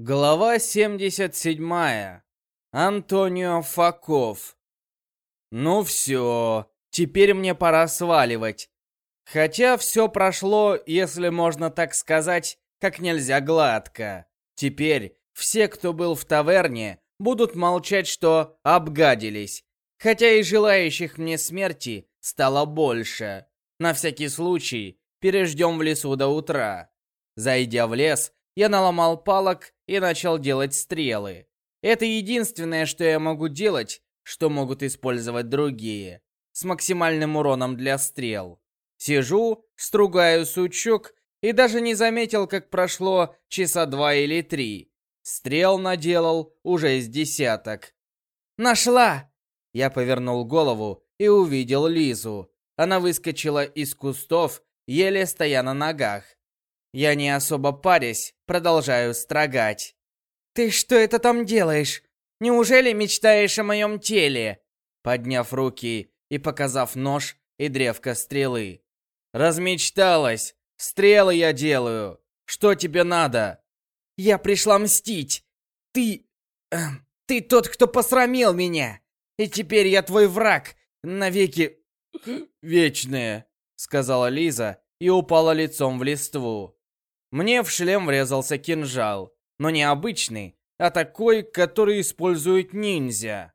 Глава 77. Антонио Факов. Ну все, теперь мне пора сваливать. Хотя все прошло, если можно так сказать, как нельзя гладко. Теперь все, кто был в таверне, будут молчать, что обгадились. Хотя и желающих мне смерти стало больше. На всякий случай, переждем в лесу до утра. Зайдя в лес, я наломал палок и начал делать стрелы. Это единственное, что я могу делать, что могут использовать другие. С максимальным уроном для стрел. Сижу, стругаю сучок и даже не заметил, как прошло часа два или три. Стрел наделал уже с десяток. «Нашла!» Я повернул голову и увидел Лизу. Она выскочила из кустов, еле стоя на ногах. Я не особо парясь, продолжаю строгать. «Ты что это там делаешь? Неужели мечтаешь о моем теле?» Подняв руки и показав нож и древко стрелы. «Размечталась! Стрелы я делаю! Что тебе надо?» «Я пришла мстить! Ты... Э, ты тот, кто посрамил меня! И теперь я твой враг! Навеки... вечные!» Сказала Лиза и упала лицом в листву. Мне в шлем врезался кинжал, но не обычный, а такой, который использует ниндзя.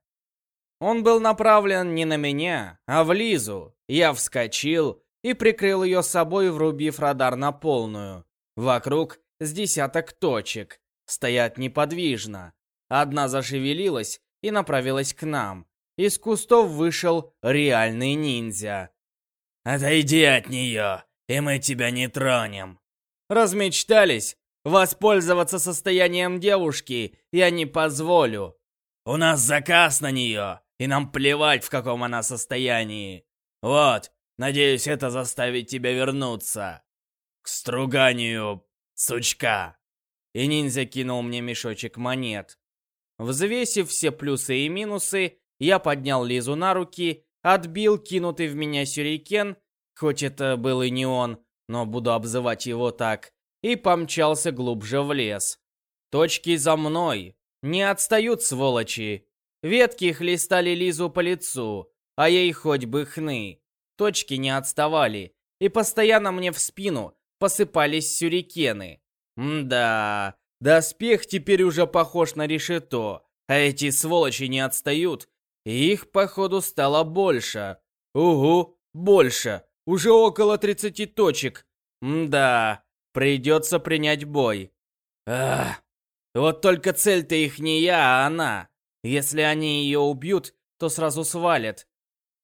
Он был направлен не на меня, а в Лизу. Я вскочил и прикрыл ее собой, врубив радар на полную. Вокруг с десяток точек. Стоят неподвижно. Одна зашевелилась и направилась к нам. Из кустов вышел реальный ниндзя. «Отойди от нее, и мы тебя не тронем», Размечтались? Воспользоваться состоянием девушки я не позволю. У нас заказ на нее, и нам плевать, в каком она состоянии. Вот, надеюсь, это заставит тебя вернуться. К струганию сучка. И ниндзя кинул мне мешочек монет. Взвесив все плюсы и минусы, я поднял Лизу на руки, отбил кинутый в меня сюрикен, хоть это был и не он, но буду обзывать его так, и помчался глубже в лес. Точки за мной. Не отстают сволочи. Ветки хлестали Лизу по лицу, а ей хоть бы хны. Точки не отставали, и постоянно мне в спину посыпались сюрикены. Мда, доспех теперь уже похож на решето, а эти сволочи не отстают, их, походу, стало больше. Угу, больше. Уже около 30 точек. Мда, придется принять бой. Ах, вот только цель-то их не я, а она. Если они ее убьют, то сразу свалят.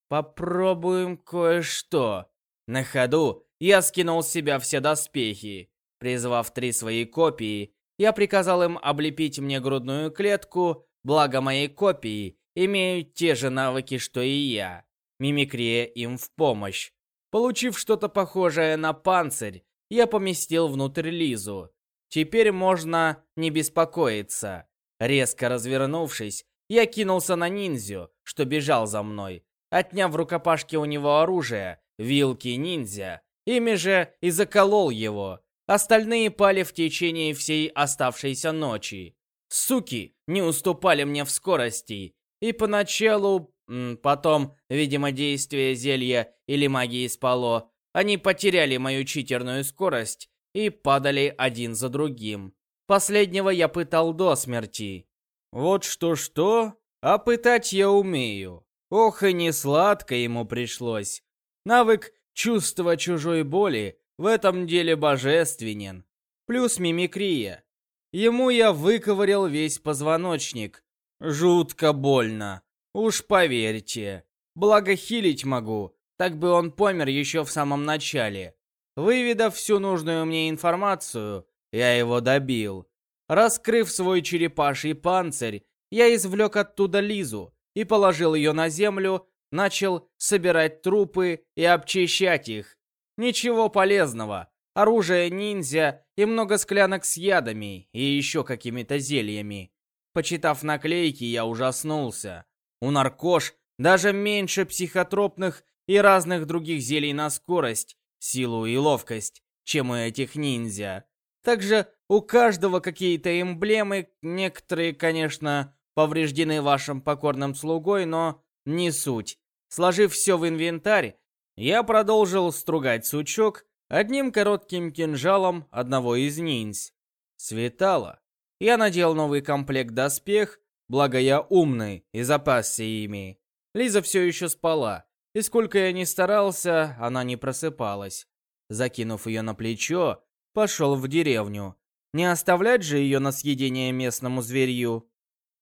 Попробуем кое-что. На ходу я скинул с себя все доспехи. Призвав три свои копии, я приказал им облепить мне грудную клетку, благо мои копии имеют те же навыки, что и я. Мимикрия им в помощь. Получив что-то похожее на панцирь, я поместил внутрь Лизу. Теперь можно не беспокоиться. Резко развернувшись, я кинулся на ниндзю, что бежал за мной. Отняв в рукопашке у него оружие, вилки ниндзя, ими же и заколол его. Остальные пали в течение всей оставшейся ночи. Суки не уступали мне в скорости, и поначалу Потом, видимо, действие зелья или магии спало. Они потеряли мою читерную скорость и падали один за другим. Последнего я пытал до смерти. Вот что-что, а пытать я умею. Ох и не сладко ему пришлось. Навык чувства чужой боли в этом деле божественен. Плюс мимикрия. Ему я выковырял весь позвоночник. Жутко больно. Уж поверьте. Благо хилить могу, так бы он помер еще в самом начале. Выведав всю нужную мне информацию, я его добил. Раскрыв свой черепаший панцирь, я извлек оттуда Лизу и положил ее на землю, начал собирать трупы и обчищать их. Ничего полезного. Оружие ниндзя и много склянок с ядами и еще какими-то зельями. Почитав наклейки, я ужаснулся. У наркош даже меньше психотропных и разных других зелий на скорость, силу и ловкость, чем у этих ниндзя. Также у каждого какие-то эмблемы, некоторые, конечно, повреждены вашим покорным слугой, но не суть. Сложив все в инвентарь, я продолжил стругать сучок одним коротким кинжалом одного из ниндзь. Светало. Я надел новый комплект доспех, благо я умный и запасся ими. Лиза все еще спала, и сколько я ни старался, она не просыпалась. Закинув ее на плечо, пошел в деревню. Не оставлять же ее на съедение местному зверью.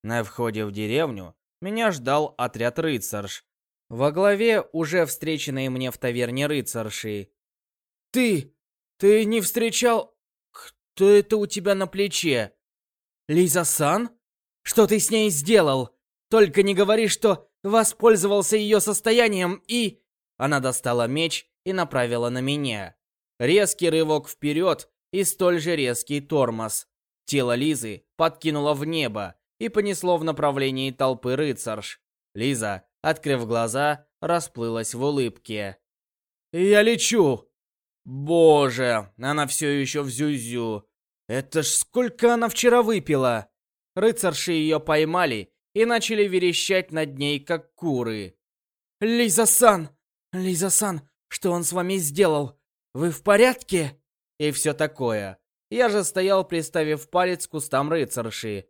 На входе в деревню меня ждал отряд рыцарш. Во главе уже встреченные мне в таверне рыцарши. «Ты! Ты не встречал... Кто это у тебя на плече? Лиза-сан? Что ты с ней сделал? Только не говори, что воспользовался ее состоянием и...» Она достала меч и направила на меня. Резкий рывок вперед и столь же резкий тормоз. Тело Лизы подкинуло в небо и понесло в направлении толпы рыцарш. Лиза, открыв глаза, расплылась в улыбке. «Я лечу!» «Боже, она все еще в зюзю. Это ж сколько она вчера выпила!» Рыцарши ее поймали и начали верещать над ней, как куры. «Лиза-сан! Лиза-сан, что он с вами сделал? Вы в порядке?» И все такое. Я же стоял, приставив палец к кустам рыцарши.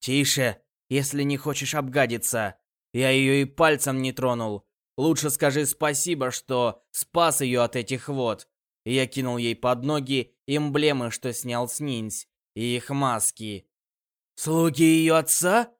«Тише, если не хочешь обгадиться. Я ее и пальцем не тронул. Лучше скажи спасибо, что спас ее от этих вод». Я кинул ей под ноги эмблемы, что снял с ниндзь, и их маски. «Слуги ее отца?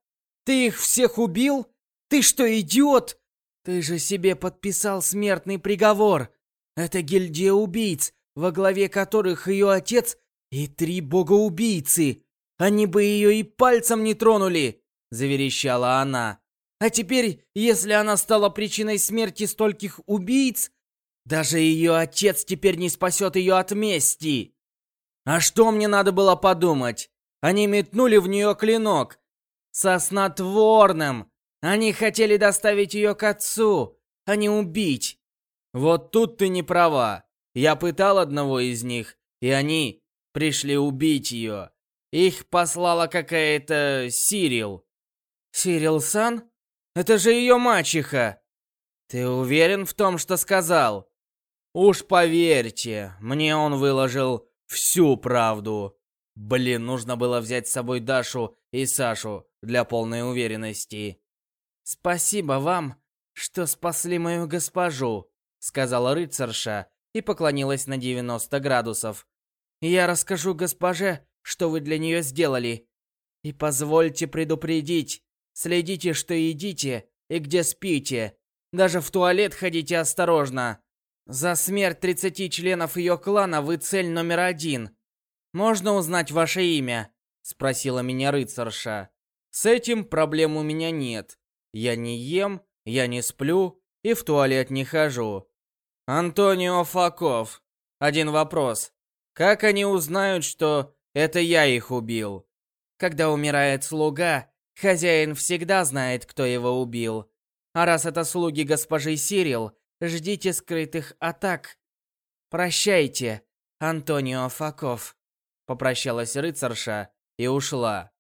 Ты их всех убил? Ты что, идиот? Ты же себе подписал смертный приговор. Это гильдия убийц, во главе которых ее отец и три богоубийцы. Они бы ее и пальцем не тронули, заверещала она. А теперь, если она стала причиной смерти стольких убийц, даже ее отец теперь не спасет ее от мести. А что мне надо было подумать? Они метнули в нее клинок. Со снотворным. Они хотели доставить ее к отцу, а не убить. Вот тут ты не права. Я пытал одного из них, и они пришли убить ее. Их послала какая-то Сирил. Сирил-сан? Это же ее мачеха. Ты уверен в том, что сказал? Уж поверьте, мне он выложил всю правду. Блин, нужно было взять с собой Дашу и Сашу для полной уверенности. Спасибо вам, что спасли мою госпожу, сказала рыцарша и поклонилась на 90 градусов. Я расскажу госпоже, что вы для нее сделали. И позвольте предупредить, следите, что едите и где спите. Даже в туалет ходите осторожно. За смерть 30 членов ее клана вы цель номер один. Можно узнать ваше имя? Спросила меня рыцарша. С этим проблем у меня нет. Я не ем, я не сплю и в туалет не хожу. Антонио Факов. Один вопрос. Как они узнают, что это я их убил? Когда умирает слуга, хозяин всегда знает, кто его убил. А раз это слуги госпожи Сирил, ждите скрытых атак. Прощайте, Антонио Факов. Попрощалась рыцарша и ушла.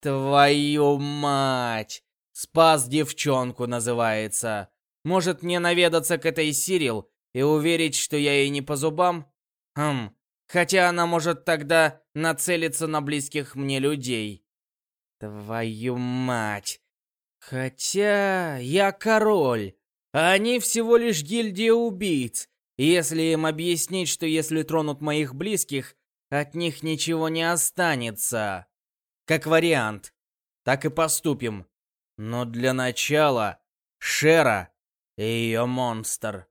Твою мать! Спас девчонку называется. Может мне наведаться к этой Сирил и уверить, что я ей не по зубам? Хм, хотя она может тогда нацелиться на близких мне людей. Твою мать! Хотя я король, а они всего лишь гильдия убийц. Если им объяснить, что если тронут моих близких, от них ничего не останется. Как вариант. Так и поступим. Но для начала Шера и ее монстр.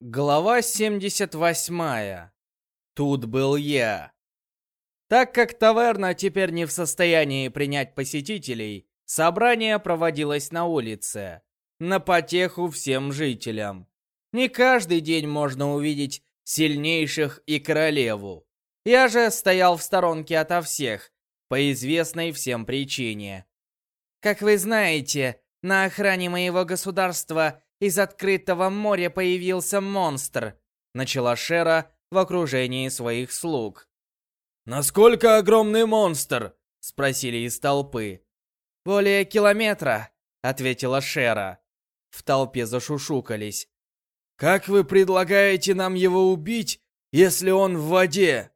Глава 78. Тут был я. Так как таверна теперь не в состоянии принять посетителей, собрание проводилось на улице, на потеху всем жителям. Не каждый день можно увидеть сильнейших и королеву. Я же стоял в сторонке ото всех, по известной всем причине. Как вы знаете, на охране моего государства из открытого моря появился монстр, начала Шера, в окружении своих слуг. «Насколько огромный монстр?» — спросили из толпы. «Более километра», — ответила Шера. В толпе зашушукались. «Как вы предлагаете нам его убить, если он в воде?»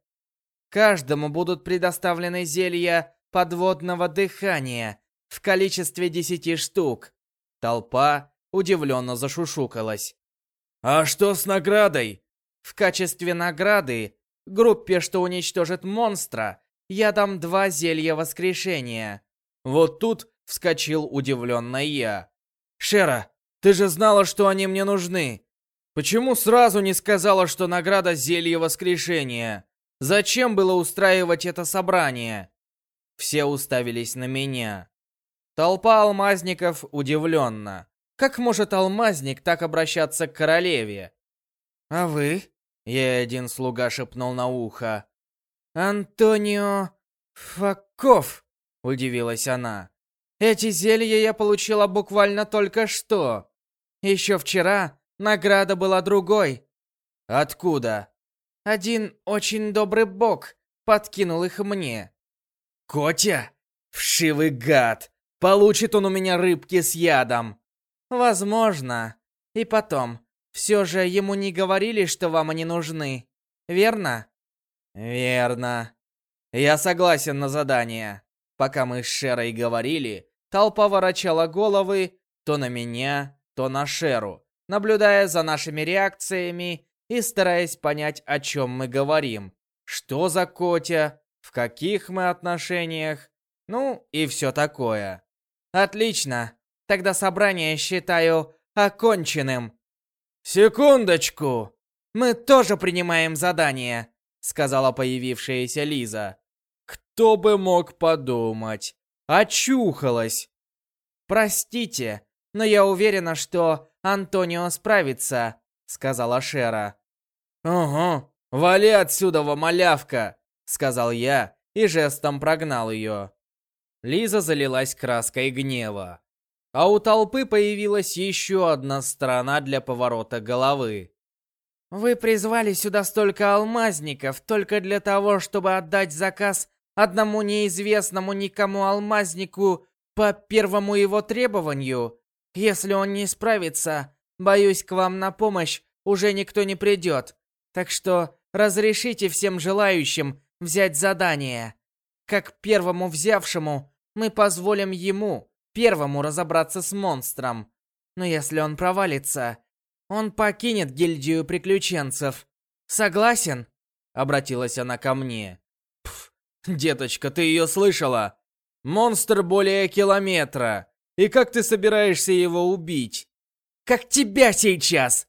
«Каждому будут предоставлены зелья подводного дыхания в количестве десяти штук». Толпа удивленно зашушукалась. «А что с наградой?» «В качестве награды группе, что уничтожит монстра, я дам два зелья воскрешения». Вот тут вскочил удивленно я. «Шера, ты же знала, что они мне нужны. Почему сразу не сказала, что награда зелье воскрешения? Зачем было устраивать это собрание?» Все уставились на меня. Толпа алмазников удивленно. Как может алмазник так обращаться к королеве? А вы? Ей один слуга шепнул на ухо. Антонио Факов, удивилась она. Эти зелья я получила буквально только что. Еще вчера награда была другой. Откуда? Один очень добрый бог подкинул их мне. Котя? Вшивый гад! Получит он у меня рыбки с ядом. Возможно. И потом, все же ему не говорили, что вам они нужны. Верно? Верно. Я согласен на задание. Пока мы с Шерой говорили, толпа ворочала головы то на меня, то на Шеру, наблюдая за нашими реакциями и стараясь понять, о чем мы говорим. Что за Котя, в каких мы отношениях, ну и все такое. Отлично. Тогда собрание считаю оконченным. Секундочку. Мы тоже принимаем задание, сказала появившаяся Лиза. Кто бы мог подумать? Очухалась. Простите, но я уверена, что Антонио справится, сказала Шера. Ага, вали отсюда, малявка, сказал я и жестом прогнал ее. Лиза залилась краской гнева. А у толпы появилась еще одна сторона для поворота головы. «Вы призвали сюда столько алмазников только для того, чтобы отдать заказ одному неизвестному никому алмазнику по первому его требованию? Если он не справится, боюсь, к вам на помощь уже никто не придет. Так что разрешите всем желающим взять задание. Как первому взявшему, мы позволим ему первому разобраться с монстром. Но если он провалится, он покинет гильдию приключенцев. Согласен? Обратилась она ко мне. Пф, деточка, ты ее слышала? Монстр более километра. И как ты собираешься его убить? Как тебя сейчас!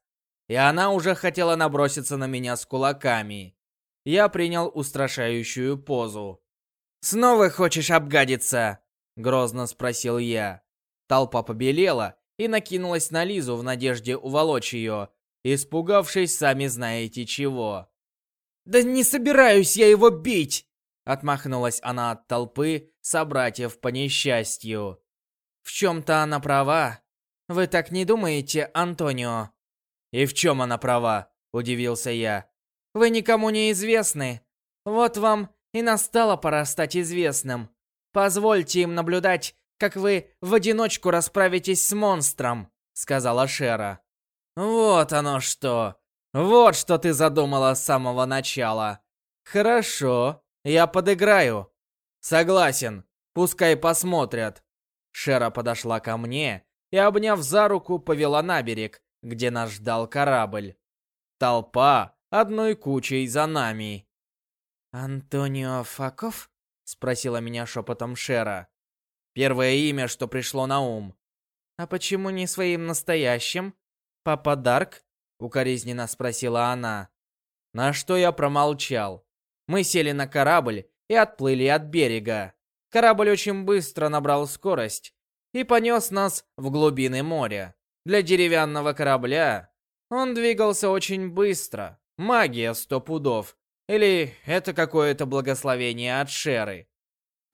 И она уже хотела наброситься на меня с кулаками. Я принял устрашающую позу. «Снова хочешь обгадиться?» Грозно спросил я. Толпа побелела и накинулась на Лизу в надежде уволочь ее, испугавшись сами знаете чего. «Да не собираюсь я его бить!» Отмахнулась она от толпы собратьев по несчастью. «В чем-то она права. Вы так не думаете, Антонио?» «И в чем она права?» – удивился я. «Вы никому не известны. Вот вам и настала пора стать известным. Позвольте им наблюдать, как вы в одиночку расправитесь с монстром», — сказала Шера. «Вот оно что! Вот что ты задумала с самого начала. Хорошо, я подыграю. Согласен, пускай посмотрят». Шера подошла ко мне и, обняв за руку, повела на берег, где нас ждал корабль. Толпа одной кучей за нами. «Антонио Факов?» Спросила меня шепотом Шера. Первое имя, что пришло на ум. А почему не своим настоящим? Папа Дарк? Укоризненно спросила она. На что я промолчал. Мы сели на корабль и отплыли от берега. Корабль очень быстро набрал скорость и понес нас в глубины моря. Для деревянного корабля он двигался очень быстро. Магия сто пудов. Или это какое-то благословение от Шеры?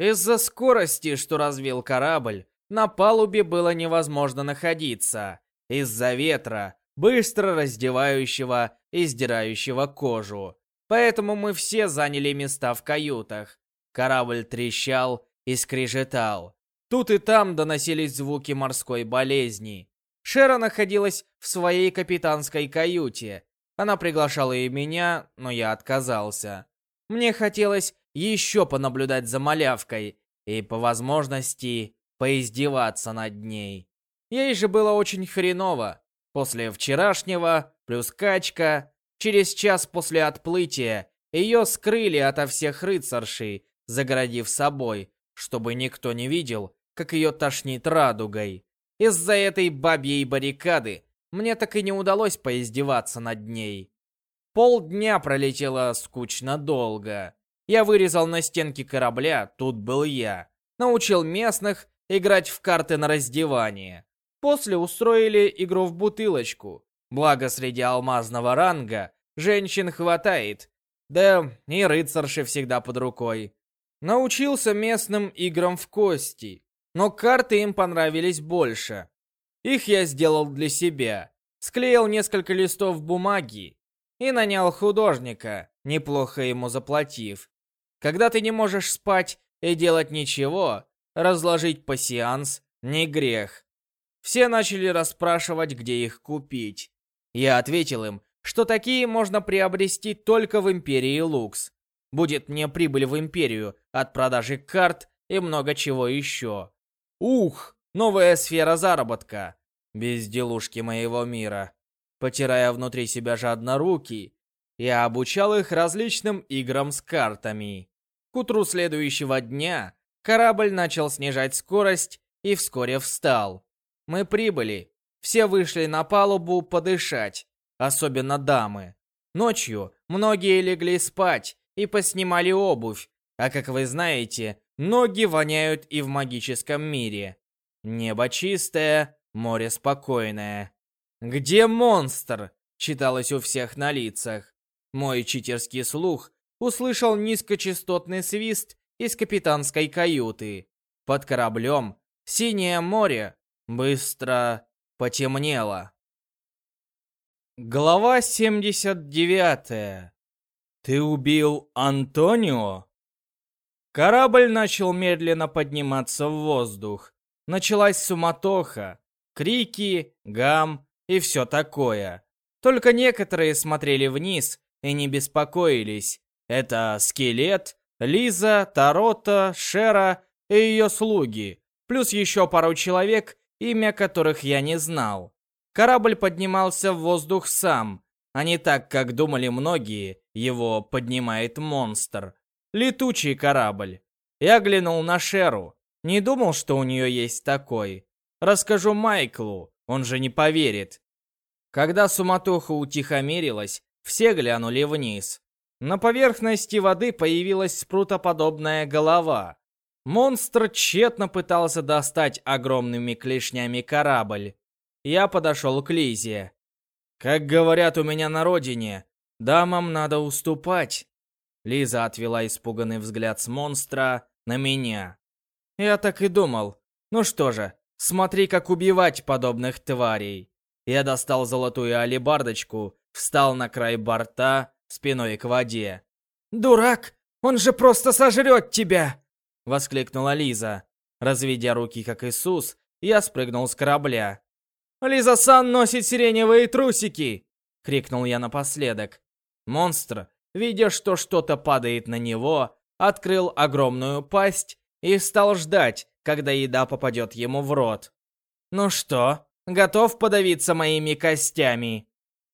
Из-за скорости, что развил корабль, на палубе было невозможно находиться. Из-за ветра, быстро раздевающего и сдирающего кожу. поэтому мы все заняли места в каютах. Корабль трещал и скрежетал. Тут и там доносились звуки морской болезни. Шера находилась в своей капитанской каюте. Она приглашала и меня, но я отказался. Мне хотелось еще понаблюдать за малявкой и, по возможности, поиздеваться над ней. Ей же было очень хреново. После вчерашнего, плюс качка, через час после отплытия, ее скрыли ото всех рыцаршей, загородив собой, чтобы никто не видел, как ее тошнит радугой. Из-за этой бабьей баррикады мне так и не удалось поиздеваться над ней. Полдня пролетело скучно долго. Я вырезал на стенке корабля, тут был я. Научил местных играть в карты на раздевание. После устроили игру в бутылочку. Благо, среди алмазного ранга женщин хватает. Да и рыцарши всегда под рукой. Научился местным играм в кости. Но карты им понравились больше. Их я сделал для себя. Склеил несколько листов бумаги и нанял художника, неплохо ему заплатив. Когда ты не можешь спать и делать ничего, разложить пассианс не грех. Все начали расспрашивать, где их купить. Я ответил им, что такие можно приобрести только в Империи Лукс. Будет мне прибыль в Империю от продажи карт и много чего еще. Ух, новая сфера заработка. Безделушки моего мира. Потирая внутри себя жадно руки, я обучал их различным играм с картами. К утру следующего дня корабль начал снижать скорость и вскоре встал. Мы прибыли. Все вышли на палубу подышать, особенно дамы. Ночью многие легли спать и поснимали обувь, а как вы знаете, ноги воняют и в магическом мире. Небо чистое, море спокойное. «Где монстр?» — читалось у всех на лицах. Мой читерский слух услышал низкочастотный свист из капитанской каюты. Под кораблем синее море быстро потемнело. Глава 79. Ты убил Антонио? Корабль начал медленно подниматься в воздух. Началась суматоха, крики, гам и все такое. Только некоторые смотрели вниз и не беспокоились. Это Скелет, Лиза, Тарота, Шера и ее слуги, плюс еще пару человек, имя которых я не знал. Корабль поднимался в воздух сам, а не так, как думали многие, его поднимает монстр. Летучий корабль. Я глянул на Шеру. Не думал, что у нее есть такой. Расскажу Майклу, он же не поверит. Когда суматоха утихомирилась, все глянули вниз. На поверхности воды появилась спрутоподобная голова. Монстр тщетно пытался достать огромными клешнями корабль. Я подошел к Лизе. «Как говорят у меня на родине, дамам надо уступать». Лиза отвела испуганный взгляд с монстра на меня. Я так и думал. Ну что же, смотри, как убивать подобных тварей. Я достал золотую алебардочку, встал на край борта, спиной к воде. «Дурак! Он же просто сожрет тебя!» Воскликнула Лиза. Разведя руки, как Иисус, я спрыгнул с корабля. «Лиза-сан носит сиреневые трусики!» Крикнул я напоследок. Монстр, видя, что что-то падает на него, открыл огромную пасть и стал ждать, когда еда попадет ему в рот. «Ну что, Готов подавиться моими костями?»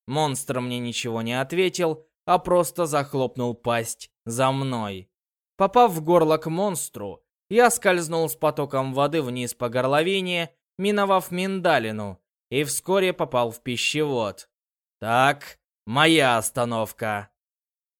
Монстр мне ничего не ответил, а просто захлопнул пасть за мной. Попав в горло к монстру, я скользнул с потоком воды вниз по горловине, миновав миндалину, и вскоре попал в пищевод. Так, моя остановка.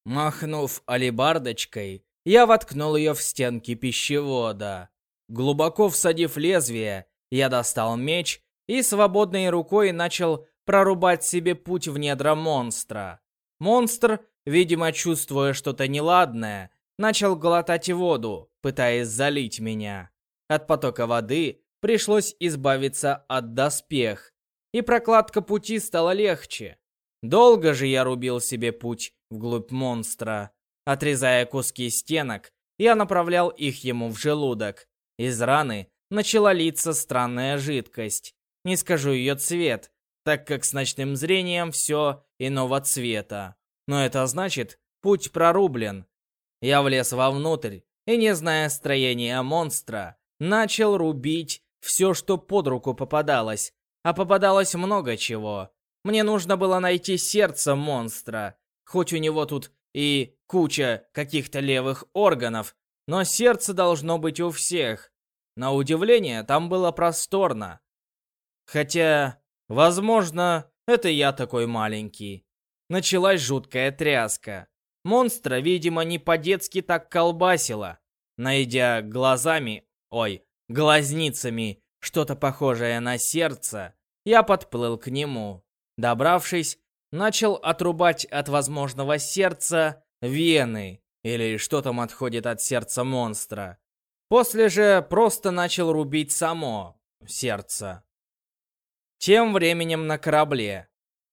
Махнув алебардочкой, я воткнул ее в стенки пищевода. Глубоко всадив лезвие, я достал меч и свободной рукой начал прорубать себе путь в недра монстра. Монстр, видимо, чувствуя что-то неладное, начал глотать воду, пытаясь залить меня. От потока воды пришлось избавиться от доспех, и прокладка пути стала легче. Долго же я рубил себе путь вглубь монстра. Отрезая куски стенок, я направлял их ему в желудок. Из раны начала литься странная жидкость. Не скажу ее цвет, так как с ночным зрением все иного цвета. Но это значит, путь прорублен. Я влез вовнутрь и, не зная строения монстра, начал рубить все, что под руку попадалось. А попадалось много чего. Мне нужно было найти сердце монстра. Хоть у него тут и куча каких-то левых органов, но сердце должно быть у всех. На удивление, там было просторно. Хотя, возможно, это я такой маленький. Началась жуткая тряска. Монстра, видимо, не по-детски так колбасило. Найдя глазами, ой, глазницами, что-то похожее на сердце, я подплыл к нему. Добравшись, начал отрубать от возможного сердца вены, или что там отходит от сердца монстра. После же просто начал рубить само сердце. Тем временем на корабле.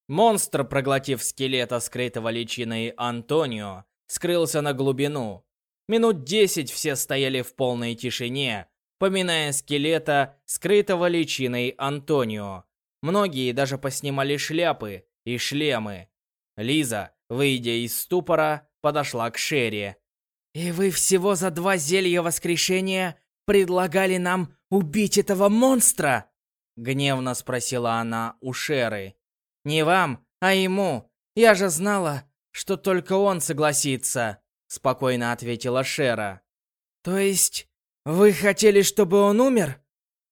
Монстр, проглотив скелета, скрытого личиной Антонио, скрылся на глубину. Минут десять все стояли в полной тишине, поминая скелета, скрытого личиной Антонио. Многие даже поснимали шляпы и шлемы. Лиза, выйдя из ступора, подошла к Шерри. «И вы всего за два зелья воскрешения предлагали нам убить этого монстра?» Гневно спросила она у Шеры. «Не вам, а ему. Я же знала, что только он согласится», спокойно ответила Шера. «То есть вы хотели, чтобы он умер?»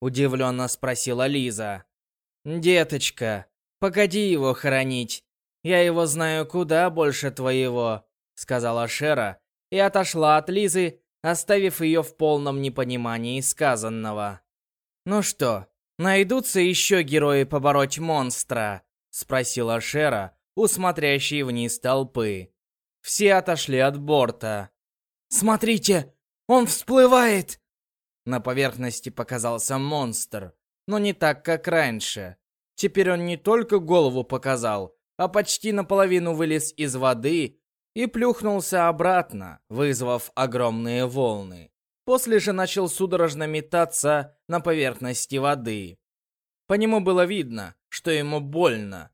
Удивленно спросила Лиза. «Деточка, погоди его хоронить. Я его знаю куда больше твоего», сказала Шера и отошла от Лизы, оставив ее в полном непонимании сказанного. «Ну что, найдутся еще герои побороть монстра?» Спросила Шера, у смотрящей вниз толпы. Все отошли от борта. «Смотрите, он всплывает!» На поверхности показался монстр, но не так, как раньше. Теперь он не только голову показал, а почти наполовину вылез из воды и плюхнулся обратно, вызвав огромные волны. После же начал судорожно метаться на поверхности воды. По нему было видно, что ему больно.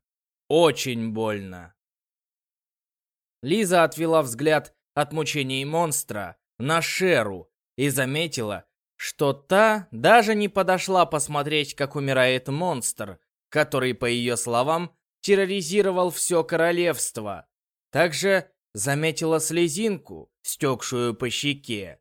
Очень больно. Лиза отвела взгляд от мучений монстра на Шеру и заметила, что та даже не подошла посмотреть, как умирает монстр, который, по ее словам, терроризировал все королевство. Также заметила слезинку, стекшую по щеке.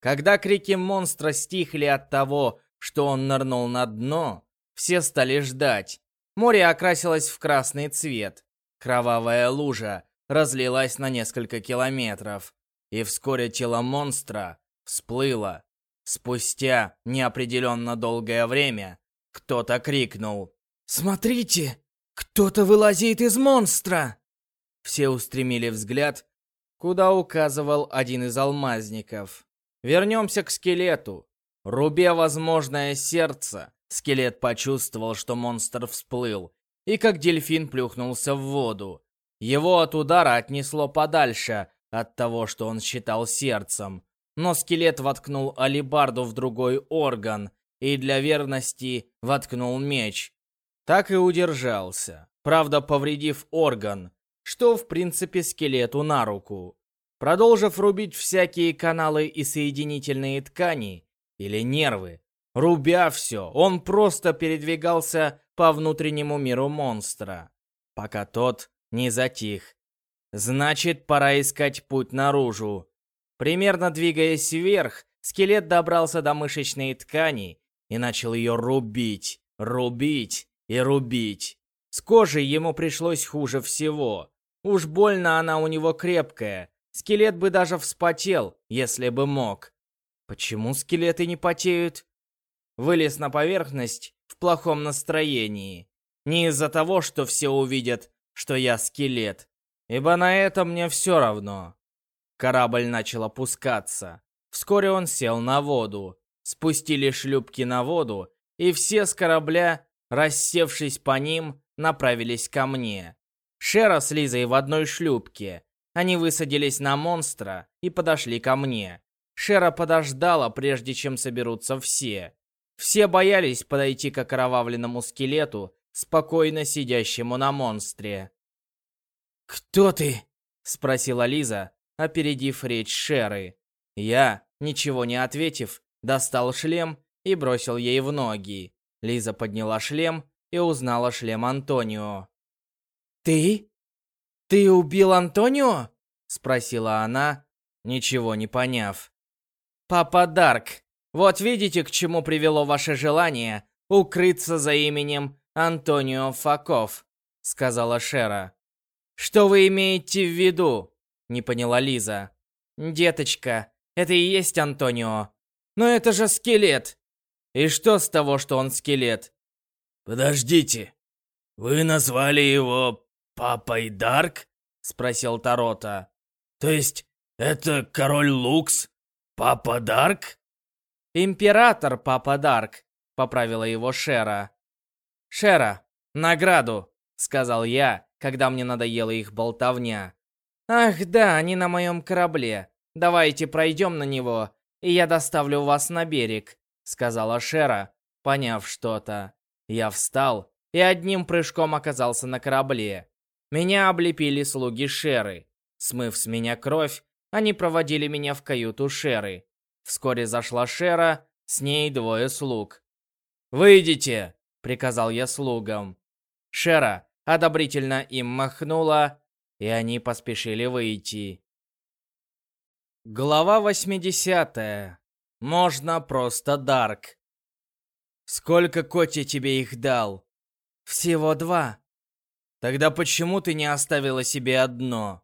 Когда крики монстра стихли от того, что он нырнул на дно, все стали ждать. Море окрасилось в красный цвет. Кровавая лужа разлилась на несколько километров. И вскоре тело монстра всплыло. Спустя неопределенно долгое время кто-то крикнул «Смотрите! Кто-то вылазит из монстра!» Все устремили взгляд, куда указывал один из алмазников. Вернемся к скелету. Рубе возможное сердце, скелет почувствовал, что монстр всплыл, и как дельфин плюхнулся в воду. Его от удара отнесло подальше от того, что он считал сердцем. Но скелет воткнул алибарду в другой орган и для верности воткнул меч. Так и удержался, правда повредив орган, что в принципе скелету на руку. Продолжив рубить всякие каналы и соединительные ткани или нервы, рубя все, он просто передвигался по внутреннему миру монстра, пока тот не затих. Значит, пора искать путь наружу. Примерно двигаясь вверх, скелет добрался до мышечной ткани и начал ее рубить, рубить и рубить. С кожей ему пришлось хуже всего. Уж больно она у него крепкая. Скелет бы даже вспотел, если бы мог. Почему скелеты не потеют? Вылез на поверхность в плохом настроении. Не из-за того, что все увидят, что я скелет. Ибо на это мне все равно. Корабль начал опускаться. Вскоре он сел на воду. Спустили шлюпки на воду, и все с корабля, рассевшись по ним, направились ко мне. Шера с Лизой в одной шлюпке. они высадились на монстра и подошли ко мне. Шера подождала, прежде чем соберутся все. Все боялись подойти к окровавленному скелету, спокойно сидящему на монстре. «Кто ты?» — спросила Лиза, опередив речь Шеры. Я, ничего не ответив, достал шлем и бросил ей в ноги. Лиза подняла шлем и узнала шлем Антонио. «Ты? Ты убил Антонио?» — спросила она, ничего не поняв. «Папа Дарк, вот видите, к чему привело ваше желание укрыться за именем Антонио Факов», — сказала Шера. «Что вы имеете в виду?» — не поняла Лиза. «Деточка, это и есть Антонио. Но это же скелет. И что с того, что он скелет?» «Подождите, вы назвали его Папой Дарк?» — спросил Тарота. «То есть это король Лукс? Папа Дарк?» «Император Папа Дарк», — поправила его Шера. «Шера, награду», — сказал я, когда мне надоела их болтовня. «Ах да, они на моем корабле. Давайте пройдем на него, и я доставлю вас на берег», — сказала Шера, поняв что-то. Я встал и одним прыжком оказался на корабле. Меня облепили слуги Шеры. Смыв с меня кровь, они проводили меня в каюту Шеры. Вскоре зашла Шера, с ней двое слуг. «Выйдите!» — приказал я слугам. Шера одобрительно им махнула, и они поспешили выйти. Глава 80. Можно просто Дарк. Сколько Коти тебе их дал? Всего два. Тогда почему ты не оставила себе одно?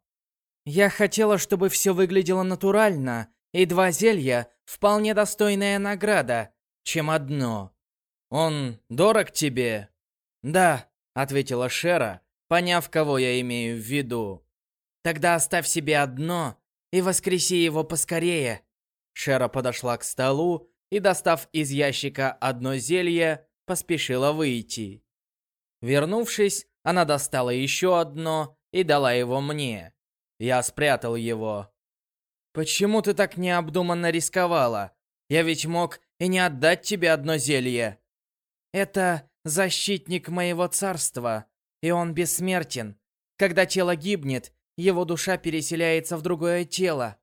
Я хотела, чтобы все выглядело натурально, и два зелья — вполне достойная награда, чем одно. Он дорог тебе? Да, ответила Шера, поняв, кого я имею в виду. Тогда оставь себе одно и воскреси его поскорее. Шера подошла к столу и, достав из ящика одно зелье, поспешила выйти. Вернувшись, она достала еще одно и дала его мне. Я спрятал его. «Почему ты так необдуманно рисковала? Я ведь мог и не отдать тебе одно зелье». «Это защитник моего царства, и он бессмертен. Когда тело гибнет, его душа переселяется в другое тело.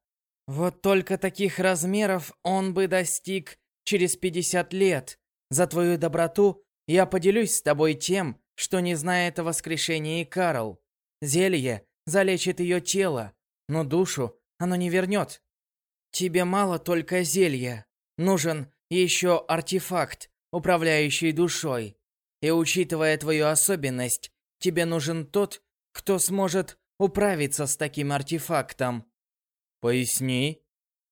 Вот только таких размеров он бы достиг через 50 лет. За твою доброту я поделюсь с тобой тем, что не знает о воскрешении Карл. Зелье залечит ее тело, но душу оно не вернет. Тебе мало только зелья. Нужен еще артефакт, управляющий душой. И учитывая твою особенность, тебе нужен тот, кто сможет управиться с таким артефактом. Поясни.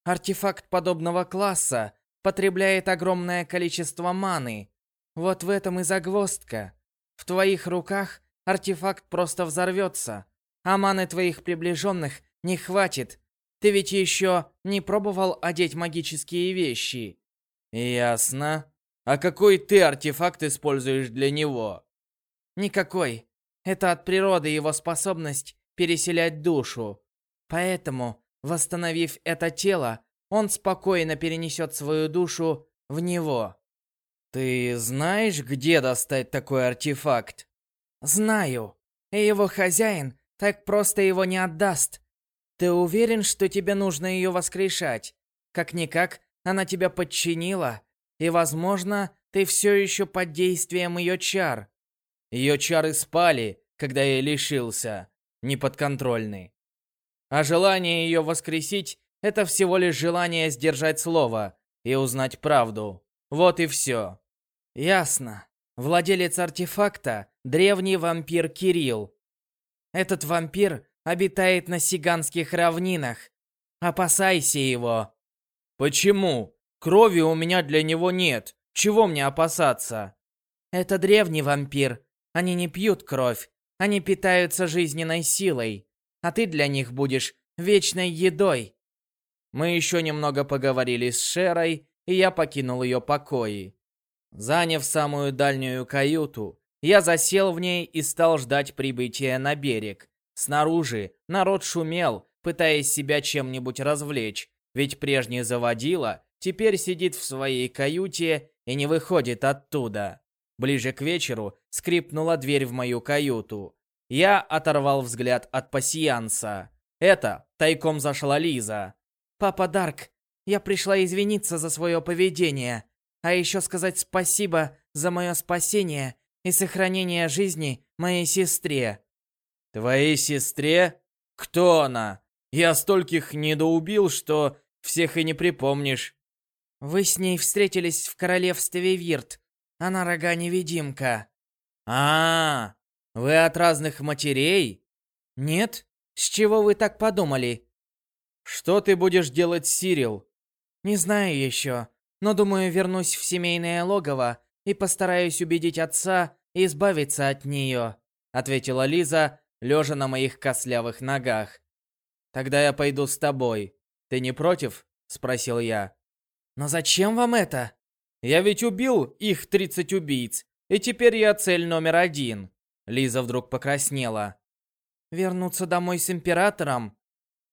Артефакт подобного класса потребляет огромное количество маны. Вот в этом и загвоздка. В твоих руках артефакт просто взорвется, а маны твоих приближенных не хватит. Ты ведь еще не пробовал одеть магические вещи. Ясно. А какой ты артефакт используешь для него? Никакой. Это от природы его способность переселять душу. Поэтому, восстановив это тело, он спокойно перенесет свою душу в него. «Ты знаешь, где достать такой артефакт?» «Знаю. И его хозяин так просто его не отдаст. Ты уверен, что тебе нужно ее воскрешать? Как-никак, она тебя подчинила, и, возможно, ты все еще под действием ее чар. Ее чары спали, когда я лишился, неподконтрольный. А желание ее воскресить — это всего лишь желание сдержать слово и узнать правду. Вот и все. Ясно. Владелец артефакта — древний вампир Кирилл. Этот вампир обитает на Сиганских равнинах. Опасайся его. Почему? Крови у меня для него нет. Чего мне опасаться? Это древний вампир. Они не пьют кровь. Они питаются жизненной силой. А ты для них будешь вечной едой. Мы еще немного поговорили с Шерой, и я покинул ее покои. Заняв самую дальнюю каюту, я засел в ней и стал ждать прибытия на берег. Снаружи народ шумел, пытаясь себя чем-нибудь развлечь, ведь прежний заводила теперь сидит в своей каюте и не выходит оттуда. Ближе к вечеру скрипнула дверь в мою каюту. Я оторвал взгляд от пасьянса. Это тайком зашла Лиза. «Папа Дарк, я пришла извиниться за свое поведение, а еще сказать спасибо за мое спасение и сохранение жизни моей сестре». «Твоей сестре? Кто она? Я стольких недоубил, что всех и не припомнишь». «Вы с ней встретились в королевстве Вирт. Она рога-невидимка». А, -а, а Вы от разных матерей?» «Нет? С чего вы так подумали?» «Что ты будешь делать, Сирил?» «Не знаю еще, но думаю, вернусь в семейное логово и постараюсь убедить отца избавиться от нее», ответила Лиза, лежа на моих кослявых ногах. «Тогда я пойду с тобой. Ты не против?» спросил я. «Но зачем вам это?» «Я ведь убил их 30 убийц, и теперь я цель номер один». Лиза вдруг покраснела. «Вернуться домой с Императором?»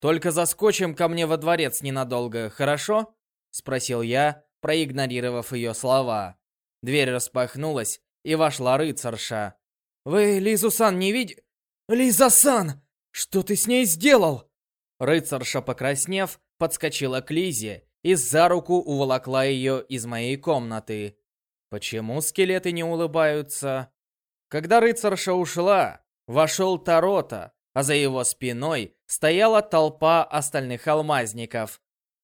«Только заскочим ко мне во дворец ненадолго, хорошо?» Спросил я, проигнорировав ее слова. Дверь распахнулась, и вошла рыцарша. «Вы Лизу-сан не видите?» «Лиза-сан! Что ты с ней сделал?» Рыцарша, покраснев, подскочила к Лизе и за руку уволокла ее из моей комнаты. Почему скелеты не улыбаются? Когда рыцарша ушла, вошел Тарота, а за его спиной стояла толпа остальных алмазников.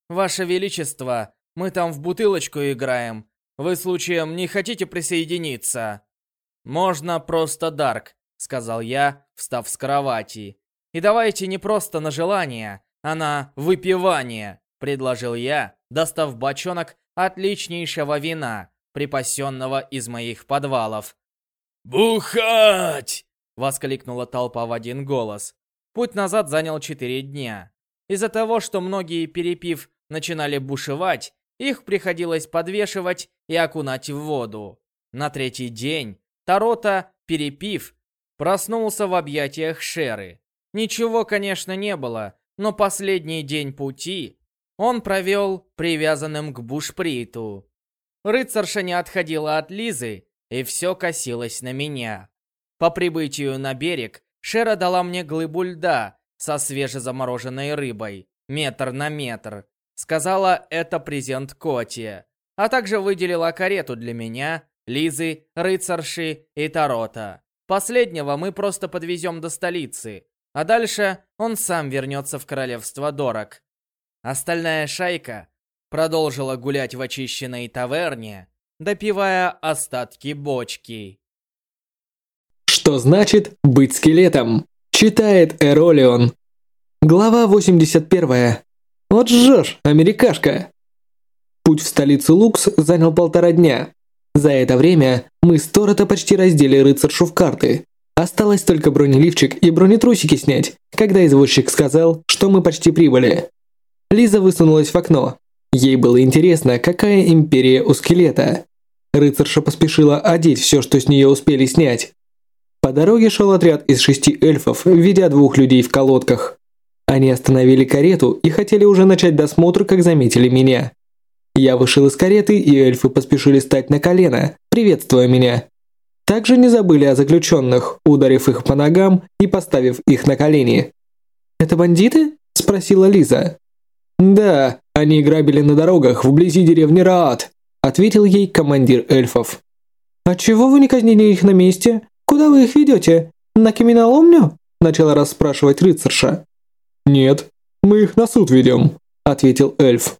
«Ваше Величество, мы там в бутылочку играем. Вы случаем не хотите присоединиться?» «Можно просто Дарк», — сказал я, встав с кровати. «И давайте не просто на желание, а на выпивание», — предложил я, достав бочонок отличнейшего вина, припасенного из моих подвалов. «Бухать!» — воскликнула толпа в один голос. Путь назад занял четыре дня. Из-за того, что многие, перепив, начинали бушевать, их приходилось подвешивать и окунать в воду. На третий день Тарота, перепив, проснулся в объятиях Шеры. Ничего, конечно, не было, но последний день пути он провел привязанным к бушприту. Рыцарша не отходила от Лизы, и все косилось на меня. По прибытию на берег Шера дала мне глыбу льда со свежезамороженной рыбой, метр на метр. Сказала, это презент Коте, а также выделила карету для меня, Лизы, рыцарши и Тарота. Последнего мы просто подвезем до столицы, а дальше он сам вернется в королевство Дорог. Остальная шайка продолжила гулять в очищенной таверне, допивая остатки бочки. Что значит быть скелетом? Читает Эролион. Глава 81. Вот жжешь, америкашка. Путь в столицу Лукс занял полтора дня. За это время мы с Торота почти раздели рыцаршу в карты. Осталось только бронеливчик и бронетрусики снять, когда извозчик сказал, что мы почти прибыли. Лиза высунулась в окно. Ей было интересно, какая империя у скелета. Рыцарша поспешила одеть все, что с нее успели снять. По дороге шел отряд из шести эльфов, ведя двух людей в колодках. Они остановили карету и хотели уже начать досмотр, как заметили меня. Я вышел из кареты, и эльфы поспешили стать на колено, приветствуя меня. Также не забыли о заключенных, ударив их по ногам и поставив их на колени. «Это бандиты?» – спросила Лиза. «Да, они грабили на дорогах вблизи деревни Раат», – ответил ей командир эльфов. «А чего вы не казнили их на месте? Куда вы их ведете? На каменоломню?» – начала расспрашивать рыцарша. «Нет, мы их на суд ведем», – ответил эльф.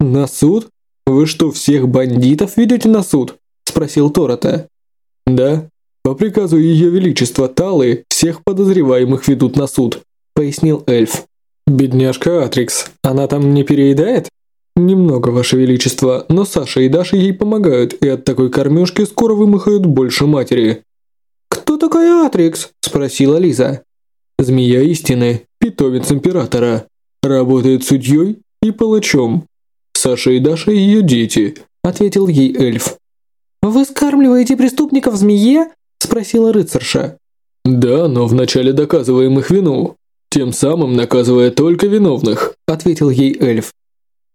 «На суд? Вы что, всех бандитов ведете на суд?» – спросил Торота. «Да, по приказу Ее Величества Талы всех подозреваемых ведут на суд», – пояснил эльф. «Бедняжка Атрикс, она там не переедает?» «Немного, Ваше Величество, но Саша и Даша ей помогают, и от такой кормежки скоро вымахают больше матери». «Кто такая Атрикс?» – спросила Лиза. «Змея истины, питомец императора. Работает судьей и палачом. Саша и Даша ее дети», – ответил ей эльф. «Вы скармливаете преступников змее?» – спросила рыцарша. Да, но вначале доказываем их вину, тем самым наказывая только виновных, ответил ей эльф.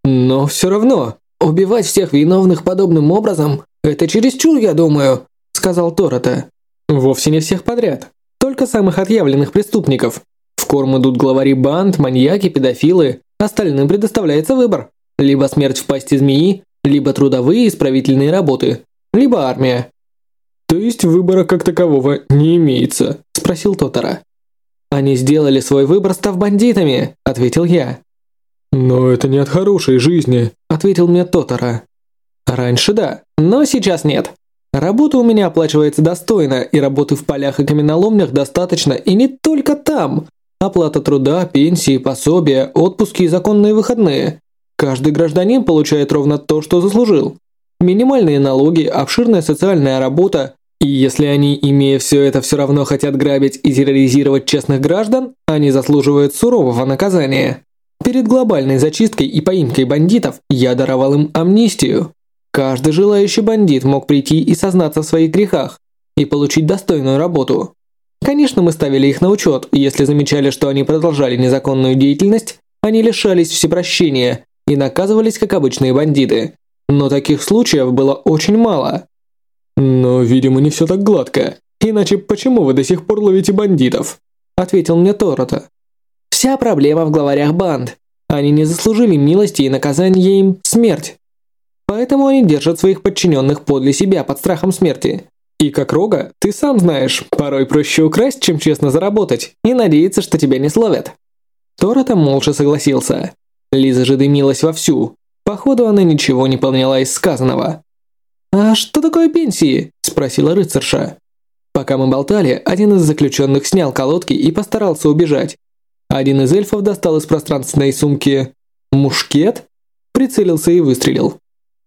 Но все равно, убивать всех виновных подобным образом – это чересчур, я думаю, сказал Торота. Вовсе не всех подряд, только самых отъявленных преступников. В корм идут главари банд, маньяки, педофилы, остальным предоставляется выбор. Либо смерть в пасти змеи, либо трудовые исправительные работы, либо армия. То есть выбора как такового не имеется, спросил Тотара. Они сделали свой выбор, став бандитами, ответил я. Но это не от хорошей жизни, ответил мне Тотара. Раньше да, но сейчас нет. Работа у меня оплачивается достойно, и работы в полях и каменоломнях достаточно, и не только там. Оплата труда, пенсии, пособия, отпуски и законные выходные. Каждый гражданин получает ровно то, что заслужил. Минимальные налоги, обширная социальная работа, и если они, имея все это, все равно хотят грабить и терроризировать честных граждан, они заслуживают сурового наказания. Перед глобальной зачисткой и поимкой бандитов я даровал им амнистию. Каждый желающий бандит мог прийти и сознаться в своих грехах и получить достойную работу. Конечно, мы ставили их на учет, если замечали, что они продолжали незаконную деятельность, они лишались всепрощения и наказывались как обычные бандиты. Но таких случаев было очень мало. Но, видимо, не все так гладко. Иначе почему вы до сих пор ловите бандитов? Ответил мне Торота. Вся проблема в главарях банд. Они не заслужили милости и наказания им смерть. Поэтому они держат своих подчиненных подле себя под страхом смерти. И как рога, ты сам знаешь, порой проще украсть, чем честно заработать, и надеяться, что тебя не словят. Торота молча согласился. Лиза же дымилась вовсю. Походу, она ничего не поняла из сказанного. «А что такое пенсии?» – спросила рыцарша. Пока мы болтали, один из заключенных снял колодки и постарался убежать. Один из эльфов достал из пространственной сумки мушкет, прицелился и выстрелил.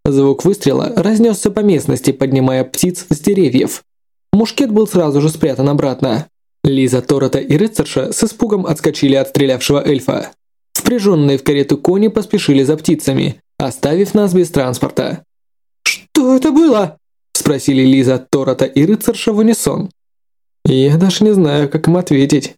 Звук выстрела разнесся по местности, поднимая птиц с деревьев. Мушкет был сразу же спрятан обратно. Лиза, Торота и рыцарша с испугом отскочили от стрелявшего эльфа. Впряженные в карету кони поспешили за птицами, оставив нас без транспорта. «Что это было?» – спросили Лиза, Торота и рыцарша в унисон. Я даже не знаю, как им ответить.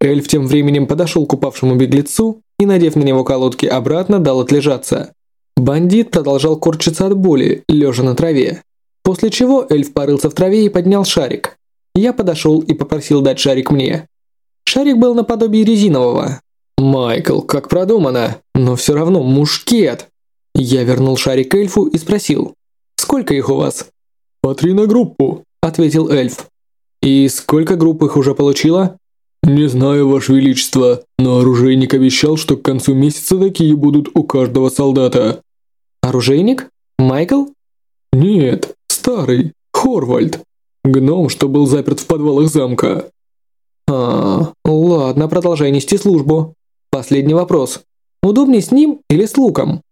Эльф тем временем подошел к упавшему беглецу и, надев на него колодки обратно, дал отлежаться. Бандит продолжал корчиться от боли, лежа на траве. После чего эльф порылся в траве и поднял шарик. Я подошел и попросил дать шарик мне. Шарик был наподобие резинового, «Майкл, как продумано, но все равно мушкет!» Я вернул шарик эльфу и спросил, «Сколько их у вас?» «По три на группу», – ответил эльф. «И сколько групп их уже получила?» «Не знаю, Ваше Величество, но оружейник обещал, что к концу месяца такие будут у каждого солдата». «Оружейник? Майкл?» «Нет, старый, Хорвальд. Гном, что был заперт в подвалах замка». «А, ладно, продолжай нести службу». Последний вопрос. Удобней с ним или с луком?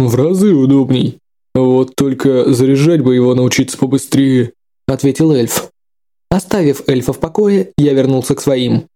В разы удобней. Вот только заряжать бы его научиться побыстрее, ответил эльф. Оставив эльфа в покое, я вернулся к своим.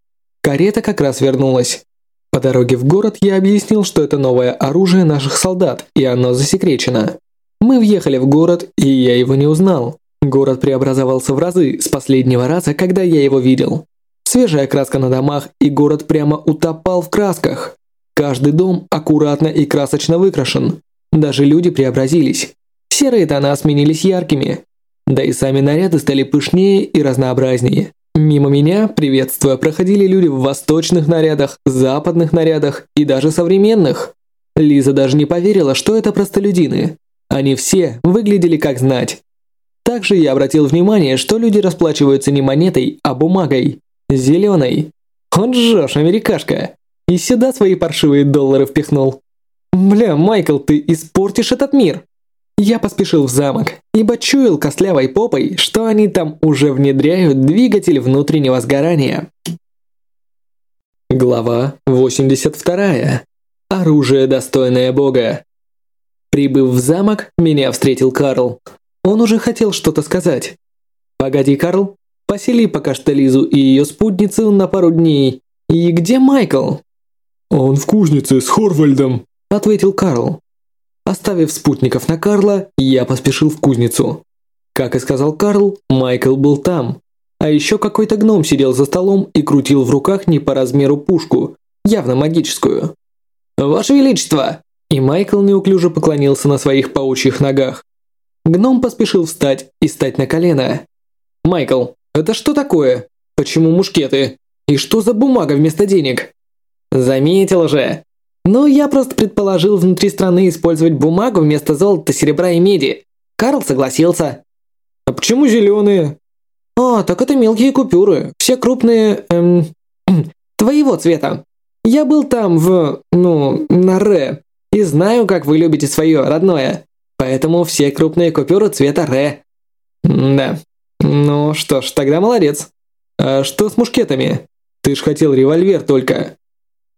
Карета как раз вернулась. По дороге в город я объяснил, что это новое оружие наших солдат, и оно засекречено. Мы въехали в город, и я его не узнал. Город преобразовался в разы с последнего раза, когда я его видел. Свежая краска на домах, и город прямо утопал в красках. Каждый дом аккуратно и красочно выкрашен. Даже люди преобразились. Серые тона сменились яркими. Да и сами наряды стали пышнее и разнообразнее. Мимо меня, приветствуя, проходили люди в восточных нарядах, западных нарядах и даже современных. Лиза даже не поверила, что это простолюдины. Они все выглядели как знать. Также я обратил внимание, что люди расплачиваются не монетой, а бумагой. Зеленый. Он жжешь, америкашка. И сюда свои паршивые доллары впихнул. Бля, Майкл, ты испортишь этот мир. Я поспешил в замок, ибо чуял костлявой попой, что они там уже внедряют двигатель внутреннего сгорания. Глава 82. Оружие, достойное бога. Прибыв в замок, меня встретил Карл. Он уже хотел что-то сказать. «Погоди, Карл, Посели пока что Лизу и ее спутницу на пару дней. И где Майкл?» «Он в кузнице с Хорвальдом», – ответил Карл. Оставив спутников на Карла, я поспешил в кузницу. Как и сказал Карл, Майкл был там. А еще какой-то гном сидел за столом и крутил в руках не по размеру пушку, явно магическую. «Ваше Величество!» И Майкл неуклюже поклонился на своих паучьих ногах. Гном поспешил встать и стать на колено. «Майкл, это что такое? Почему мушкеты? И что за бумага вместо денег?» «Заметил же. Но я просто предположил внутри страны использовать бумагу вместо золота, серебра и меди. Карл согласился». «А почему зеленые?» «А, так это мелкие купюры. Все крупные, эм, твоего цвета. Я был там в, ну, на Ре, и знаю, как вы любите свое родное. Поэтому все крупные купюры цвета Ре». «Да. Ну что ж, тогда молодец. А что с мушкетами? Ты ж хотел револьвер только».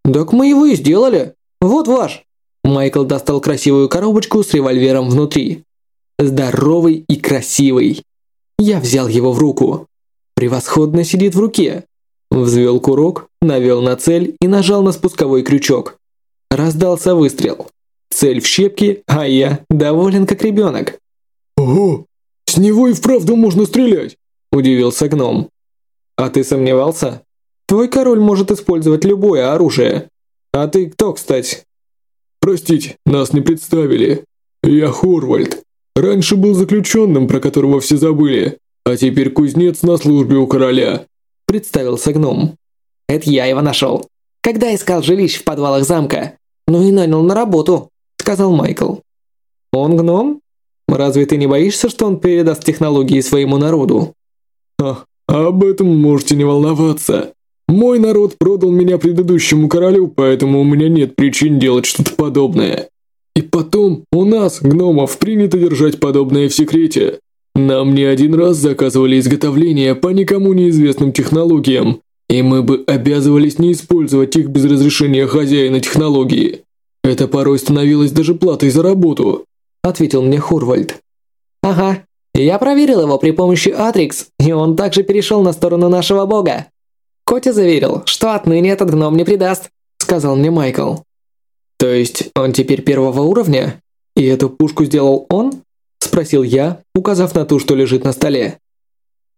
«Так мы его и сделали. Вот ваш». Майкл достал красивую коробочку с револьвером внутри. Здоровый и красивый. Я взял его в руку. Превосходно сидит в руке. Взвел курок, навел на цель и нажал на спусковой крючок. Раздался выстрел. Цель в щепке, а я доволен как ребенок. «Ого, с него и вправду можно стрелять!» – удивился гном. «А ты сомневался? Твой король может использовать любое оружие. А ты кто, кстати?» «Простите, нас не представили. Я Хорвальд, Раньше был заключенным, про которого все забыли, а теперь кузнец на службе у короля», – представился гном. «Это я его нашел. Когда искал жилищ в подвалах замка. Ну и нанял на работу», – сказал Майкл. «Он гном? Разве ты не боишься, что он передаст технологии своему народу?» «А, об этом можете не волноваться. Мой народ продал меня предыдущему королю, поэтому у меня нет причин делать что-то подобное. И потом, у нас, гномов, принято держать подобное в секрете. Нам не один раз заказывали изготовление по никому неизвестным технологиям, и мы бы обязывались не использовать их без разрешения хозяина технологии. Это порой становилось даже платой за работу», – ответил мне Хорвальд. «Ага, я проверил его при помощи Атрикс, и он также перешел на сторону нашего бога. Котя заверил, что отныне этот гном не предаст», – сказал мне Майкл. «То есть он теперь первого уровня? И эту пушку сделал он?» – спросил я, указав на ту, что лежит на столе.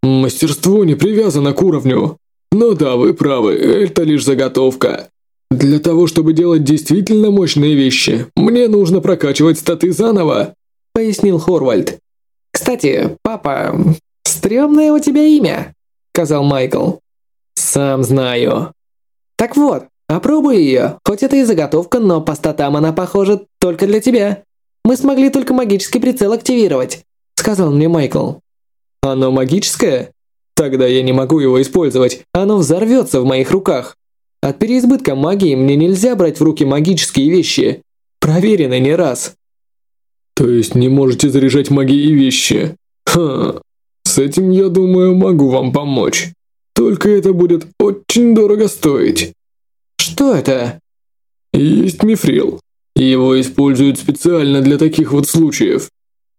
«Мастерство не привязано к уровню. Но да, вы правы, это лишь заготовка. Для того, чтобы делать действительно мощные вещи, мне нужно прокачивать статы заново», – пояснил Хорвальд. «Кстати, папа, стрёмное у тебя имя», – сказал Майкл. «Сам знаю». «Так вот, Опробуй ее, хоть это и заготовка, но по статам она похожа только для тебя. Мы смогли только магический прицел активировать», — сказал мне Майкл. «Оно магическое? Тогда я не могу его использовать, оно взорвется в моих руках. От переизбытка магии мне нельзя брать в руки магические вещи. Проверено не раз». «То есть не можете заряжать магией вещи? Ха, с этим, я думаю, могу вам помочь. Только это будет очень дорого стоить». Что это? Есть мифрил. Его используют специально для таких вот случаев.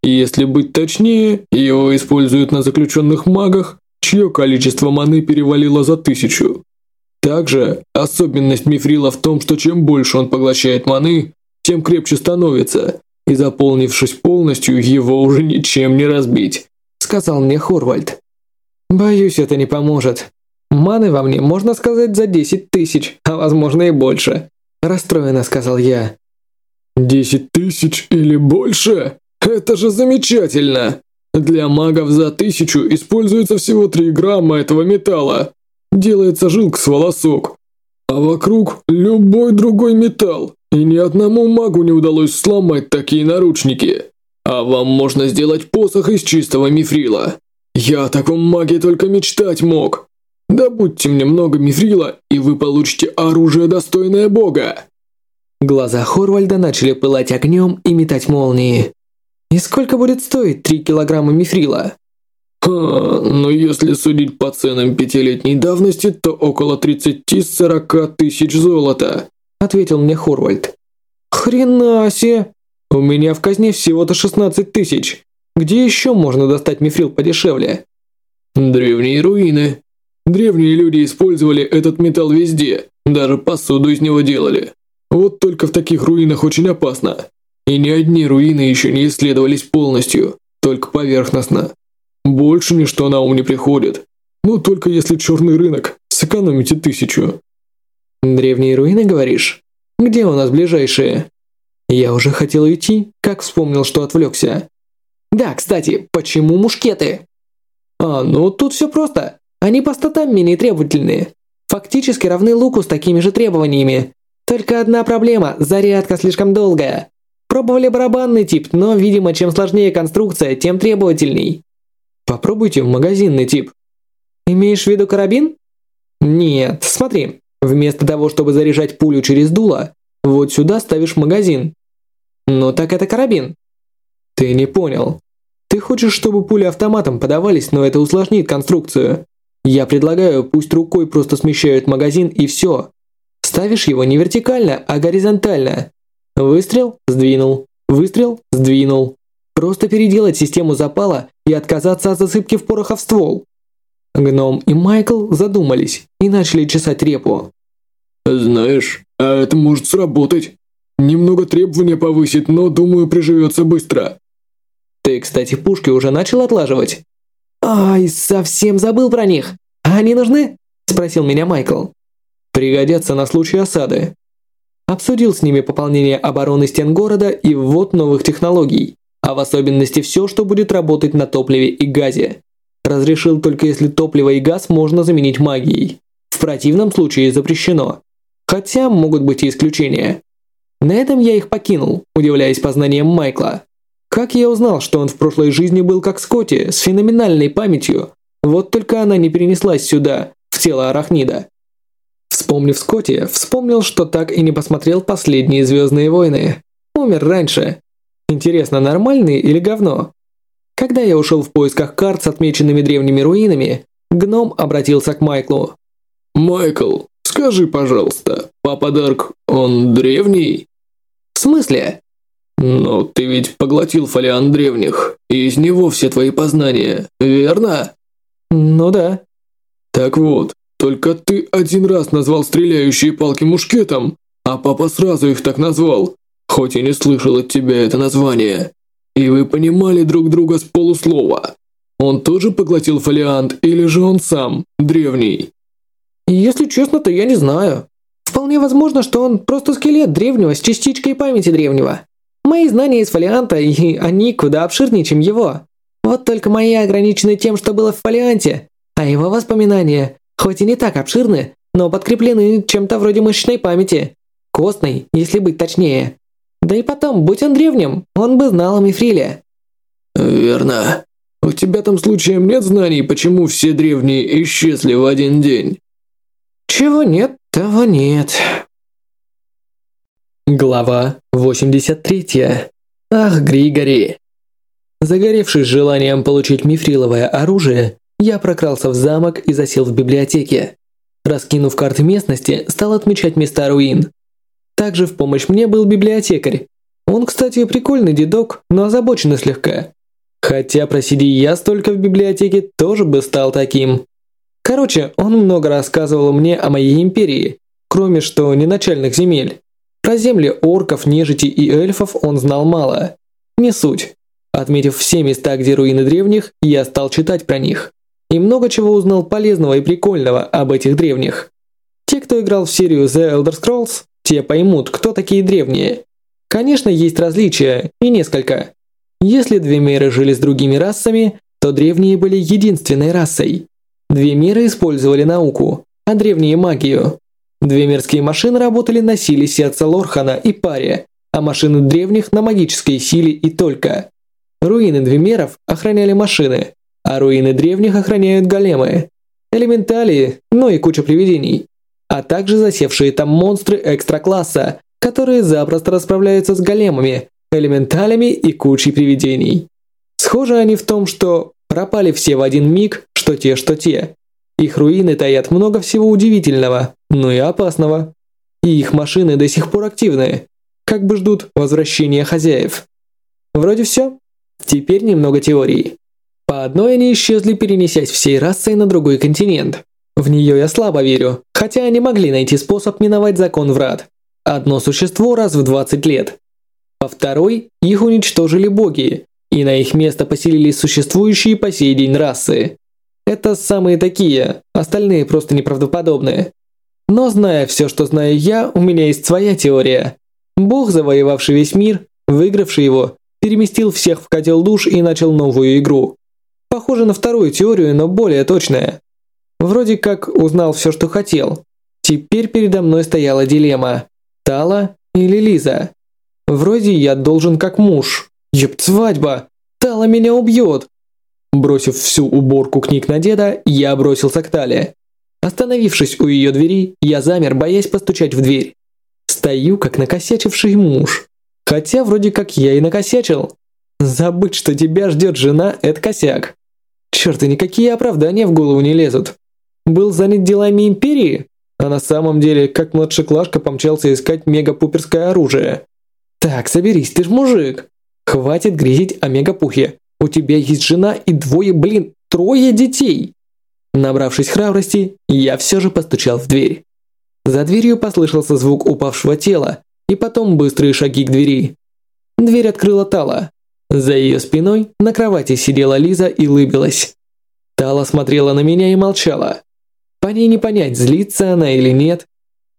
Если быть точнее, его используют на заключенных магах, чье количество маны перевалило за тысячу. Также особенность мифрила в том, что чем больше он поглощает маны, тем крепче становится, и заполнившись полностью, его уже ничем не разбить, сказал мне Хорвальд. Боюсь, это не поможет. Маны во мне, можно сказать, за 10 тысяч, а возможно и больше. Расстроенно сказал я. «Десять тысяч или больше? Это же замечательно! Для магов за тысячу используется всего 3 грамма этого металла. Делается жилк с волосок. А вокруг любой другой металл. И ни одному магу не удалось сломать такие наручники. А вам можно сделать посох из чистого мифрила. Я о таком маге только мечтать мог. Добудьте мне много мифрила, и вы получите оружие, достойное бога!» Глаза Хорвальда начали пылать огнем и метать молнии. «И сколько будет стоить 3 килограмма мифрила?» «Ха, ну если судить по ценам пятилетней давности, то около 30-40 тысяч золота», ответил мне Хорвальд. «Хрена себе! У меня в казне всего-то 16 тысяч. Где еще можно достать мифрил подешевле?» «Древние руины», Древние люди использовали этот металл везде, даже посуду из него делали. Вот только в таких руинах очень опасно. И ни одни руины еще не исследовались полностью, только поверхностно. Больше ничто на ум не приходит. но только если черный рынок, сэкономите тысячу. Древние руины, говоришь? Где у нас ближайшие? Я уже хотел идти, как вспомнил, что отвлекся. Да, кстати, почему мушкеты? А, ну тут все просто. Они по статам менее требовательные. Фактически равны луку с такими же требованиями. Только одна проблема – зарядка слишком долгая. Пробовали барабанный тип, но, видимо, чем сложнее конструкция, тем требовательней. Попробуйте магазинный тип. Имеешь в виду карабин? Нет, смотри. Вместо того, чтобы заряжать пулю через дуло, вот сюда ставишь магазин. Ну так это карабин. Ты не понял. Ты хочешь, чтобы пули автоматом подавались, но это усложнит конструкцию. Я предлагаю, пусть рукой просто смещают магазин и все. Ставишь его не вертикально, а горизонтально. Выстрел – сдвинул. Выстрел – сдвинул. Просто переделать систему запала и отказаться от засыпки в порохов ствол. Гном и Майкл задумались и начали чесать репу. «Знаешь, а это может сработать. Немного требования повысить, но, думаю, приживется быстро». Ты, кстати, пушки уже начал отлаживать? Ай, совсем забыл про них. Они нужны? Спросил меня Майкл. Пригодятся на случай осады. Обсудил с ними пополнение обороны стен города и ввод новых технологий, а в особенности все, что будет работать на топливе и газе. Разрешил только если топливо и газ можно заменить магией. В противном случае запрещено. Хотя могут быть и исключения. На этом я их покинул, удивляясь познаниям Майкла. Как я узнал, что он в прошлой жизни был как Скотти, с феноменальной памятью? Вот только она не перенеслась сюда, в тело арахнида. Вспомнив Скотти, вспомнил, что так и не посмотрел последние Звездные войны. Умер раньше. Интересно, нормальный или говно? Когда я ушел в поисках карт с отмеченными древними руинами, гном обратился к Майклу. «Майкл, скажи, пожалуйста, Папа Дарк, он древний?» «В смысле?» «Но ты ведь поглотил фолиант древних, и из него все твои познания, верно?» «Ну да». «Так вот, только ты один раз назвал стреляющие палки мушкетом, а папа сразу их так назвал, хоть и не слышал от тебя это название. И вы понимали друг друга с полуслова. Он тоже поглотил фолиант, или же он сам, древний?» «Если честно, то я не знаю. Вполне возможно, что он просто скелет древнего с частичкой памяти древнего. Мои знания из фолианта, и они куда обширнее, чем его. Вот только мои ограничены тем, что было в фолианте, а его воспоминания, хоть и не так обширны, но подкреплены чем-то вроде мышечной памяти. Костной, если быть точнее. Да и потом, будь он древним, он бы знал о Мифриле. Верно. У тебя там случаем нет знаний, почему все древние исчезли в один день? Чего нет, того нет. Глава 83. Ах, Григори. Загоревшись желанием получить мифриловое оружие, я прокрался в замок и засел в библиотеке. Раскинув карты местности, стал отмечать места руин. Также в помощь мне был библиотекарь. Он, кстати, прикольный дедок, но озабоченный слегка. Хотя просиди я столько в библиотеке, тоже бы стал таким. Короче, он много рассказывал мне о моей империи, кроме что не начальных земель. Про земли орков, нежити и эльфов он знал мало. Не суть. Отметив все места, где руины древних, я стал читать про них. И много чего узнал полезного и прикольного об этих древних. Те, кто играл в серию The Elder Scrolls, те поймут, кто такие древние. Конечно, есть различия, и несколько. Если две меры жили с другими расами, то древние были единственной расой. Две меры использовали науку, а древние – магию. Две мирские машины работали на силе сердца Лорхана и паре, а машины древних на магической силе и только. Руины Двемеров охраняли машины, а руины древних охраняют големы, элементали, ну и куча привидений, а также засевшие там монстры экстра-класса, которые запросто расправляются с големами, элементалями и кучей привидений. Схожи они в том, что пропали все в один миг, что те, что те. Их руины таят много всего удивительного, но и опасного. И их машины до сих пор активны, как бы ждут возвращения хозяев. Вроде все. Теперь немного теории. По одной они исчезли, перенесясь всей расой на другой континент. В нее я слабо верю, хотя они могли найти способ миновать закон врат. Одно существо раз в 20 лет. По второй, их уничтожили боги, и на их место поселились существующие по сей день расы. Это самые такие, остальные просто неправдоподобные. Но зная все, что знаю я, у меня есть своя теория. Бог, завоевавший весь мир, выигравший его, переместил всех в котел душ и начал новую игру. Похоже на вторую теорию, но более точная. Вроде как узнал все, что хотел. Теперь передо мной стояла дилемма – Тала или Лиза. Вроде я должен как муж. Еб свадьба! Тала меня убьет! Бросив всю уборку книг на деда, я бросился к Тале. Остановившись у ее двери, я замер, боясь постучать в дверь. Стою, как накосячивший муж. Хотя вроде как я и накосячил. Забыть, что тебя ждет жена – это косяк. Черт, и никакие оправдания в голову не лезут. Был занят делами Империи, а на самом деле, как младшеклашка помчался искать мегапуперское оружие. Так, соберись, ты ж мужик. Хватит грезить о мегапухе. У тебя есть жена и двое, блин, трое детей. Набравшись храбрости, я все же постучал в дверь. За дверью послышался звук упавшего тела, и потом быстрые шаги к двери. Дверь открыла Тала. За ее спиной на кровати сидела Лиза и улыбилась. Тала смотрела на меня и молчала. По ней не понять, злится она или нет.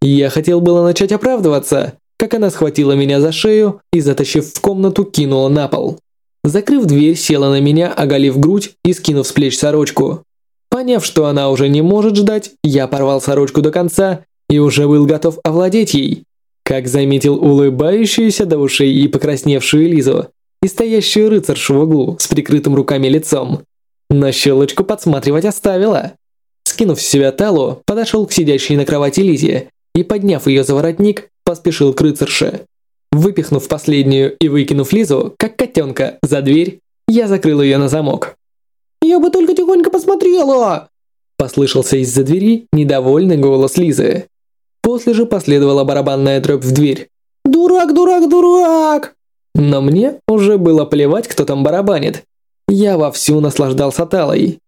Я хотел было начать оправдываться, как она схватила меня за шею и, затащив в комнату, кинула на пол. Закрыв дверь, села на меня, оголив грудь и скинув с плеч сорочку. Поняв, что она уже не может ждать, я порвал сорочку до конца и уже был готов овладеть ей, как заметил улыбающуюся до ушей и покрасневшую Лизу и стоящую рыцаршу в углу с прикрытым руками лицом. Но щелочку подсматривать оставила. Скинув с себя талу, подошел к сидящей на кровати Лизе и, подняв ее за воротник, поспешил к рыцарше. Выпихнув последнюю и выкинув Лизу, как котенка, за дверь, я закрыл ее на замок. «Я бы только тихонько посмотрела!» Послышался из-за двери недовольный голос Лизы. После же последовала барабанная дробь в дверь. «Дурак, дурак, дурак!» Но мне уже было плевать, кто там барабанит. Я вовсю наслаждался Талой.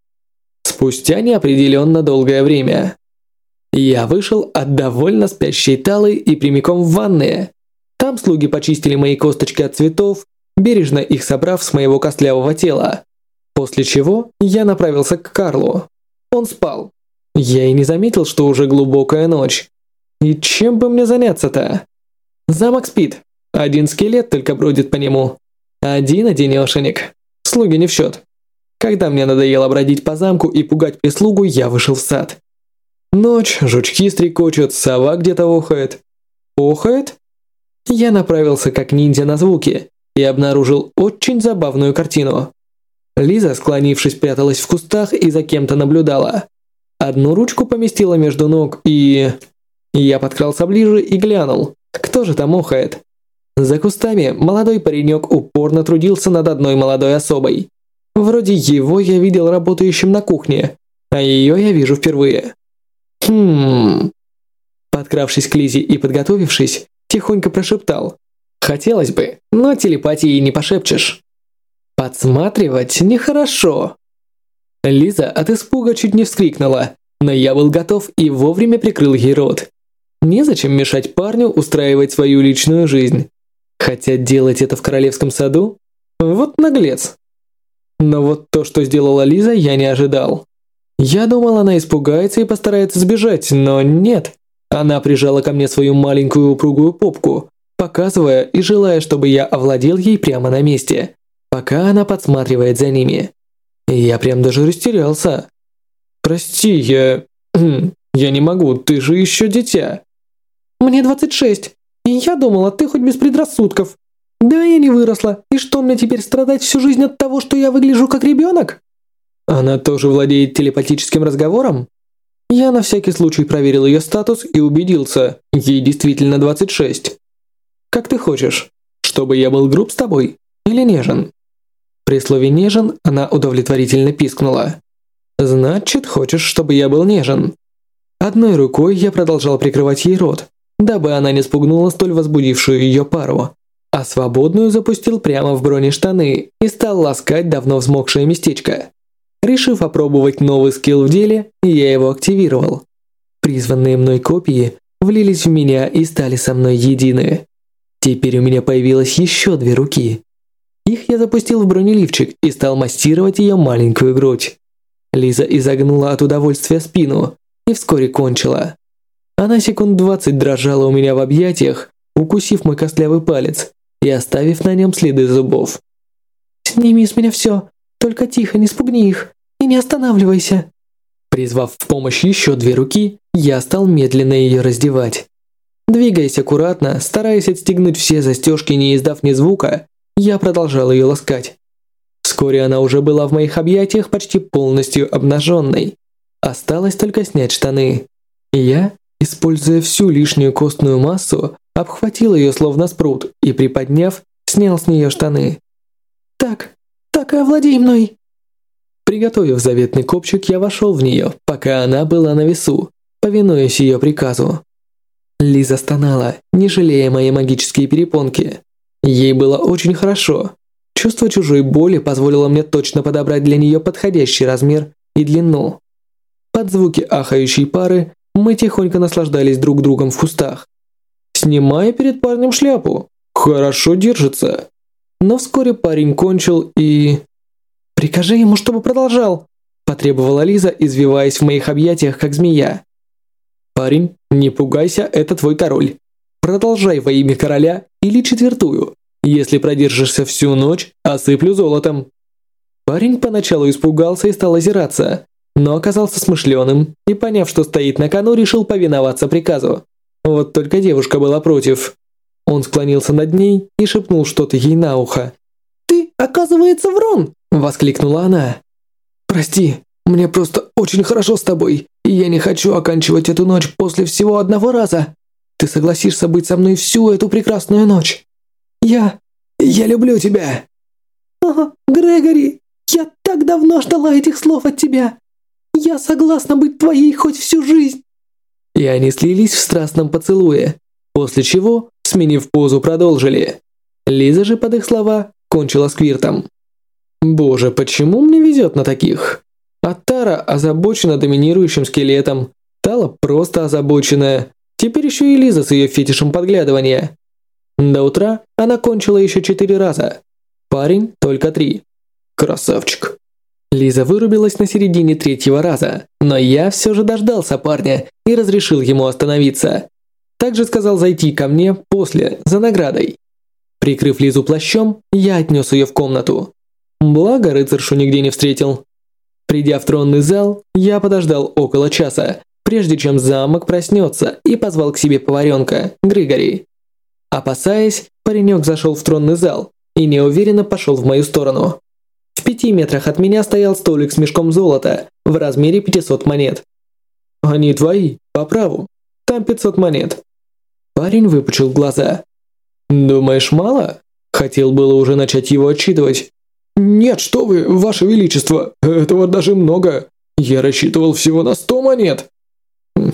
Спустя неопределенно долгое время. Я вышел от довольно спящей Талы и прямиком в ванные. Там слуги почистили мои косточки от цветов, бережно их собрав с моего костлявого тела. После чего я направился к Карлу. Он спал. Я и не заметил, что уже глубокая ночь. И чем бы мне заняться-то? Замок спит. Один скелет только бродит по нему. Один-одинешенек. Слуги не в счет. Когда мне надоело бродить по замку и пугать прислугу, я вышел в сад. Ночь, жучки стрекочут, сова где-то охает. Охает? Я направился как ниндзя на звуки и обнаружил очень забавную картину. Лиза, склонившись, пряталась в кустах и за кем-то наблюдала. Одну ручку поместила между ног и... Я подкрался ближе и глянул, кто же там охает. За кустами молодой паренек упорно трудился над одной молодой особой. Вроде его я видел работающим на кухне, а ее я вижу впервые. Хм... Подкравшись к Лизе и подготовившись, тихонько прошептал. Хотелось бы, но телепатией не пошепчешь. Подсматривать нехорошо. Лиза от испуга чуть не вскрикнула, но я был готов и вовремя прикрыл ей рот. Незачем мешать парню устраивать свою личную жизнь. Хотя делать это в королевском саду? Вот наглец. Но вот то, что сделала Лиза, я не ожидал. Я думал, она испугается и постарается сбежать, но нет. Она прижала ко мне свою маленькую упругую попку, показывая и желая, чтобы я овладел ей прямо на месте, пока она подсматривает за ними. Я прям даже растерялся. «Прости, я... я не могу, ты же еще дитя». «Мне 26, и я думала, ты хоть без предрассудков. Да, я не выросла, и что мне теперь страдать всю жизнь от того, что я выгляжу как ребенок?» Она тоже владеет телепатическим разговором? Я на всякий случай проверил ее статус и убедился, ей действительно 26. Как ты хочешь, чтобы я был груб с тобой или нежен? При слове «нежен» она удовлетворительно пискнула. Значит, хочешь, чтобы я был нежен? Одной рукой я продолжал прикрывать ей рот, дабы она не спугнула столь возбудившую ее пару, а свободную запустил прямо в бронештаны и стал ласкать давно взмокшее местечко. Решив опробовать новый скилл в деле, я его активировал. Призванные мной копии влились в меня и стали со мной едины. Теперь у меня появилось еще две руки. Их я запустил в бронеливчик и стал массировать ее маленькую грудь. Лиза изогнула от удовольствия спину и вскоре кончила. Она секунд двадцать дрожала у меня в объятиях, укусив мой костлявый палец и оставив на нем следы зубов. «Сними с меня все, только тихо, не спугни их и не останавливайся». Призвав в помощь еще две руки, я стал медленно ее раздевать. Двигаясь аккуратно, стараясь отстегнуть все застежки, не издав ни звука, я продолжал ее ласкать. Вскоре она уже была в моих объятиях почти полностью обнаженной. Осталось только снять штаны. Я, используя всю лишнюю костную массу, обхватил ее словно спрут и, приподняв, снял с нее штаны. «Так, так и овладей мной!» Приготовив заветный копчик, я вошел в нее, пока она была на весу, повинуясь ее приказу. Лиза стонала, не жалея мои магические перепонки. Ей было очень хорошо. Чувство чужой боли позволило мне точно подобрать для нее подходящий размер и длину. Под звуки ахающей пары мы тихонько наслаждались друг другом в кустах. Снимая перед парнем шляпу. Хорошо держится. Но вскоре парень кончил и... «Прикажи ему, чтобы продолжал», – потребовала Лиза, извиваясь в моих объятиях, как змея. «Парень, не пугайся, это твой король. Продолжай во имя короля или четвертую. Если продержишься всю ночь, осыплю золотом». Парень поначалу испугался и стал озираться, но оказался смышленым и, поняв, что стоит на кону, решил повиноваться приказу. Вот только девушка была против. Он склонился над ней и шепнул что-то ей на ухо. «Ты, оказывается, врон!» – воскликнула она. «Прости, мне просто очень хорошо с тобой, и я не хочу оканчивать эту ночь после всего одного раза. Ты согласишься быть со мной всю эту прекрасную ночь? Я... я люблю тебя!» «Ага, Грегори, я так давно ждала этих слов от тебя. Я согласна быть твоей хоть всю жизнь!» и они слились в страстном поцелуе, после чего, сменив позу, продолжили. Лиза же под их слова кончила сквиртом. Боже, почему мне везет на таких? А Тара озабочена доминирующим скелетом, Тала просто озабоченная, теперь еще и Лиза с ее фетишем подглядывания. До утра она кончила еще четыре раза, парень только три. Красавчик. Лиза вырубилась на середине третьего раза, но я все же дождался парня и разрешил ему остановиться. Также сказал зайти ко мне после, за наградой. Прикрыв Лизу плащом, я отнес ее в комнату. Благо рыцаршу нигде не встретил. Придя в тронный зал, я подождал около часа, прежде чем замок проснется и позвал к себе поваренка, Григори. Опасаясь, паренек зашел в тронный зал и неуверенно пошел в мою сторону. В пяти метрах от меня стоял столик с мешком золота в размере 500 монет. «Они твои, по праву. Там 500 монет». Парень выпучил глаза. «Думаешь, мало?» Хотел было уже начать его отчитывать. «Нет, что вы, ваше величество, этого даже много. Я рассчитывал всего на 100 монет».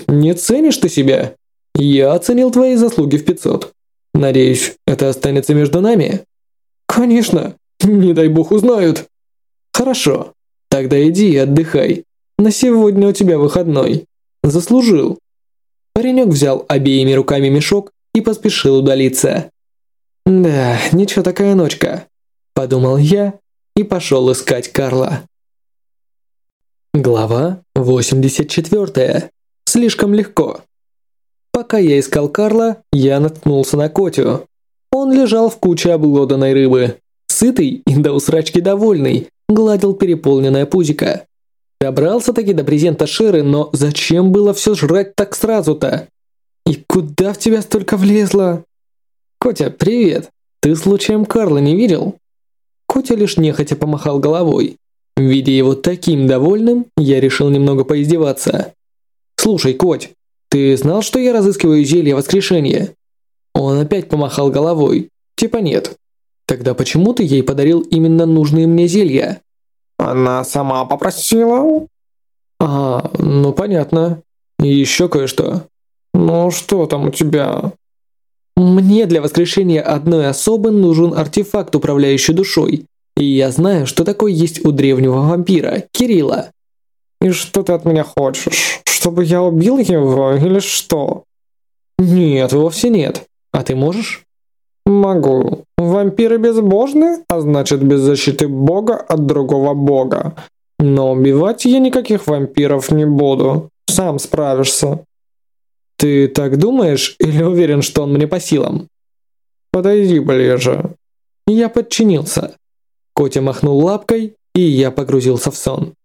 «Не ценишь ты себя?» «Я оценил твои заслуги в 500. Надеюсь, это останется между нами?» «Конечно. Не дай бог узнают». Хорошо. Тогда иди и отдыхай. На сегодня у тебя выходной. Заслужил. Паренек взял обеими руками мешок и поспешил удалиться. Да, ничего такая ночка, подумал я и пошел искать Карла. Глава 84. Слишком легко. Пока я искал Карла, я наткнулся на Котю. Он лежал в куче обглоданной рыбы, сытый и до усрачки довольный, гладил переполненное пузико. Добрался-таки до презента Шеры, но зачем было все жрать так сразу-то? И куда в тебя столько влезло? Котя, привет. Ты случаем Карла не видел? Котя лишь нехотя помахал головой. Видя его таким довольным, я решил немного поиздеваться. «Слушай, Коть, ты знал, что я разыскиваю зелье воскрешения?» Он опять помахал головой. Типа нет. Тогда почему ты ей подарил именно нужные мне зелья? Она сама попросила. А, ну понятно. И еще кое-что. Ну что там у тебя? Мне для воскрешения одной особы нужен артефакт, управляющий душой. И я знаю, что такой есть у древнего вампира, Кирилла. И что ты от меня хочешь? Чтобы я убил его или что? Нет, вовсе нет. А ты можешь? Могу. Вампиры безбожны, а значит без защиты бога от другого бога. Но убивать я никаких вампиров не буду. Сам справишься. Ты так думаешь или уверен, что он мне по силам? Подойди ближе. Я подчинился. Котя махнул лапкой, и я погрузился в сон.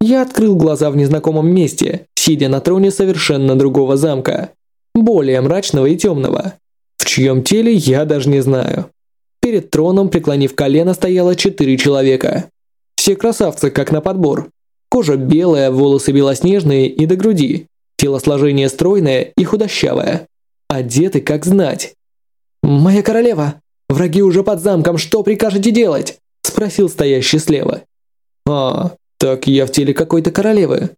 Я открыл глаза в незнакомом месте, сидя на троне совершенно другого замка, более мрачного и темного, в чьем теле я даже не знаю. Перед троном, преклонив колено, стояло четыре человека. Все красавцы, как на подбор. Кожа белая, волосы белоснежные и до груди. Телосложение стройное и худощавое. Одеты как знать. «Моя королева, враги уже под замком, что прикажете делать?» Спросил стоящий слева. «А, так я в теле какой-то королевы».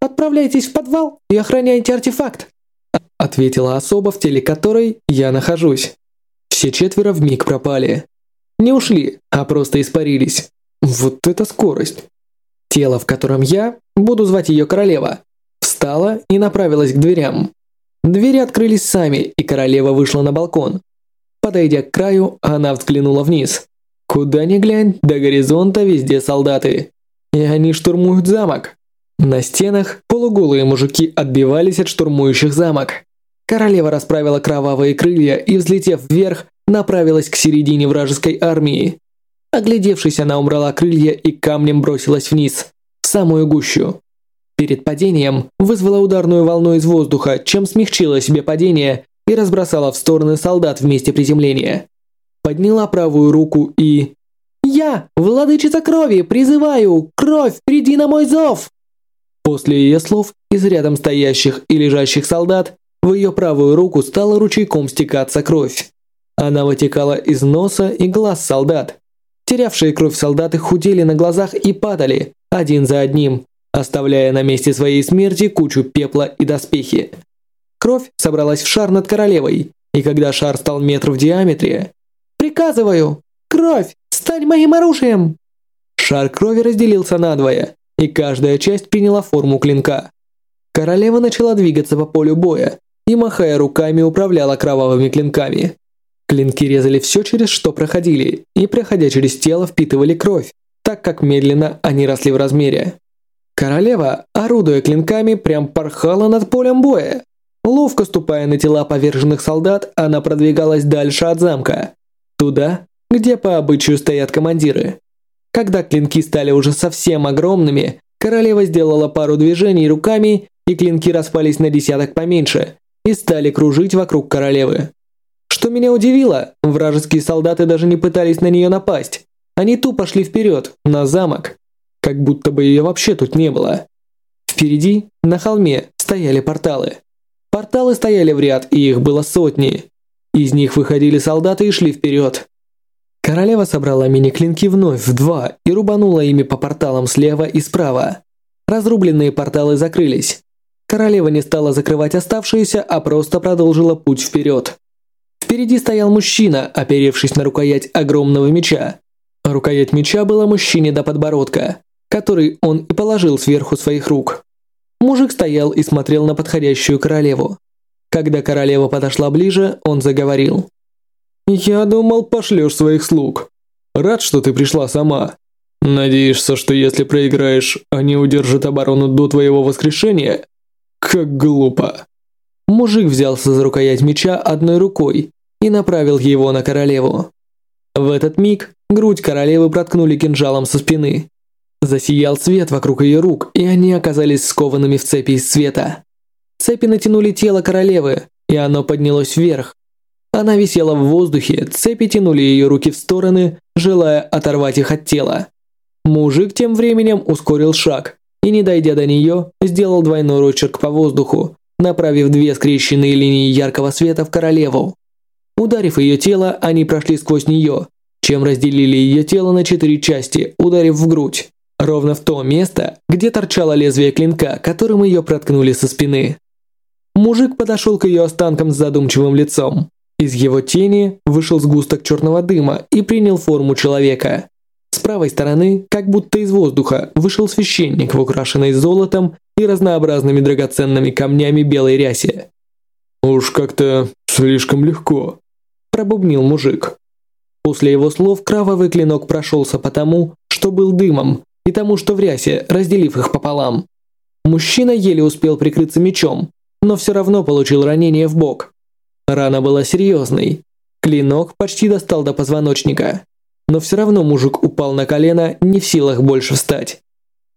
«Отправляйтесь в подвал и охраняйте артефакт», ответила особа, в теле которой я нахожусь. Все четверо вмиг пропали. Не ушли, а просто испарились. Вот это скорость. Тело, в котором я, буду звать ее королева, встала и направилась к дверям. Двери открылись сами, и королева вышла на балкон. Подойдя к краю, она взглянула вниз. Куда ни глянь, до горизонта везде солдаты. И они штурмуют замок. На стенах полуголые мужики отбивались от штурмующих замок. Королева расправила кровавые крылья и, взлетев вверх, направилась к середине вражеской армии. Оглядевшись, она убрала крылья и камнем бросилась вниз, в самую гущу. Перед падением вызвала ударную волну из воздуха, чем смягчила себе падение и разбросала в стороны солдат в месте приземления. Подняла правую руку и... «Я, владычица крови, призываю! Кровь, приди на мой зов!» После ее слов из рядом стоящих и лежащих солдат в ее правую руку стала ручейком стекаться кровь. Она вытекала из носа и глаз солдат. Терявшие кровь солдаты худели на глазах и падали, один за одним, оставляя на месте своей смерти кучу пепла и доспехи. Кровь собралась в шар над королевой, и когда шар стал метр в диаметре... «Приказываю! Кровь! Стань моим оружием!» Шар крови разделился надвое, и каждая часть приняла форму клинка. Королева начала двигаться по полю боя и, махая руками, управляла кровавыми клинками. Клинки резали все, через что проходили, и, проходя через тело, впитывали кровь, так как медленно они росли в размере. Королева, орудуя клинками, прям порхала над полем боя. Ловко ступая на тела поверженных солдат, она продвигалась дальше от замка. Туда, где по обычаю стоят командиры. Когда клинки стали уже совсем огромными, королева сделала пару движений руками, и клинки распались на десяток поменьше и стали кружить вокруг королевы. Что меня удивило, вражеские солдаты даже не пытались на нее напасть. Они тупо шли вперед, на замок. Как будто бы ее вообще тут не было. Впереди, на холме, стояли порталы. Порталы стояли в ряд, и их было сотни. Из них выходили солдаты и шли вперед. Королева собрала мини-клинки вновь в два и рубанула ими по порталам слева и справа. Разрубленные порталы закрылись. Королева не стала закрывать оставшиеся, а просто продолжила путь вперед. Впереди стоял мужчина, оперевшись на рукоять огромного меча. Рукоять меча была мужчине до подбородка, который он и положил сверху своих рук. Мужик стоял и смотрел на подходящую королеву. Когда королева подошла ближе, он заговорил. «Я думал, пошлешь своих слуг. Рад, что ты пришла сама. Надеешься, что если проиграешь, они удержат оборону до твоего воскрешения? Как глупо!» Мужик взялся за рукоять меча одной рукой и направил его на королеву. В этот миг грудь королевы проткнули кинжалом со спины. Засиял свет вокруг ее рук, и они оказались скованными в цепи из света. Цепи натянули тело королевы, и оно поднялось вверх, она висела в воздухе, цепи тянули ее руки в стороны, желая оторвать их от тела. Мужик тем временем ускорил шаг и, не дойдя до нее, сделал двойной рочерк по воздуху, направив две скрещенные линии яркого света в королеву. Ударив ее тело, они прошли сквозь нее, чем разделили ее тело на четыре части, ударив в грудь, ровно в то место, где торчало лезвие клинка, которым ее проткнули со спины. Мужик подошел к ее останкам с задумчивым лицом. Из его тени вышел сгусток черного дыма и принял форму человека. С правой стороны, как будто из воздуха, вышел священник в украшенной золотом и разнообразными драгоценными камнями белой рясе. «Уж как-то слишком легко», – пробубнил мужик. После его слов кровавый клинок прошелся по тому, что был дымом, и тому, что в рясе, разделив их пополам. Мужчина еле успел прикрыться мечом, но все равно получил ранение в бок. Рана была серьезной. Клинок почти достал до позвоночника. Но все равно мужик упал на колено, не в силах больше встать.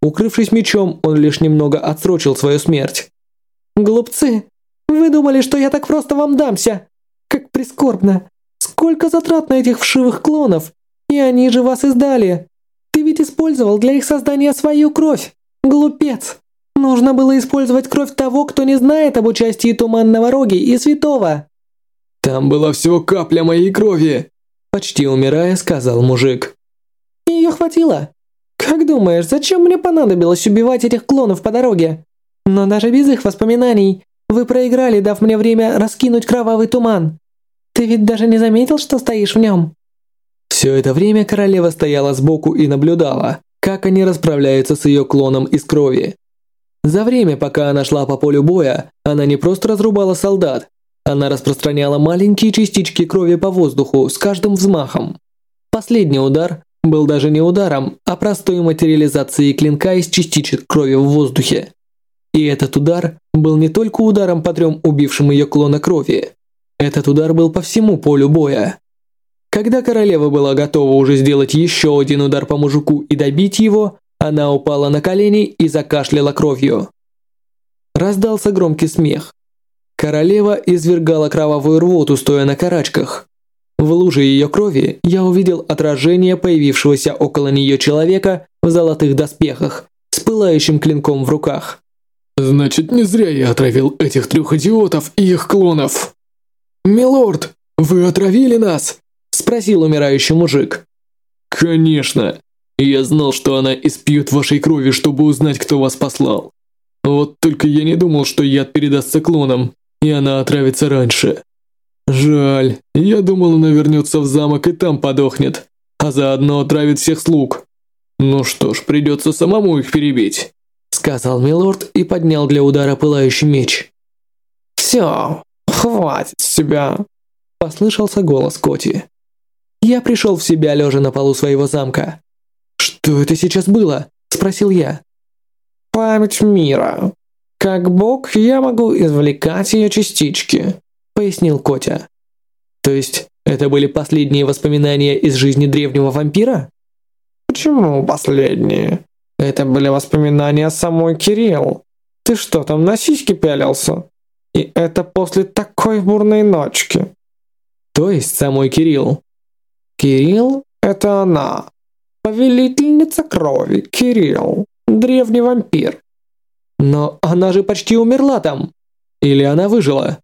Укрывшись мечом, он лишь немного отсрочил свою смерть. «Глупцы! Вы думали, что я так просто вам дамся? Как прискорбно! Сколько затрат на этих вшивых клонов! И они же вас издали! Ты ведь использовал для их создания свою кровь! Глупец! Нужно было использовать кровь того, кто не знает об участии Туманного Роги и Святого!» «Там была всего капля моей крови!» Почти умирая, сказал мужик. «Ее хватило? Как думаешь, зачем мне понадобилось убивать этих клонов по дороге? Но даже без их воспоминаний вы проиграли, дав мне время раскинуть кровавый туман. Ты ведь даже не заметил, что стоишь в нем?» Все это время королева стояла сбоку и наблюдала, как они расправляются с ее клоном из крови. За время, пока она шла по полю боя, она не просто разрубала солдат, она распространяла маленькие частички крови по воздуху с каждым взмахом. Последний удар был даже не ударом, а простой материализацией клинка из частичек крови в воздухе. И этот удар был не только ударом по трем убившим ее клона крови. Этот удар был по всему полю боя. Когда королева была готова уже сделать еще один удар по мужику и добить его, она упала на колени и закашляла кровью. Раздался громкий смех. Королева извергала кровавую рвоту, стоя на карачках. В луже ее крови я увидел отражение появившегося около нее человека в золотых доспехах с пылающим клинком в руках. Значит, не зря я отравил этих трех идиотов и их клонов. «Милорд, вы отравили нас?» – спросил умирающий мужик. «Конечно. Я знал, что она испьет вашей крови, чтобы узнать, кто вас послал. Вот только я не думал, что яд передастся клонам, и она отравится раньше. Жаль, я думал, она вернется в замок и там подохнет, а заодно отравит всех слуг. Ну что ж, придется самому их перебить сказал милорд и поднял для удара пылающий меч. «Все, хватит с тебя!» – послышался голос Коти. Я пришел в себя, лежа на полу своего замка. «Что это сейчас было?» – спросил я. «Память мира. Как бог, я могу извлекать ее частички», – пояснил Котя. «То есть, это были последние воспоминания из жизни древнего вампира?» «Почему последние?» Это были воспоминания самой Кирилл. Ты что там на сиськи пялился? И это после такой бурной ночки. То есть самой Кирилл? Кирилл – это она. Повелительница крови, Кирилл. Древний вампир. Но она же почти умерла там. Или она выжила?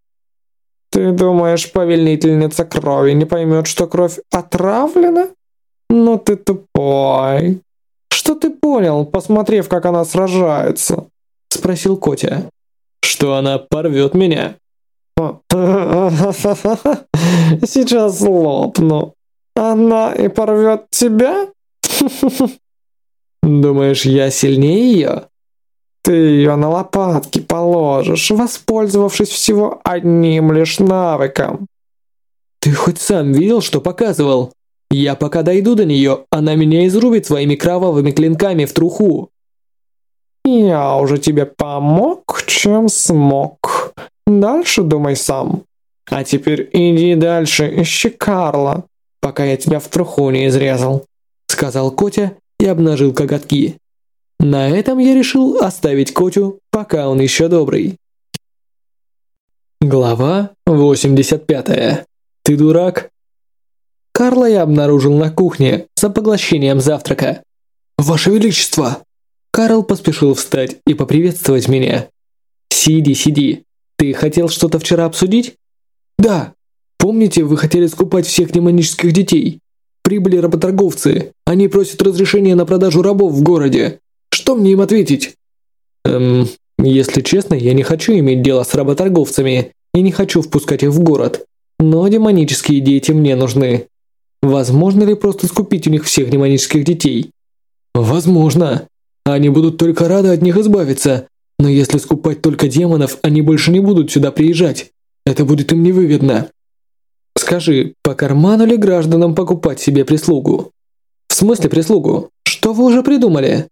Ты думаешь, повелительница крови не поймет, что кровь отравлена? Ну ты тупой. «Что ты понял, посмотрев, как она сражается?» – спросил Котя. «Что она порвет меня». «Сейчас лопну. Она и порвет тебя?» «Думаешь, я сильнее ее?» «Ты ее на лопатки положишь, воспользовавшись всего одним лишь навыком». «Ты хоть сам видел, что показывал?» Я пока дойду до нее, она меня изрубит своими кровавыми клинками в труху. Я уже тебе помог, чем смог. Дальше думай сам. А теперь иди дальше, ищи Карла, пока я тебя в труху не изрезал, сказал Котя и обнажил коготки. На этом я решил оставить Котю, пока он еще добрый. Глава 85. Ты дурак? Карла я обнаружил на кухне за поглощением завтрака. «Ваше Величество!» Карл поспешил встать и поприветствовать меня. «Сиди, сиди. Ты хотел что-то вчера обсудить?» «Да. Помните, вы хотели скупать всех демонических детей? Прибыли работорговцы. Они просят разрешения на продажу рабов в городе. Что мне им ответить?» «Эм, если честно, я не хочу иметь дело с работорговцами и не хочу впускать их в город. Но демонические дети мне нужны. Возможно ли просто скупить у них всех демонических детей? Возможно. Они будут только рады от них избавиться. Но если скупать только демонов, они больше не будут сюда приезжать. Это будет им невыгодно. Скажи, по карману ли гражданам покупать себе прислугу? В смысле прислугу? Что вы уже придумали?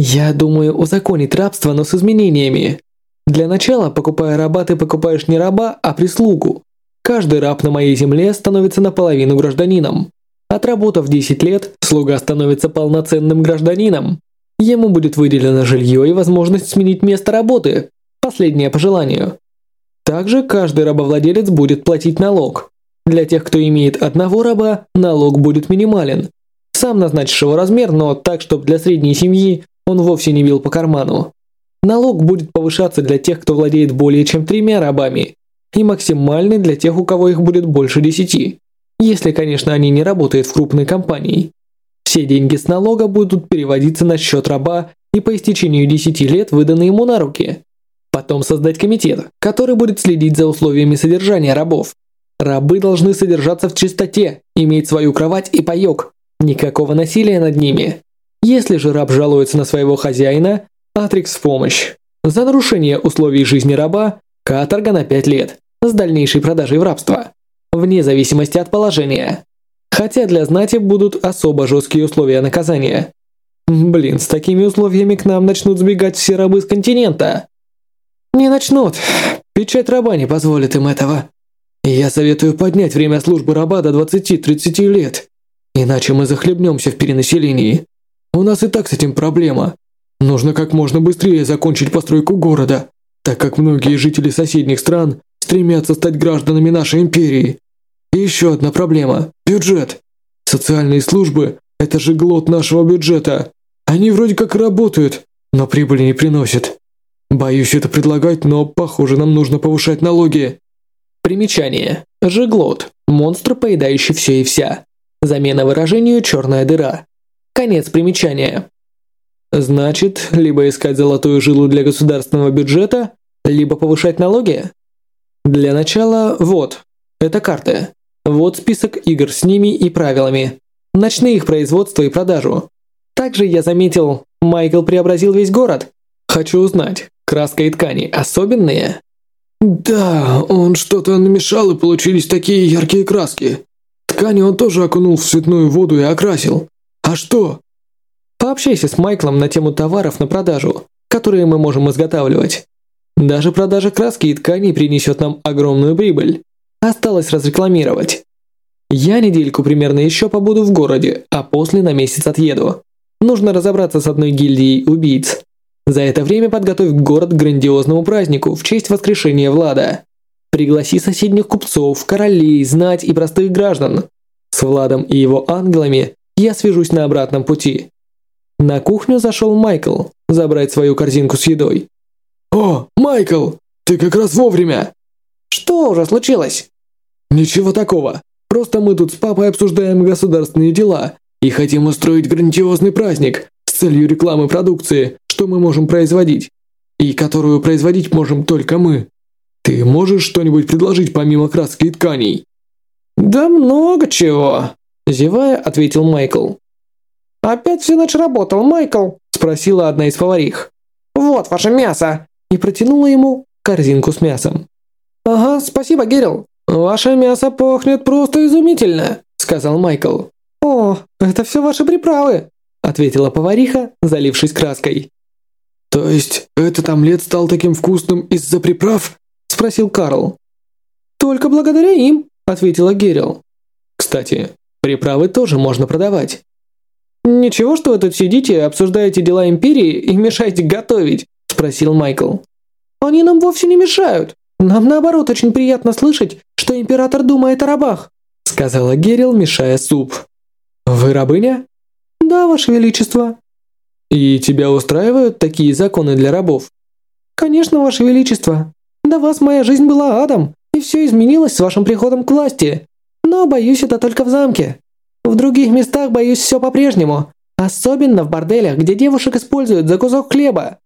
Я думаю узаконить рабство, но с изменениями. Для начала, покупая раба, ты покупаешь не раба, а прислугу. Каждый раб на моей земле становится наполовину гражданином. Отработав 10 лет, слуга становится полноценным гражданином. Ему будет выделено жилье и возможность сменить место работы. Последнее по желанию. Также каждый рабовладелец будет платить налог. Для тех, кто имеет одного раба, налог будет минимален. Сам назначишь его размер, но так, чтобы для средней семьи он вовсе не бил по карману. Налог будет повышаться для тех, кто владеет более чем тремя рабами, и максимальный для тех, у кого их будет больше десяти. Если, конечно, они не работают в крупной компании. Все деньги с налога будут переводиться на счет раба и по истечению 10 лет выданы ему на руки. Потом создать комитет, который будет следить за условиями содержания рабов. Рабы должны содержаться в чистоте, иметь свою кровать и паёк. Никакого насилия над ними. Если же раб жалуется на своего хозяина, Атрикс в помощь. За нарушение условий жизни раба – каторга на 5 лет с дальнейшей продажей в рабство. Вне зависимости от положения. Хотя для знати будут особо жесткие условия наказания. Блин, с такими условиями к нам начнут сбегать все рабы с континента. Не начнут. Печать раба не позволит им этого. Я советую поднять время службы раба до 20-30 лет. Иначе мы захлебнемся в перенаселении. У нас и так с этим проблема. Нужно как можно быстрее закончить постройку города, так как многие жители соседних стран стремятся стать гражданами нашей империи. И еще одна проблема – бюджет. Социальные службы – это же глот нашего бюджета. Они вроде как работают, но прибыли не приносят. Боюсь это предлагать, но, похоже, нам нужно повышать налоги. Примечание. Жиглот. Монстр, поедающий все и вся. Замена выражению «черная дыра». Конец примечания. Значит, либо искать золотую жилу для государственного бюджета, либо повышать налоги? Для начала, вот, это карты. Вот список игр с ними и правилами. Начни их производство и продажу. Также я заметил, Майкл преобразил весь город. Хочу узнать, краска и ткани особенные? Да, он что-то намешал и получились такие яркие краски. Ткани он тоже окунул в цветную воду и окрасил. А что? Пообщайся с Майклом на тему товаров на продажу, которые мы можем изготавливать. Даже продажа краски и тканей принесет нам огромную прибыль. Осталось разрекламировать. Я недельку примерно еще побуду в городе, а после на месяц отъеду. Нужно разобраться с одной гильдией убийц. За это время подготовь город к грандиозному празднику в честь воскрешения Влада. Пригласи соседних купцов, королей, знать и простых граждан. С Владом и его ангелами я свяжусь на обратном пути. На кухню зашел Майкл забрать свою корзинку с едой. «О, Майкл, ты как раз вовремя!» Что уже случилось? Ничего такого. Просто мы тут с папой обсуждаем государственные дела и хотим устроить грандиозный праздник с целью рекламы продукции, что мы можем производить, и которую производить можем только мы. Ты можешь что-нибудь предложить помимо краски и тканей? Да много чего, зевая, ответил Майкл. Опять всю ночь работал, Майкл? спросила одна из поварих. Вот ваше мясо, и протянула ему корзинку с мясом. «Ага, спасибо, Герил. Ваше мясо пахнет просто изумительно», – сказал Майкл. «О, это все ваши приправы», – ответила повариха, залившись краской. «То есть этот омлет стал таким вкусным из-за приправ?» – спросил Карл. «Только благодаря им», – ответила Герил. «Кстати, приправы тоже можно продавать». «Ничего, что вы тут сидите, обсуждаете дела Империи и мешаете готовить?» – спросил Майкл. «Они нам вовсе не мешают. «Нам наоборот очень приятно слышать, что император думает о рабах», сказала Герил, мешая суп. «Вы рабыня?» «Да, ваше величество». «И тебя устраивают такие законы для рабов?» «Конечно, ваше величество. До вас моя жизнь была адом, и все изменилось с вашим приходом к власти. Но, боюсь, это только в замке. В других местах, боюсь, все по-прежнему. Особенно в борделях, где девушек используют за кусок хлеба.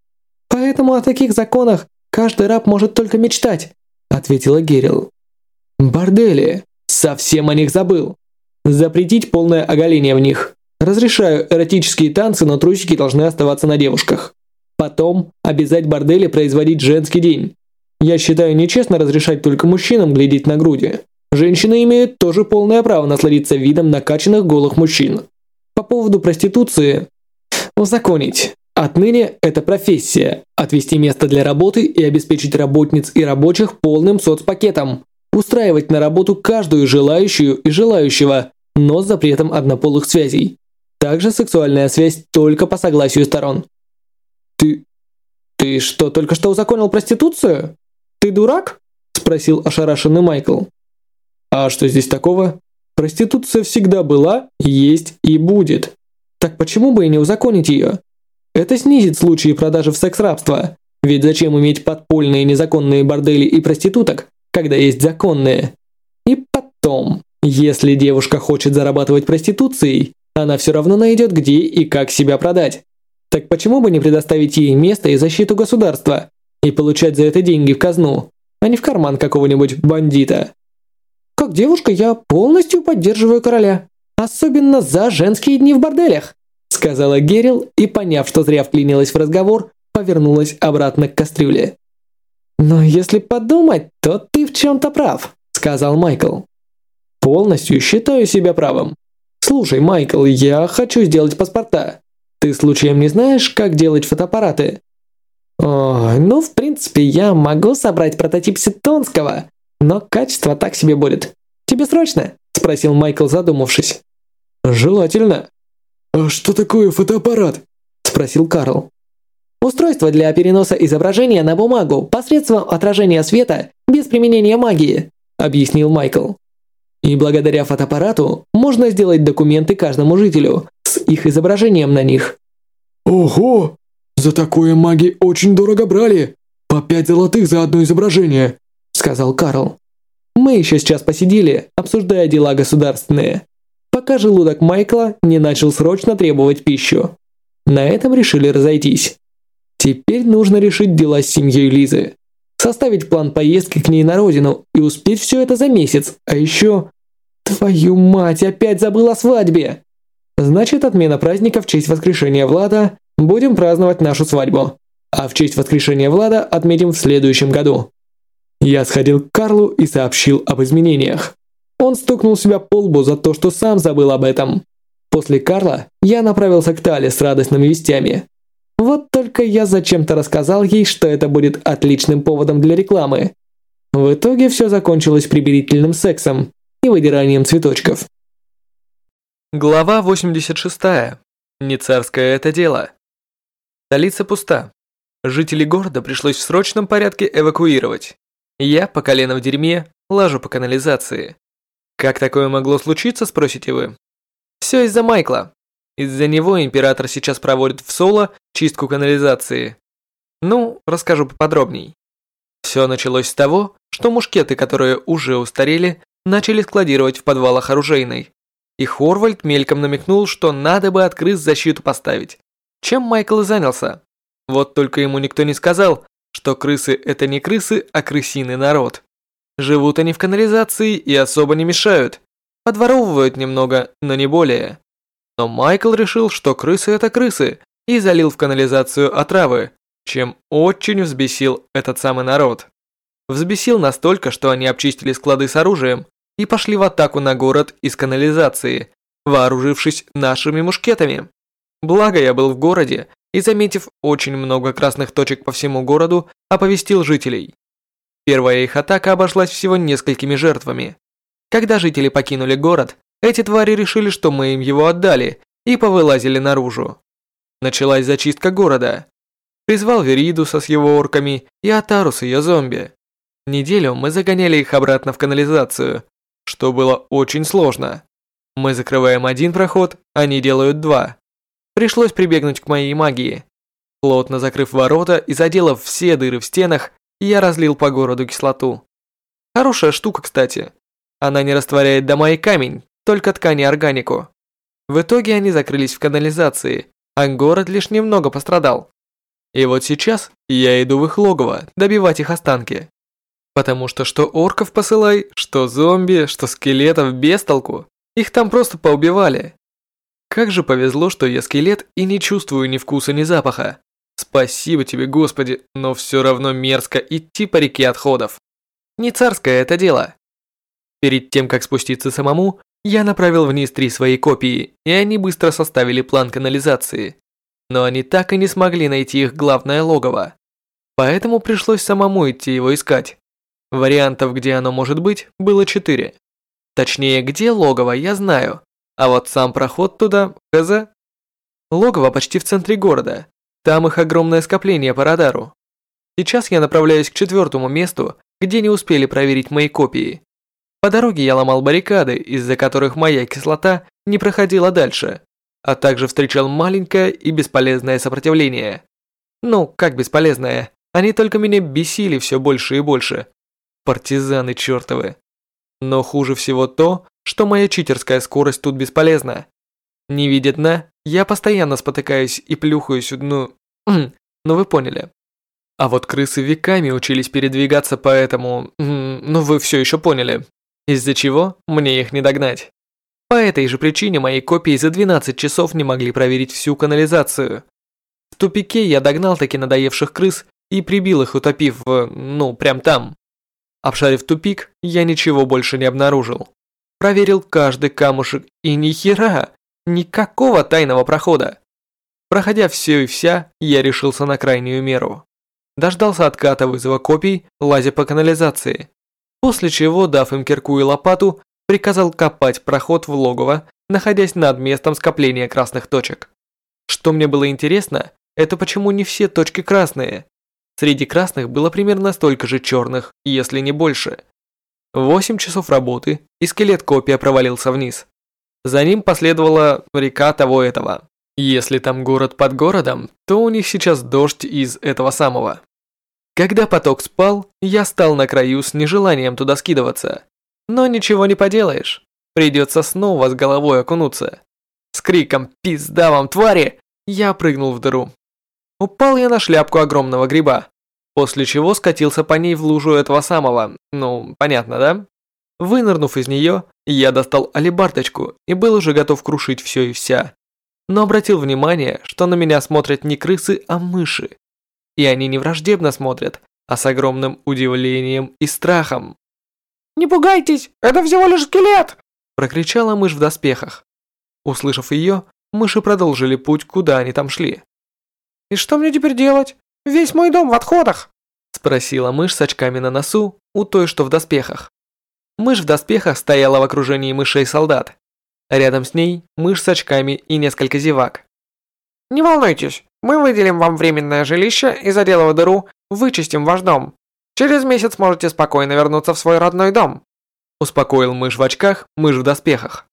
Поэтому о таких законах Каждый раб может только мечтать», – ответила Герил. «Бордели! Совсем о них забыл. Запретить полное оголение в них. Разрешаю эротические танцы, но трусики должны оставаться на девушках. Потом обязать бордели производить женский день. Я считаю нечестно разрешать только мужчинам глядеть на груди. Женщины имеют тоже полное право насладиться видом накачанных голых мужчин. По поводу проституции. Узаконить. отныне это профессия – отвести место для работы и обеспечить работниц и рабочих полным соцпакетом, устраивать на работу каждую желающую и желающего, но с запретом однополых связей. Также сексуальная связь только по согласию сторон. Ты... ты что, только что узаконил проституцию? Ты дурак? Спросил ошарашенный Майкл. А что здесь такого? Проституция всегда была, есть и будет. Так почему бы и не узаконить ее? Это снизит случаи продажи в секс-рабство. Ведь зачем иметь подпольные незаконные бордели и проституток, когда есть законные? И потом, если девушка хочет зарабатывать проституцией, она все равно найдет где и как себя продать. Так почему бы не предоставить ей место и защиту государства и получать за это деньги в казну, а не в карман какого-нибудь бандита? Как девушка я полностью поддерживаю короля, особенно за женские дни в борделях, сказала Герил и, поняв, что зря вклинилась в разговор, повернулась обратно к кастрюле. «Но если подумать, то ты в чем-то прав», — сказал Майкл. Полностью считаю себя правым. Слушай, Майкл, я хочу сделать паспорта. Ты случаем не знаешь, как делать фотоаппараты? Ой, ну, в принципе, я могу собрать прототип Ситонского, но качество так себе будет. Тебе срочно? Спросил Майкл, задумавшись. Желательно. А что такое фотоаппарат? Спросил Карл. Устройство для переноса изображения на бумагу посредством отражения света без применения магии, объяснил Майкл. И благодаря фотоаппарату можно сделать документы каждому жителю с их изображением на них. Ого! За такое маги очень дорого брали. По пять золотых за одно изображение, сказал Карл. Мы еще сейчас посидели, обсуждая дела государственные, пока желудок Майкла не начал срочно требовать пищу. На этом решили разойтись. Теперь нужно решить дела с семьей Лизы составить план поездки к ней на родину и успеть все это за месяц. А еще... Твою мать, опять забыл о свадьбе! Значит, отмена праздника в честь воскрешения Влада. Будем праздновать нашу свадьбу. А в честь воскрешения Влада отметим в следующем году. Я сходил к Карлу и сообщил об изменениях. Он стукнул себя по лбу за то, что сам забыл об этом. После Карла я направился к Тале с радостными вестями. Вот только я зачем-то рассказал ей, что это будет отличным поводом для рекламы. В итоге все закончилось приберительным сексом и выдиранием цветочков. Глава 86. Не царское это дело. Столица пуста. Жителей города пришлось в срочном порядке эвакуировать. Я по колено в дерьме лажу по канализации. Как такое могло случиться, спросите вы? Все из-за Майкла. Из-за него император сейчас проводит в Соло чистку канализации. Ну, расскажу поподробней. Все началось с того, что мушкеты, которые уже устарели, начали складировать в подвалах оружейной. И Хорвальд мельком намекнул, что надо бы от крыс защиту поставить. Чем Майкл и занялся. Вот только ему никто не сказал, что крысы это не крысы, а крысиный народ. Живут они в канализации и особо не мешают. Подворовывают немного, но не более. Но Майкл решил, что крысы это крысы, и залил в канализацию отравы, чем очень взбесил этот самый народ. Взбесил настолько, что они обчистили склады с оружием и пошли в атаку на город из канализации, вооружившись нашими мушкетами. Благо я был в городе и, заметив очень много красных точек по всему городу, оповестил жителей. Первая их атака обошлась всего несколькими жертвами. Когда жители покинули город, эти твари решили, что мы им его отдали, и повылазили наружу. Началась зачистка города. Призвал Веридуса с его орками и Атару с ее зомби. Неделю мы загоняли их обратно в канализацию, что было очень сложно. Мы закрываем один проход, они делают два. Пришлось прибегнуть к моей магии. Плотно закрыв ворота и заделав все дыры в стенах, я разлил по городу кислоту. Хорошая штука, кстати. Она не растворяет дома и камень, только ткани органику. В итоге они закрылись в канализации, а город лишь немного пострадал. И вот сейчас я иду в их логово добивать их останки. Потому что что орков посылай, что зомби, что скелетов без толку, их там просто поубивали. Как же повезло, что я скелет и не чувствую ни вкуса, ни запаха. Спасибо тебе, Господи, но все равно мерзко идти по реке отходов. Не царское это дело. Перед тем, как спуститься самому, я направил вниз три свои копии, и они быстро составили план канализации. но они так и не смогли найти их главное логово. Поэтому пришлось самому идти его искать. Вариантов, где оно может быть, было четыре. Точнее, где логово, я знаю, а вот сам проход туда, хз. Логово почти в центре города, там их огромное скопление по радару. Сейчас я направляюсь к четвертому месту, где не успели проверить мои копии. По дороге я ломал баррикады, из-за которых моя кислота не проходила дальше, а также встречал маленькое и бесполезное сопротивление. Ну, как бесполезное, они только меня бесили все больше и больше. Партизаны чертовы. Но хуже всего то, что моя читерская скорость тут бесполезна. Не видя дна, я постоянно спотыкаюсь и плюхаюсь, ну... ну вы поняли. А вот крысы веками учились передвигаться по этому... ну вы все еще поняли. Из-за чего мне их не догнать. По этой же причине мои копии за 12 часов не могли проверить всю канализацию. В тупике я догнал таки надоевших крыс и прибил их, утопив в... ну, прям там. Обшарив тупик, я ничего больше не обнаружил. Проверил каждый камушек и ни хера, никакого тайного прохода. Проходя все и вся, я решился на крайнюю меру. Дождался отката вызова копий, лазя по канализации. После чего, дав им кирку и лопату, приказал копать проход в логово, находясь над местом скопления красных точек. Что мне было интересно, это почему не все точки красные. Среди красных было примерно столько же черных, если не больше. Восемь часов работы, и скелет копия провалился вниз. За ним последовала река того этого. Если там город под городом, то у них сейчас дождь из этого самого. Когда поток спал, я стал на краю с нежеланием туда скидываться. Но ничего не поделаешь. Придется снова с головой окунуться. С криком «Пизда вам, твари!» я прыгнул в дыру. Упал я на шляпку огромного гриба, после чего скатился по ней в лужу этого самого, ну, понятно, да? Вынырнув из нее, я достал алибарточку и был уже готов крушить все и вся. Но обратил внимание, что на меня смотрят не крысы, а мыши. И они не враждебно смотрят, а с огромным удивлением и страхом. «Не пугайтесь, это всего лишь скелет!» Прокричала мышь в доспехах. Услышав ее, мыши продолжили путь, куда они там шли. «И что мне теперь делать? Весь мой дом в отходах!» Спросила мышь с очками на носу у той, что в доспехах. Мышь в доспехах стояла в окружении мышей-солдат. Рядом с ней мышь с очками и несколько зевак. «Не волнуйтесь, мы выделим вам временное жилище и, заделав дыру, вычистим ваш дом. Через месяц можете спокойно вернуться в свой родной дом», успокоил мышь в очках, мышь в доспехах.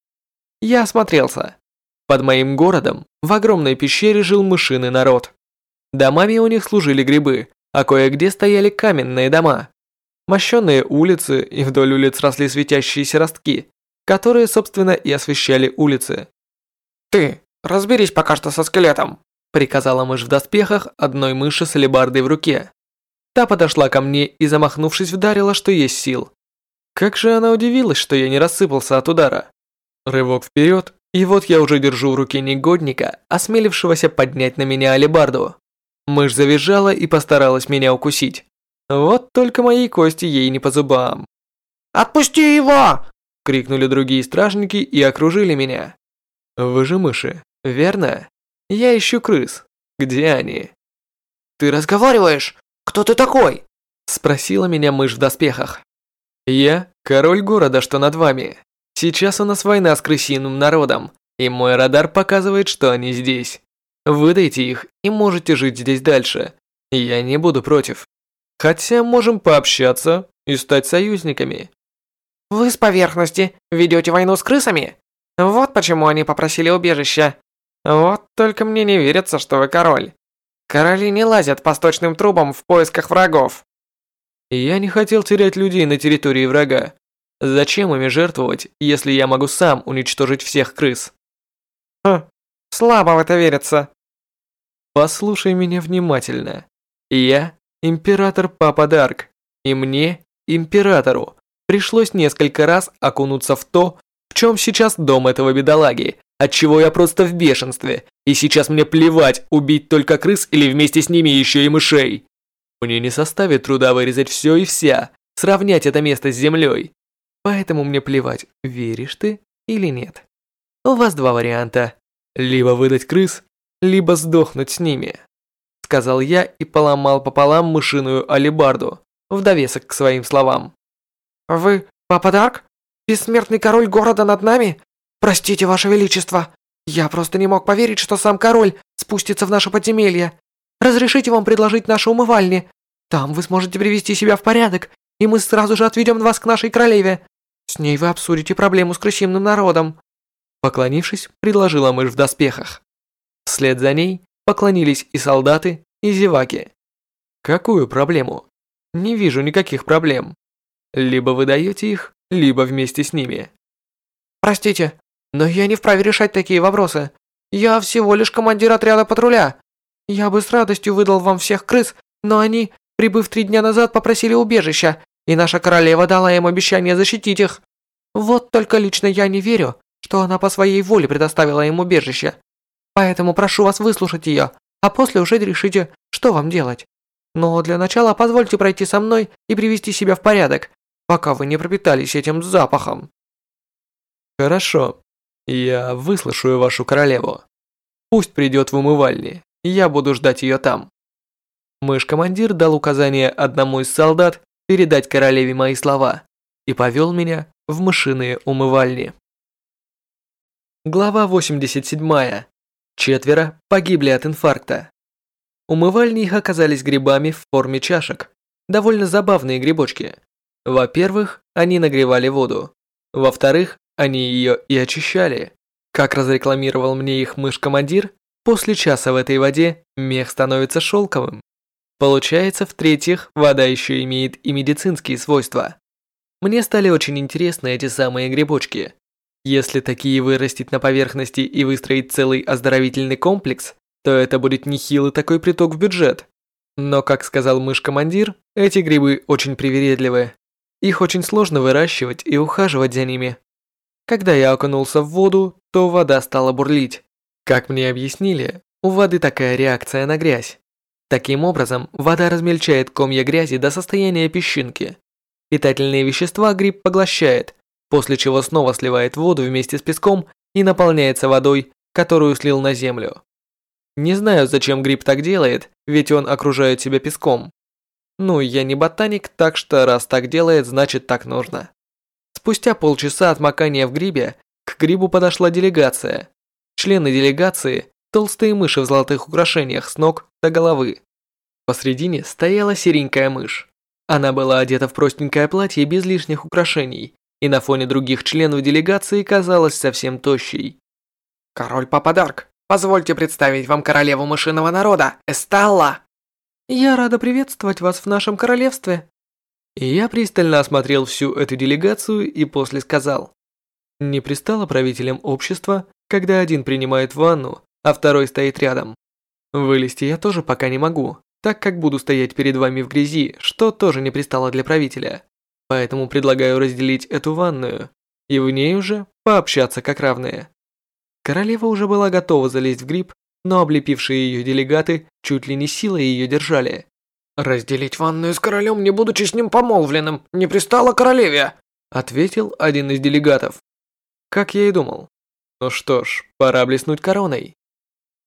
Я осмотрелся. Под моим городом в огромной пещере жил мышиный народ. Домами у них служили грибы, а кое-где стояли каменные дома. Мощенные улицы, и вдоль улиц росли светящиеся ростки, которые, собственно, и освещали улицы. «Ты, разберись пока что со скелетом», приказала мышь в доспехах одной мыши с алебардой в руке. Та подошла ко мне и, замахнувшись, вдарила, что есть сил. Как же она удивилась, что я не рассыпался от удара. Рывок вперед, и вот я уже держу в руке негодника, осмелившегося поднять на меня алебарду. Мышь завизжала и постаралась меня укусить. Вот только мои кости ей не по зубам. «Отпусти его!» – крикнули другие стражники и окружили меня. «Вы же мыши, верно? Я ищу крыс. Где они?» «Ты разговариваешь? Кто ты такой?» Спросила меня мышь в доспехах. «Я король города, что над вами. Сейчас у нас война с крысиным народом, и мой радар показывает, что они здесь. Выдайте их и можете жить здесь дальше. Я не буду против. Хотя можем пообщаться и стать союзниками». «Вы с поверхности ведете войну с крысами? Вот почему они попросили убежища. Вот только мне не верится, что вы король. Короли не лазят по сточным трубам в поисках врагов. Я не хотел терять людей на территории врага. Зачем ими жертвовать, если я могу сам уничтожить всех крыс? Хм, слабо в это верится. Послушай меня внимательно. Я император Папа Дарк, и мне, императору, пришлось несколько раз окунуться в то, в чем сейчас дом этого бедолаги, отчего я просто в бешенстве, и сейчас мне плевать, убить только крыс или вместе с ними еще и мышей. Мне не составит труда вырезать все и вся, сравнять это место с землей. Поэтому мне плевать, веришь ты или нет. У вас два варианта. Либо выдать крыс, либо сдохнуть с ними», — сказал я и поломал пополам мышиную алебарду, в довесок к своим словам. «Вы Папа Дарк? Бессмертный король города над нами? Простите, ваше величество, я просто не мог поверить, что сам король спустится в наше подземелье. Разрешите вам предложить наши умывальни. Там вы сможете привести себя в порядок, и мы сразу же отведем вас к нашей королеве. С ней вы обсудите проблему с крысиным народом». Поклонившись, предложила мышь в доспехах. Вслед за ней поклонились и солдаты, и зеваки. Какую проблему? Не вижу никаких проблем. Либо вы даете их, либо вместе с ними. «Простите, но я не вправе решать такие вопросы. Я всего лишь командир отряда патруля. Я бы с радостью выдал вам всех крыс, но они, прибыв три дня назад, попросили убежища, и наша королева дала им обещание защитить их. Вот только лично я не верю, что она по своей воле предоставила им убежище. Поэтому прошу вас выслушать ее, а после уже решите, что вам делать. Но для начала позвольте пройти со мной и привести себя в порядок, пока вы не пропитались этим запахом. Хорошо, я выслушаю вашу королеву. Пусть придет в умывальни, я буду ждать ее там. Мышь-командир дал указание одному из солдат передать королеве мои слова и повел меня в мышиные умывальни. Глава 87. Четверо погибли от инфаркта. Умывальни их оказались грибами в форме чашек. Довольно забавные грибочки. Во-первых, они нагревали воду. Во-вторых, они ее и очищали. Как разрекламировал мне их мышь-командир, после часа в этой воде мех становится шелковым. Получается, в-третьих, вода еще имеет и медицинские свойства. Мне стали очень интересны эти самые грибочки. Если такие вырастить на поверхности и выстроить целый оздоровительный комплекс, то это будет нехилый такой приток в бюджет. Но, как сказал мышь-командир, эти грибы очень привередливые. Их очень сложно выращивать и ухаживать за ними. Когда я окунулся в воду, то вода стала бурлить. Как мне объяснили, у воды такая реакция на грязь. Таким образом, вода размельчает комья грязи до состояния песчинки. Питательные вещества гриб поглощает, после чего снова сливает воду вместе с песком и наполняется водой, которую слил на землю. Не знаю, зачем гриб так делает, ведь он окружает себя песком. Ну, я не ботаник, так что раз так делает, значит так нужно. Спустя полчаса отмокания в грибе, к грибу подошла делегация. Члены делегации – толстые мыши в золотых украшениях с ног до головы. Посредине стояла серенькая мышь. Она была одета в простенькое платье без лишних украшений, и на фоне других членов делегации казалась совсем тощей. «Король Пападарк, позвольте представить вам королеву мышиного народа, Эсталла!» «Я рада приветствовать вас в нашем королевстве». Я пристально осмотрел всю эту делегацию и после сказал. Не пристало правителям общества, когда один принимает ванну, а второй стоит рядом. Вылезти я тоже пока не могу, так как буду стоять перед вами в грязи, что тоже не пристало для правителя. Поэтому предлагаю разделить эту ванную, и в ней уже пообщаться как равные. Королева уже была готова залезть в гриб, но облепившие ее делегаты чуть ли не силой ее держали. «Разделить ванную с королем, не будучи с ним помолвленным, не пристало королеве!» Ответил один из делегатов. Как я и думал. Ну что ж, пора блеснуть короной.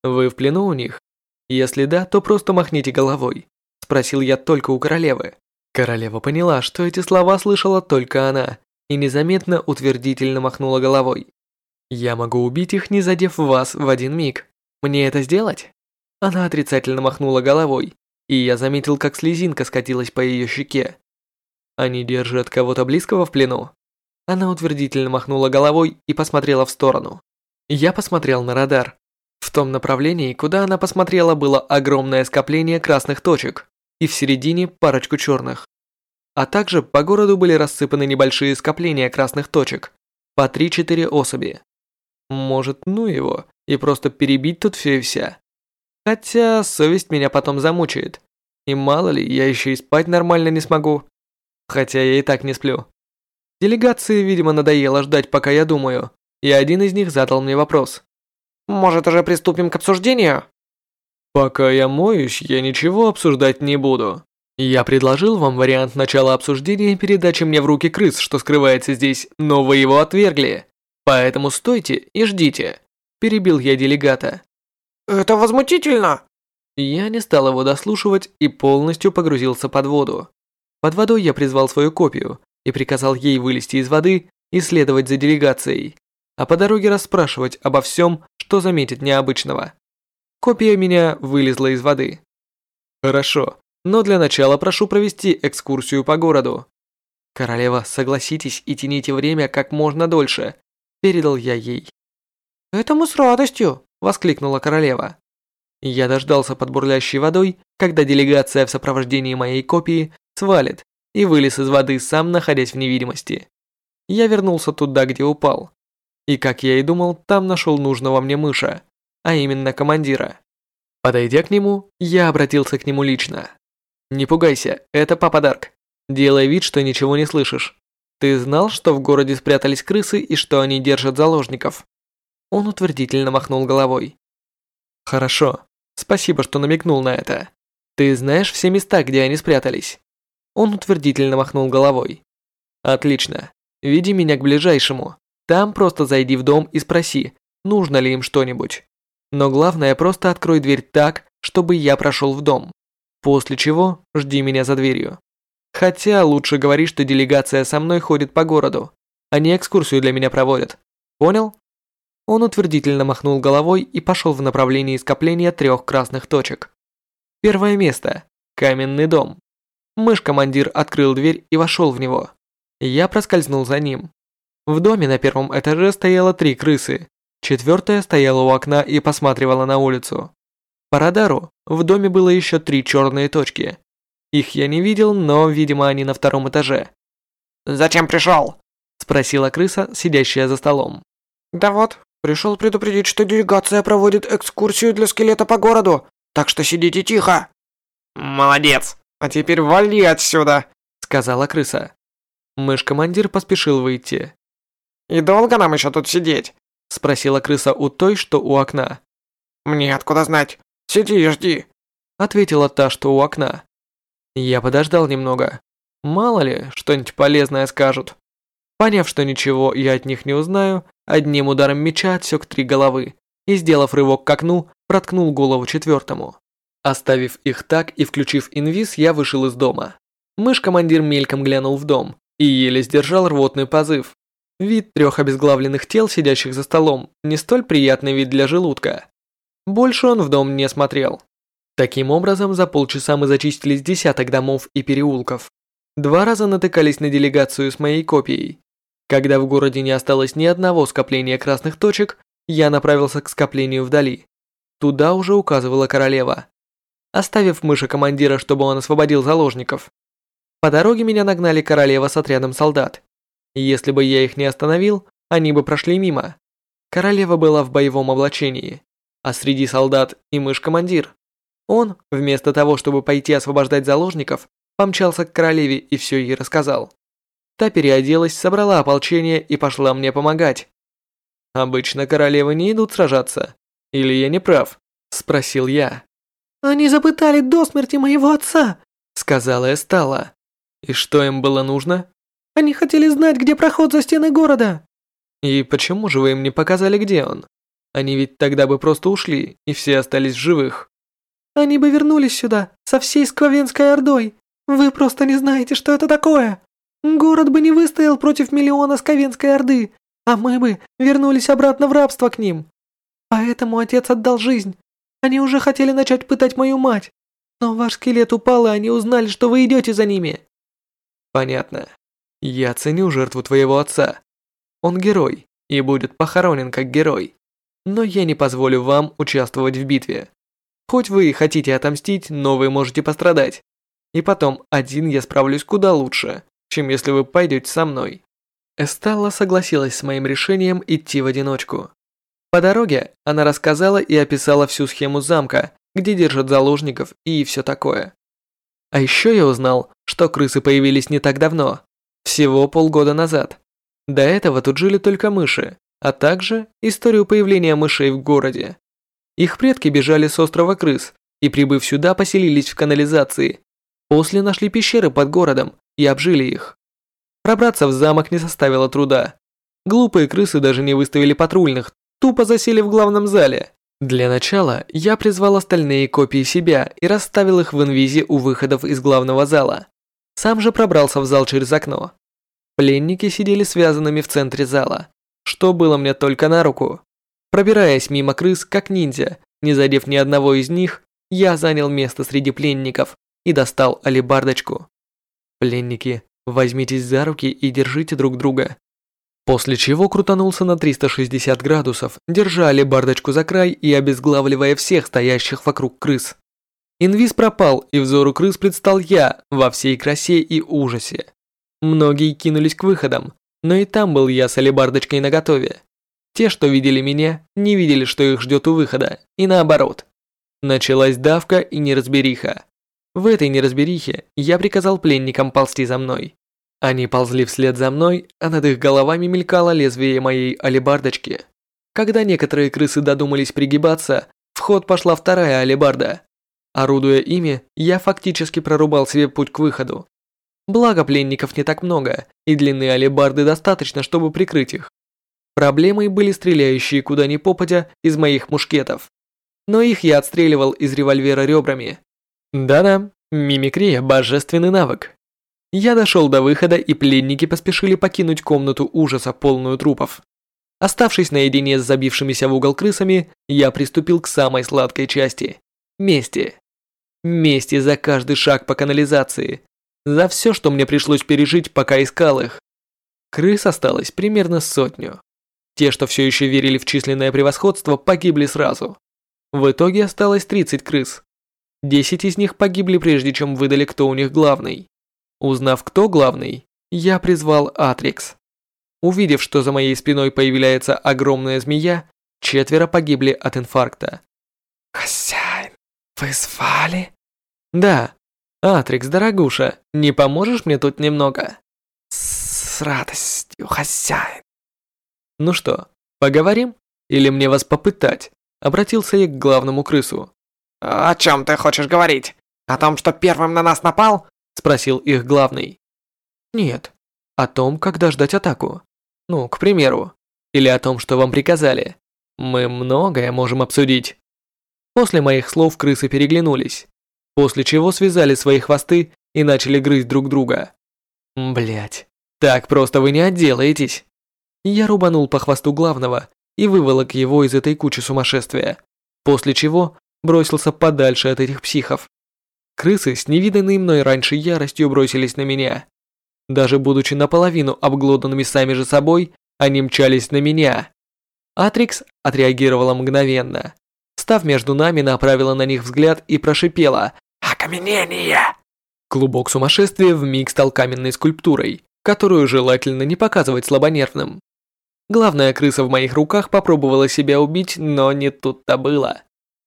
Вы в плену у них? Если да, то просто махните головой. Спросил я только у королевы. Королева поняла, что эти слова слышала только она, и незаметно утвердительно махнула головой. Я могу убить их, не задев вас в один миг. Мне это сделать?» Она отрицательно махнула головой, и я заметил, как слезинка скатилась по ее щеке. «Они держат кого-то близкого в плену?» Она утвердительно махнула головой и посмотрела в сторону. Я посмотрел на радар. В том направлении, куда она посмотрела, было огромное скопление красных точек, и в середине парочку черных. А также по городу были рассыпаны небольшие скопления красных точек, по 3-4 особи. Может, ну его, и просто перебить тут все и вся. Хотя совесть меня потом замучает. И мало ли, я еще и спать нормально не смогу. Хотя я и так не сплю. Делегации, видимо, надоело ждать, пока я думаю, и один из них задал мне вопрос. «Может, уже приступим к обсуждению?» «Пока я моюсь, я ничего обсуждать не буду. Я предложил вам вариант начала обсуждения передачи мне в руки крыс, что скрывается здесь, но вы его отвергли. Поэтому стойте и ждите. Перебил я делегата. Это возмутительно. Я не стал его дослушивать и полностью погрузился под воду. Под водой я призвал свою копию и приказал ей вылезти из воды и следовать за делегацией, а по дороге расспрашивать обо всем, что заметит необычного. Копия меня вылезла из воды. Хорошо, но для начала прошу провести экскурсию по городу. Королева, согласитесь и тяните время как можно дольше, передал я ей. Это мы с радостью, воскликнула королева. Я дождался под бурлящей водой, когда делегация в сопровождении моей копии свалит, и вылез из воды, сам находясь в невидимости. Я вернулся туда, где упал. И, как я и думал, там нашел нужного мне мыша, а именно командира. Подойдя к нему, я обратился к нему лично. «Не пугайся, это Папа Дарк. Делай вид, что ничего не слышишь. Ты знал, что в городе спрятались крысы и что они держат заложников?» Он утвердительно махнул головой. «Хорошо. Спасибо, что намекнул на это. Ты знаешь все места, где они спрятались?» Он утвердительно махнул головой. «Отлично. Веди меня к ближайшему. Там просто зайди в дом и спроси, нужно ли им что-нибудь. Но главное, просто открой дверь так, чтобы я прошел в дом. После чего жди меня за дверью. Хотя лучше говори, что делегация со мной ходит по городу. Они экскурсию для меня проводят. Понял?» Он утвердительно махнул головой и пошел в направлении скопления трех красных точек. Первое место. Каменный дом. Мышь-командир открыл дверь и вошел в него. Я проскользнул за ним. В доме на первом этаже стояло три крысы. Четвертая стояла у окна и посматривала на улицу. По радару в доме было еще три черные точки. Их я не видел, но, видимо, они на втором этаже. «Зачем пришел?» – спросила крыса, сидящая за столом. «Да вот, Пришел предупредить, что делегация проводит экскурсию для скелета по городу, так что сидите тихо. Молодец. А теперь вали отсюда, сказала крыса. Мышь-командир поспешил выйти. И долго нам еще тут сидеть? Спросила крыса у той, что у окна. Мне откуда знать? Сиди и жди, ответила та, что у окна. Я подождал немного. Мало ли, что-нибудь полезное скажут. Поняв, что ничего я от них не узнаю, одним ударом меча отсек три головы и, сделав рывок к окну, проткнул голову четвертому. Оставив их так и включив инвиз, я вышел из дома. Мышь-командир мельком глянул в дом и еле сдержал рвотный позыв. Вид трех обезглавленных тел, сидящих за столом, не столь приятный вид для желудка. Больше он в дом не смотрел. Таким образом, за полчаса мы зачистили десяток домов и переулков. Два раза натыкались на делегацию с моей копией. Когда в городе не осталось ни одного скопления красных точек, я направился к скоплению вдали. Туда уже указывала королева. Оставив мыши командира, чтобы он освободил заложников. По дороге меня нагнали королева с отрядом солдат. Если бы я их не остановил, они бы прошли мимо. Королева была в боевом облачении, а среди солдат и мышь-командир. Он, вместо того, чтобы пойти освобождать заложников, помчался к королеве и все ей рассказал. Та переоделась, собрала ополчение и пошла мне помогать. Обычно королевы не идут сражаться. Или я не прав? Спросил я. Они запытали до смерти моего отца, сказала Эстала. И что им было нужно? Они хотели знать, где проход за стены города. И почему же вы им не показали, где он? Они ведь тогда бы просто ушли, и все остались живых. Они бы вернулись сюда, со всей Сквовенской Ордой. Вы просто не знаете, что это такое. Город бы не выстоял против миллиона Сковенской Орды, а мы бы вернулись обратно в рабство к ним. Поэтому отец отдал жизнь. Они уже хотели начать пытать мою мать, но ваш скелет упал, и они узнали, что вы идете за ними. Понятно. Я ценю жертву твоего отца. Он герой и будет похоронен как герой. Но я не позволю вам участвовать в битве. Хоть вы и хотите отомстить, но вы можете пострадать. И потом, один я справлюсь куда лучше чем если вы пойдете со мной». Эстелла согласилась с моим решением идти в одиночку. По дороге она рассказала и описала всю схему замка, где держат заложников и все такое. А еще я узнал, что крысы появились не так давно, всего полгода назад. До этого тут жили только мыши, а также историю появления мышей в городе. Их предки бежали с острова крыс и, прибыв сюда, поселились в канализации. После нашли пещеры под городом, и обжили их. Пробраться в замок не составило труда. Глупые крысы даже не выставили патрульных, тупо засели в главном зале. Для начала я призвал остальные копии себя и расставил их в инвизе у выходов из главного зала. Сам же пробрался в зал через окно. Пленники сидели связанными в центре зала, что было мне только на руку. Пробираясь мимо крыс, как ниндзя, не задев ни одного из них, я занял место среди пленников и достал алебардочку. Пленники, возьмитесь за руки и держите друг друга. После чего крутанулся на 360 градусов, держа алебардочку за край и обезглавливая всех стоящих вокруг крыс. Инвиз пропал, и взору крыс предстал я во всей красе и ужасе. Многие кинулись к выходам, но и там был я с алебардочкой наготове. Те, что видели меня, не видели, что их ждет у выхода, и наоборот. Началась давка и неразбериха. В этой неразберихе я приказал пленникам ползти за мной. Они ползли вслед за мной, а над их головами мелькало лезвие моей алебардочки. Когда некоторые крысы додумались пригибаться, в ход пошла вторая алебарда. Орудуя ими, я фактически прорубал себе путь к выходу. Благо пленников не так много, и длины алебарды достаточно, чтобы прикрыть их. Проблемой были стреляющие куда ни попадя из моих мушкетов. Но их я отстреливал из револьвера ребрами. Да-да, мимикрия – божественный навык. Я дошел до выхода, и пленники поспешили покинуть комнату ужаса, полную трупов. Оставшись наедине с забившимися в угол крысами, я приступил к самой сладкой части – мести. Мести за каждый шаг по канализации. За все, что мне пришлось пережить, пока искал их. Крыс осталось примерно сотню. Те, что все еще верили в численное превосходство, погибли сразу. В итоге осталось 30 крыс. 10 из них погибли прежде, чем выдали, кто у них главный. Узнав, кто главный, я призвал Атрикс. Увидев, что за моей спиной появляется огромная змея, четверо погибли от инфаркта. «Хозяин, вы звали?» «Да. Атрикс, дорогуша, не поможешь мне тут немного?» «С радостью, хозяин». «Ну что, поговорим? Или мне вас попытать?» Обратился я к главному крысу. «О чем ты хочешь говорить? О том, что первым на нас напал?» Спросил их главный. «Нет. О том, когда ждать атаку. Ну, к примеру. Или о том, что вам приказали. Мы многое можем обсудить». После моих слов крысы переглянулись после чего связали свои хвосты и начали грызть друг друга. Блять, так просто вы не отделаетесь. Я рубанул по хвосту главного и выволок его из этой кучи сумасшествия, после чего бросился подальше от этих психов. Крысы с невиданной мной раньше яростью бросились на меня. Даже будучи наполовину обглоданными сами же собой, они мчались на меня. Атрикс отреагировала мгновенно. Став между нами, направила на них взгляд и прошипела Окаменение!» Клубок сумасшествия вмиг стал каменной скульптурой, которую желательно не показывать слабонервным. Главная крыса в моих руках попробовала себя убить, но не тут-то было.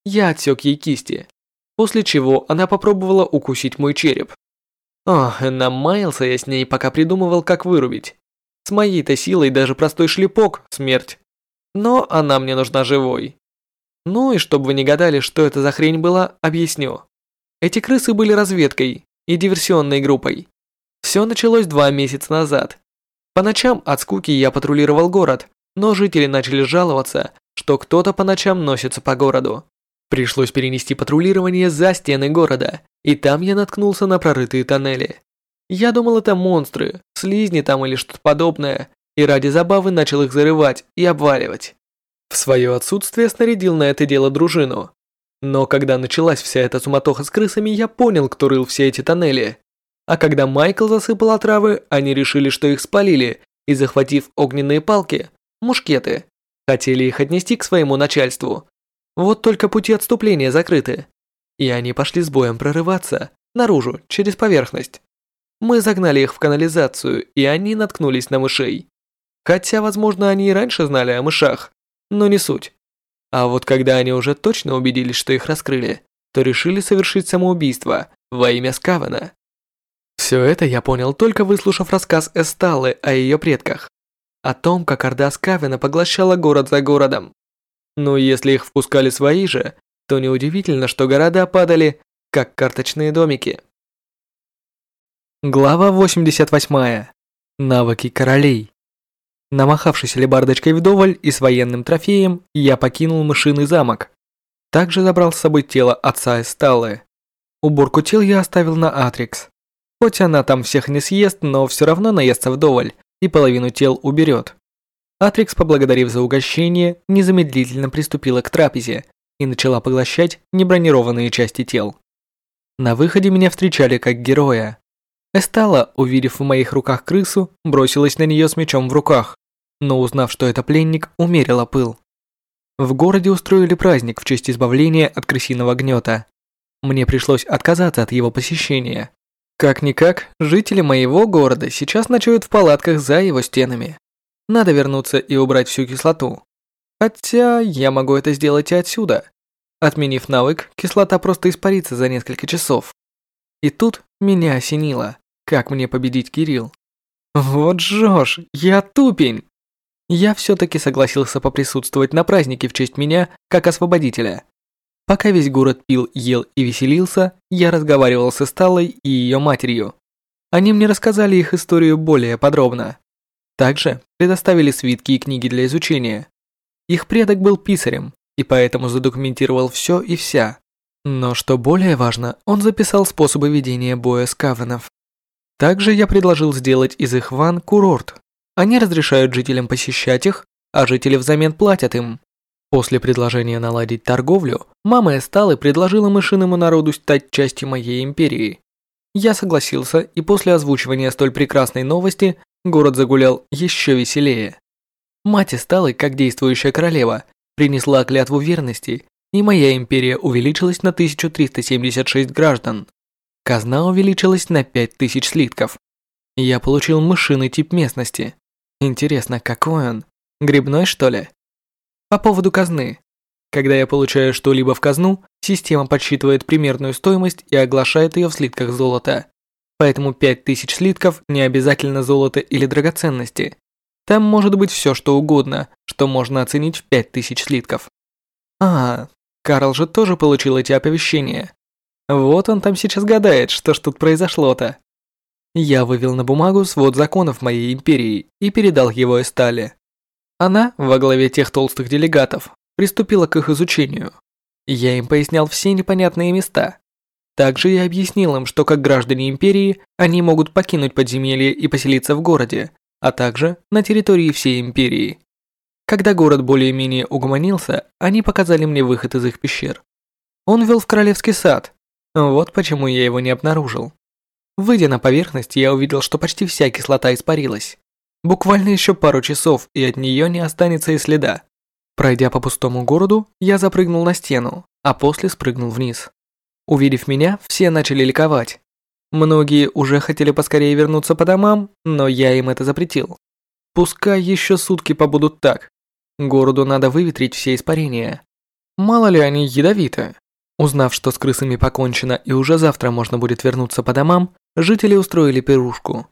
Я отсек ей кисти, после чего она попробовала укусить мой череп. Ох, намаялся я с ней, пока придумывал, как вырубить. С моей-то силой даже простой шлепок – смерть. Но она мне нужна живой. Ну и чтобы вы не гадали, что это за хрень была, объясню. Эти крысы были разведкой и диверсионной группой. Все началось два месяца назад. По ночам от скуки я патрулировал город, но жители начали жаловаться, что кто-то по ночам носится по городу. Пришлось перенести патрулирование за стены города, и там я наткнулся на прорытые тоннели. Я думал, это монстры, слизни там или что-то подобное, и ради забавы начал их зарывать и обваливать. В свое отсутствие снарядил на это дело дружину, но когда началась вся эта суматоха с крысами, я понял, кто рыл все эти тоннели. А когда Майкл засыпал отравы, они решили, что их спалили, и захватив огненные палки, мушкеты, хотели их отнести к своему начальству. Вот только пути отступления закрыты. И они пошли с боем прорываться, наружу, через поверхность. Мы загнали их в канализацию, и они наткнулись на мышей. Хотя, возможно, они и раньше знали о мышах, но не суть. А вот когда они уже точно убедились, что их раскрыли, то решили совершить самоубийство во имя Скавана. Все это я понял только выслушав рассказ Эсталы о ее предках. О том, как Орда Скавена поглощала город за городом. Но если их впускали свои же, то неудивительно, что города падали, как карточные домики. Глава 88. Навыки королей. Намахавшись лебардочкой вдоволь и с военным трофеем, я покинул мышиный замок Также забрал с собой тело отца Эсталы. Уборку тел я оставил на Атрикс. Хоть она там всех не съест, но все равно наестся вдоволь и половину тел уберет. Атрикс, поблагодарив за угощение, незамедлительно приступила к трапезе и начала поглощать небронированные части тел. На выходе меня встречали как героя. Эстала, увидев в моих руках крысу, бросилась на нее с мечом в руках, но узнав, что это пленник, умерила пыл. В городе устроили праздник в честь избавления от крысиного гнета. Мне пришлось отказаться от его посещения. Как-никак, жители моего города сейчас ночуют в палатках за его стенами. Надо вернуться и убрать всю кислоту. Хотя я могу это сделать и отсюда. Отменив навык, кислота просто испарится за несколько часов. И тут меня осенило, как мне победить Кирилл. Вот Жош, я тупень. Я все-таки согласился поприсутствовать на празднике в честь меня, как освободителя. Пока весь город пил, ел и веселился, я разговаривал с Сталой и ее матерью. Они мне рассказали их историю более подробно. Также предоставили свитки и книги для изучения. Их предок был писарем, и поэтому задокументировал все и вся. Но что более важно, он записал способы ведения боя с кавенов. Также я предложил сделать из их ван курорт. Они разрешают жителям посещать их, а жители взамен платят им. После предложения наладить торговлю, мама Эсталы предложила мышиному народу стать частью моей империи. Я согласился, и после озвучивания столь прекрасной новости город загулял еще веселее. Мать Эсталы, как действующая королева, принесла клятву верности, и моя империя увеличилась на 1376 граждан. Казна увеличилась на 5000 слитков. Я получил мышиный тип местности. Интересно, какой он? Грибной, что ли? По поводу казны. Когда я получаю что-либо в казну, система подсчитывает примерную стоимость и оглашает ее в слитках золота. Поэтому 5000 слитков не обязательно золото или драгоценности. Там может быть все что угодно, что можно оценить в 5000 слитков. А, Карл же тоже получил эти оповещения. Вот он там сейчас гадает, что ж тут произошло-то. Я вывел на бумагу свод законов моей империи и передал его Эстале. Она, во главе тех толстых делегатов, приступила к их изучению. Я им пояснял все непонятные места. Также я объяснил им, что как граждане империи, они могут покинуть подземелье и поселиться в городе, а также на территории всей империи. Когда город более-менее угомонился, они показали мне выход из их пещер. Он вел в королевский сад. Вот почему я его не обнаружил. Выйдя на поверхность, я увидел, что почти вся кислота испарилась. Буквально еще пару часов, и от нее не останется и следа. Пройдя по пустому городу, я запрыгнул на стену, а после спрыгнул вниз. Увидев меня, все начали ликовать. Многие уже хотели поскорее вернуться по домам, но я им это запретил. Пускай еще сутки побудут так. Городу надо выветрить все испарения. Мало ли они ядовиты. Узнав, что с крысами покончено и уже завтра можно будет вернуться по домам, жители устроили пирушку.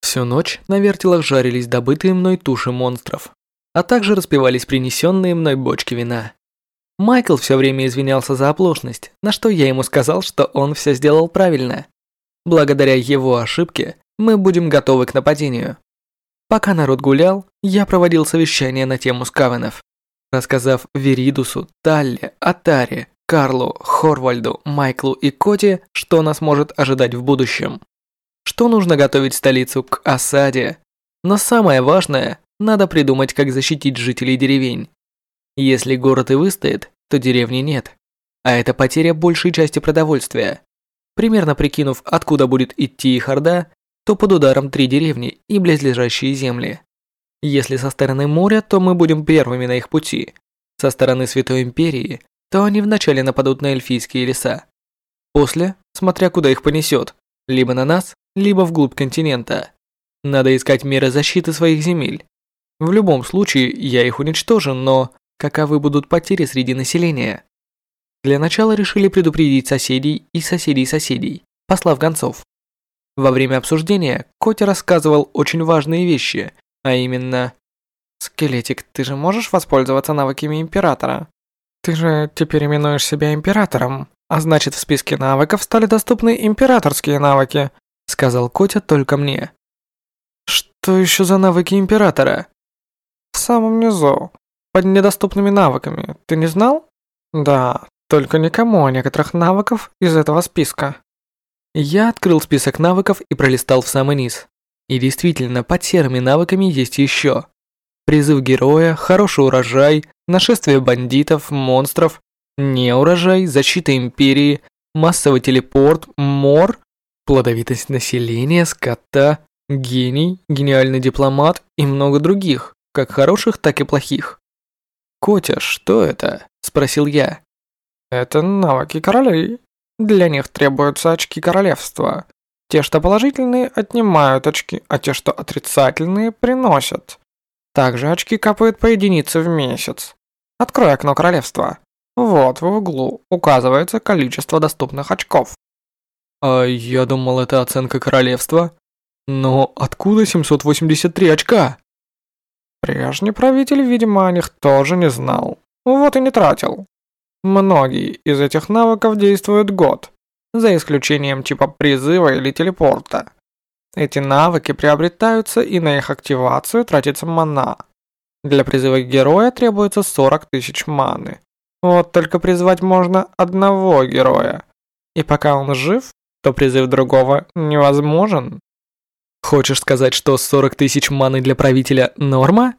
Всю ночь на вертелах жарились добытые мной туши монстров, а также распивались принесенные мной бочки вина. Майкл все время извинялся за оплошность, на что я ему сказал, что он все сделал правильно. Благодаря его ошибке мы будем готовы к нападению. Пока народ гулял, я проводил совещание на тему скавенов, рассказав Веридусу, Талле, Атаре, Карлу, Хорвальду, Майклу и Коте, что нас может ожидать в будущем что нужно готовить столицу к осаде. Но самое важное, надо придумать, как защитить жителей деревень. Если город и выстоит, то деревни нет. А это потеря большей части продовольствия. Примерно прикинув, откуда будет идти их орда, то под ударом три деревни и близлежащие земли. Если со стороны моря, то мы будем первыми на их пути. Со стороны Святой Империи, то они вначале нападут на эльфийские леса. После, смотря куда их понесет, либо на нас, либо вглубь континента. Надо искать меры защиты своих земель. В любом случае, я их уничтожу, но каковы будут потери среди населения? Для начала решили предупредить соседей и соседей соседей, послав гонцов. Во время обсуждения Котя рассказывал очень важные вещи, а именно... «Скелетик, ты же можешь воспользоваться навыками Императора? Ты же теперь именуешь себя Императором, а значит в списке навыков стали доступны императорские навыки сказал Котя только мне. Что еще за навыки императора? В самом низу, под недоступными навыками. Ты не знал? Да, только никому о некоторых навыков из этого списка. Я открыл список навыков и пролистал в самый низ. И действительно, под серыми навыками есть еще. Призыв героя, хороший урожай, нашествие бандитов, монстров, неурожай, защита империи, массовый телепорт, мор, плодовитость населения, скота, гений, гениальный дипломат и много других, как хороших, так и плохих. «Котя, что это?» – спросил я. «Это навыки королей. Для них требуются очки королевства. Те, что положительные, отнимают очки, а те, что отрицательные, приносят. Также очки капают по единице в месяц. Открой окно королевства. Вот в углу указывается количество доступных очков. А я думал, это оценка королевства. Но откуда 783 очка? Прежний правитель, видимо, о них тоже не знал. Вот и не тратил. Многие из этих навыков действуют год, за исключением типа призыва или телепорта. Эти навыки приобретаются и на их активацию тратится мана. Для призыва героя требуется 40 тысяч маны. Вот только призвать можно одного героя. И пока он жив, то призыв другого невозможен. Хочешь сказать, что 40 тысяч маны для правителя норма?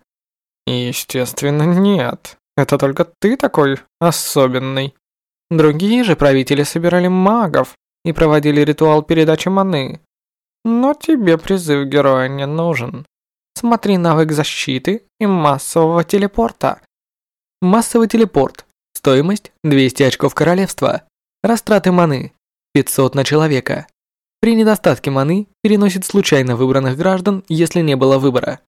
Естественно, нет. Это только ты такой особенный. Другие же правители собирали магов и проводили ритуал передачи маны. Но тебе призыв героя не нужен. Смотри навык защиты и массового телепорта. Массовый телепорт. Стоимость 200 очков королевства. Растраты маны 500 на человека. При недостатке маны переносит случайно выбранных граждан, если не было выбора.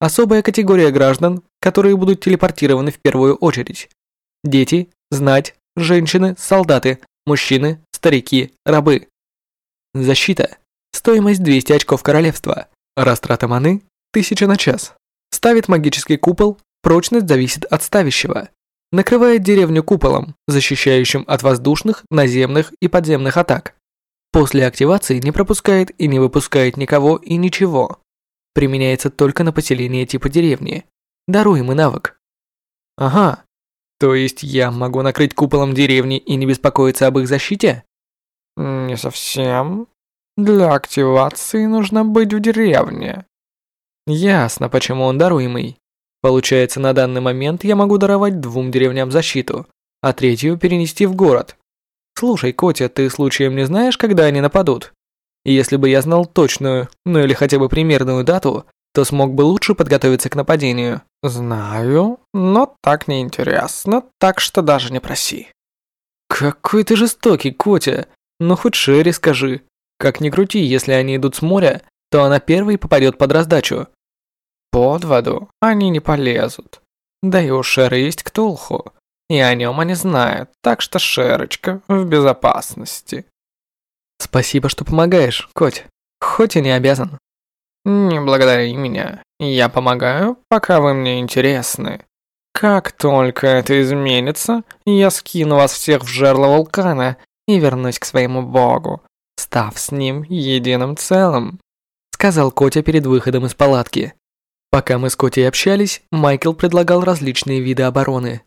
Особая категория граждан, которые будут телепортированы в первую очередь. Дети, знать, женщины, солдаты, мужчины, старики, рабы. Защита. Стоимость 200 очков королевства. Растрата маны 1000 на час. Ставит магический купол, прочность зависит от ставящего. Накрывает деревню куполом, защищающим от воздушных, наземных и подземных атак. После активации не пропускает и не выпускает никого и ничего. Применяется только на поселение типа деревни. Даруемый навык. Ага. То есть я могу накрыть куполом деревни и не беспокоиться об их защите? Не совсем. Для активации нужно быть в деревне. Ясно, почему он даруемый. Получается, на данный момент я могу даровать двум деревням защиту, а третью перенести в город. Слушай, Котя, ты случаем не знаешь, когда они нападут? Если бы я знал точную, ну или хотя бы примерную дату, то смог бы лучше подготовиться к нападению. Знаю, но так неинтересно, так что даже не проси. Какой ты жестокий, Котя. Ну хоть Шерри скажи. Как ни крути, если они идут с моря, то она первой попадет под раздачу. Под воду они не полезут. Да и у Шеры есть Ктулху. И о нем они знают, так что Шерочка в безопасности. Спасибо, что помогаешь, Коть. Хоть и не обязан. Не благодари меня. Я помогаю, пока вы мне интересны. Как только это изменится, я скину вас всех в жерло вулкана и вернусь к своему богу, став с ним единым целым», сказал Котя перед выходом из палатки. Пока мы с Котей общались, Майкл предлагал различные виды обороны.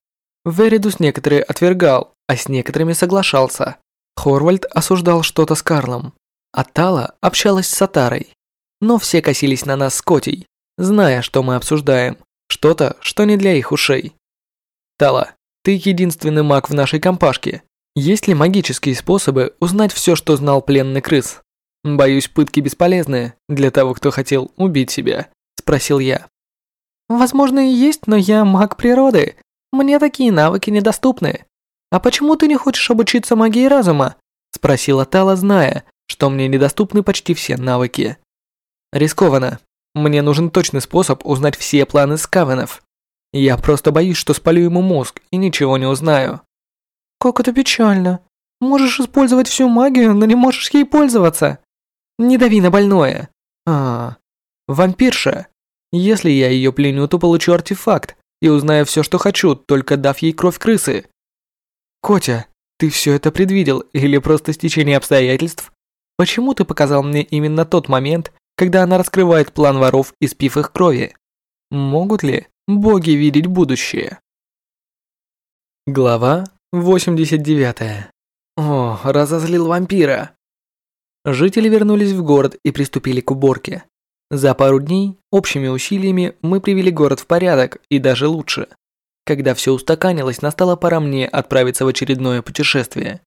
Веридус некоторые отвергал, а с некоторыми соглашался. Хорвальд осуждал что-то с Карлом, а Тала общалась с Сатарой. Но все косились на нас с Котей, зная, что мы обсуждаем, что-то, что не для их ушей. Тала, ты единственный маг в нашей компашке. Есть ли магические способы узнать все, что знал пленный крыс? Боюсь, пытки бесполезны для того, кто хотел убить себя, спросил я. Возможно и есть, но я маг природы. Мне такие навыки недоступны. «А почему ты не хочешь обучиться магии разума?» – спросила Тала, зная, что мне недоступны почти все навыки. «Рискованно. Мне нужен точный способ узнать все планы Скавенов. Я просто боюсь, что спалю ему мозг и ничего не узнаю». «Как это печально. Можешь использовать всю магию, но не можешь ей пользоваться». «Не дави на больное». «А, вампирша. Если я ее пленю, то получу артефакт и узнаю все, что хочу, только дав ей кровь крысы. «Котя, ты все это предвидел или просто стечение обстоятельств? Почему ты показал мне именно тот момент, когда она раскрывает план воров, испив их крови? Могут ли боги видеть будущее?» Глава 89. О, разозлил вампира. Жители вернулись в город и приступили к уборке. За пару дней общими усилиями мы привели город в порядок и даже лучше. Когда все устаканилось, настала пора мне отправиться в очередное путешествие.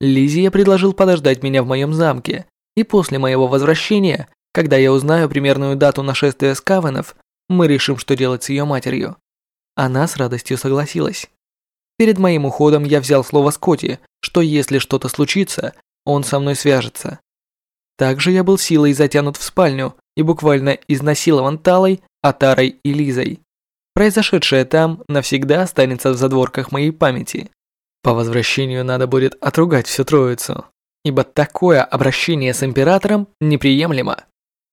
Лизе я предложил подождать меня в моем замке, и после моего возвращения, когда я узнаю примерную дату нашествия скавенов, мы решим, что делать с ее матерью. Она с радостью согласилась. Перед моим уходом я взял слово Скотти, что если что-то случится, он со мной свяжется. Также я был силой затянут в спальню и буквально изнасилован Талой, Атарой и Лизой. Произошедшее там навсегда останется в задворках моей памяти. По возвращению надо будет отругать всю троицу, ибо такое обращение с императором неприемлемо.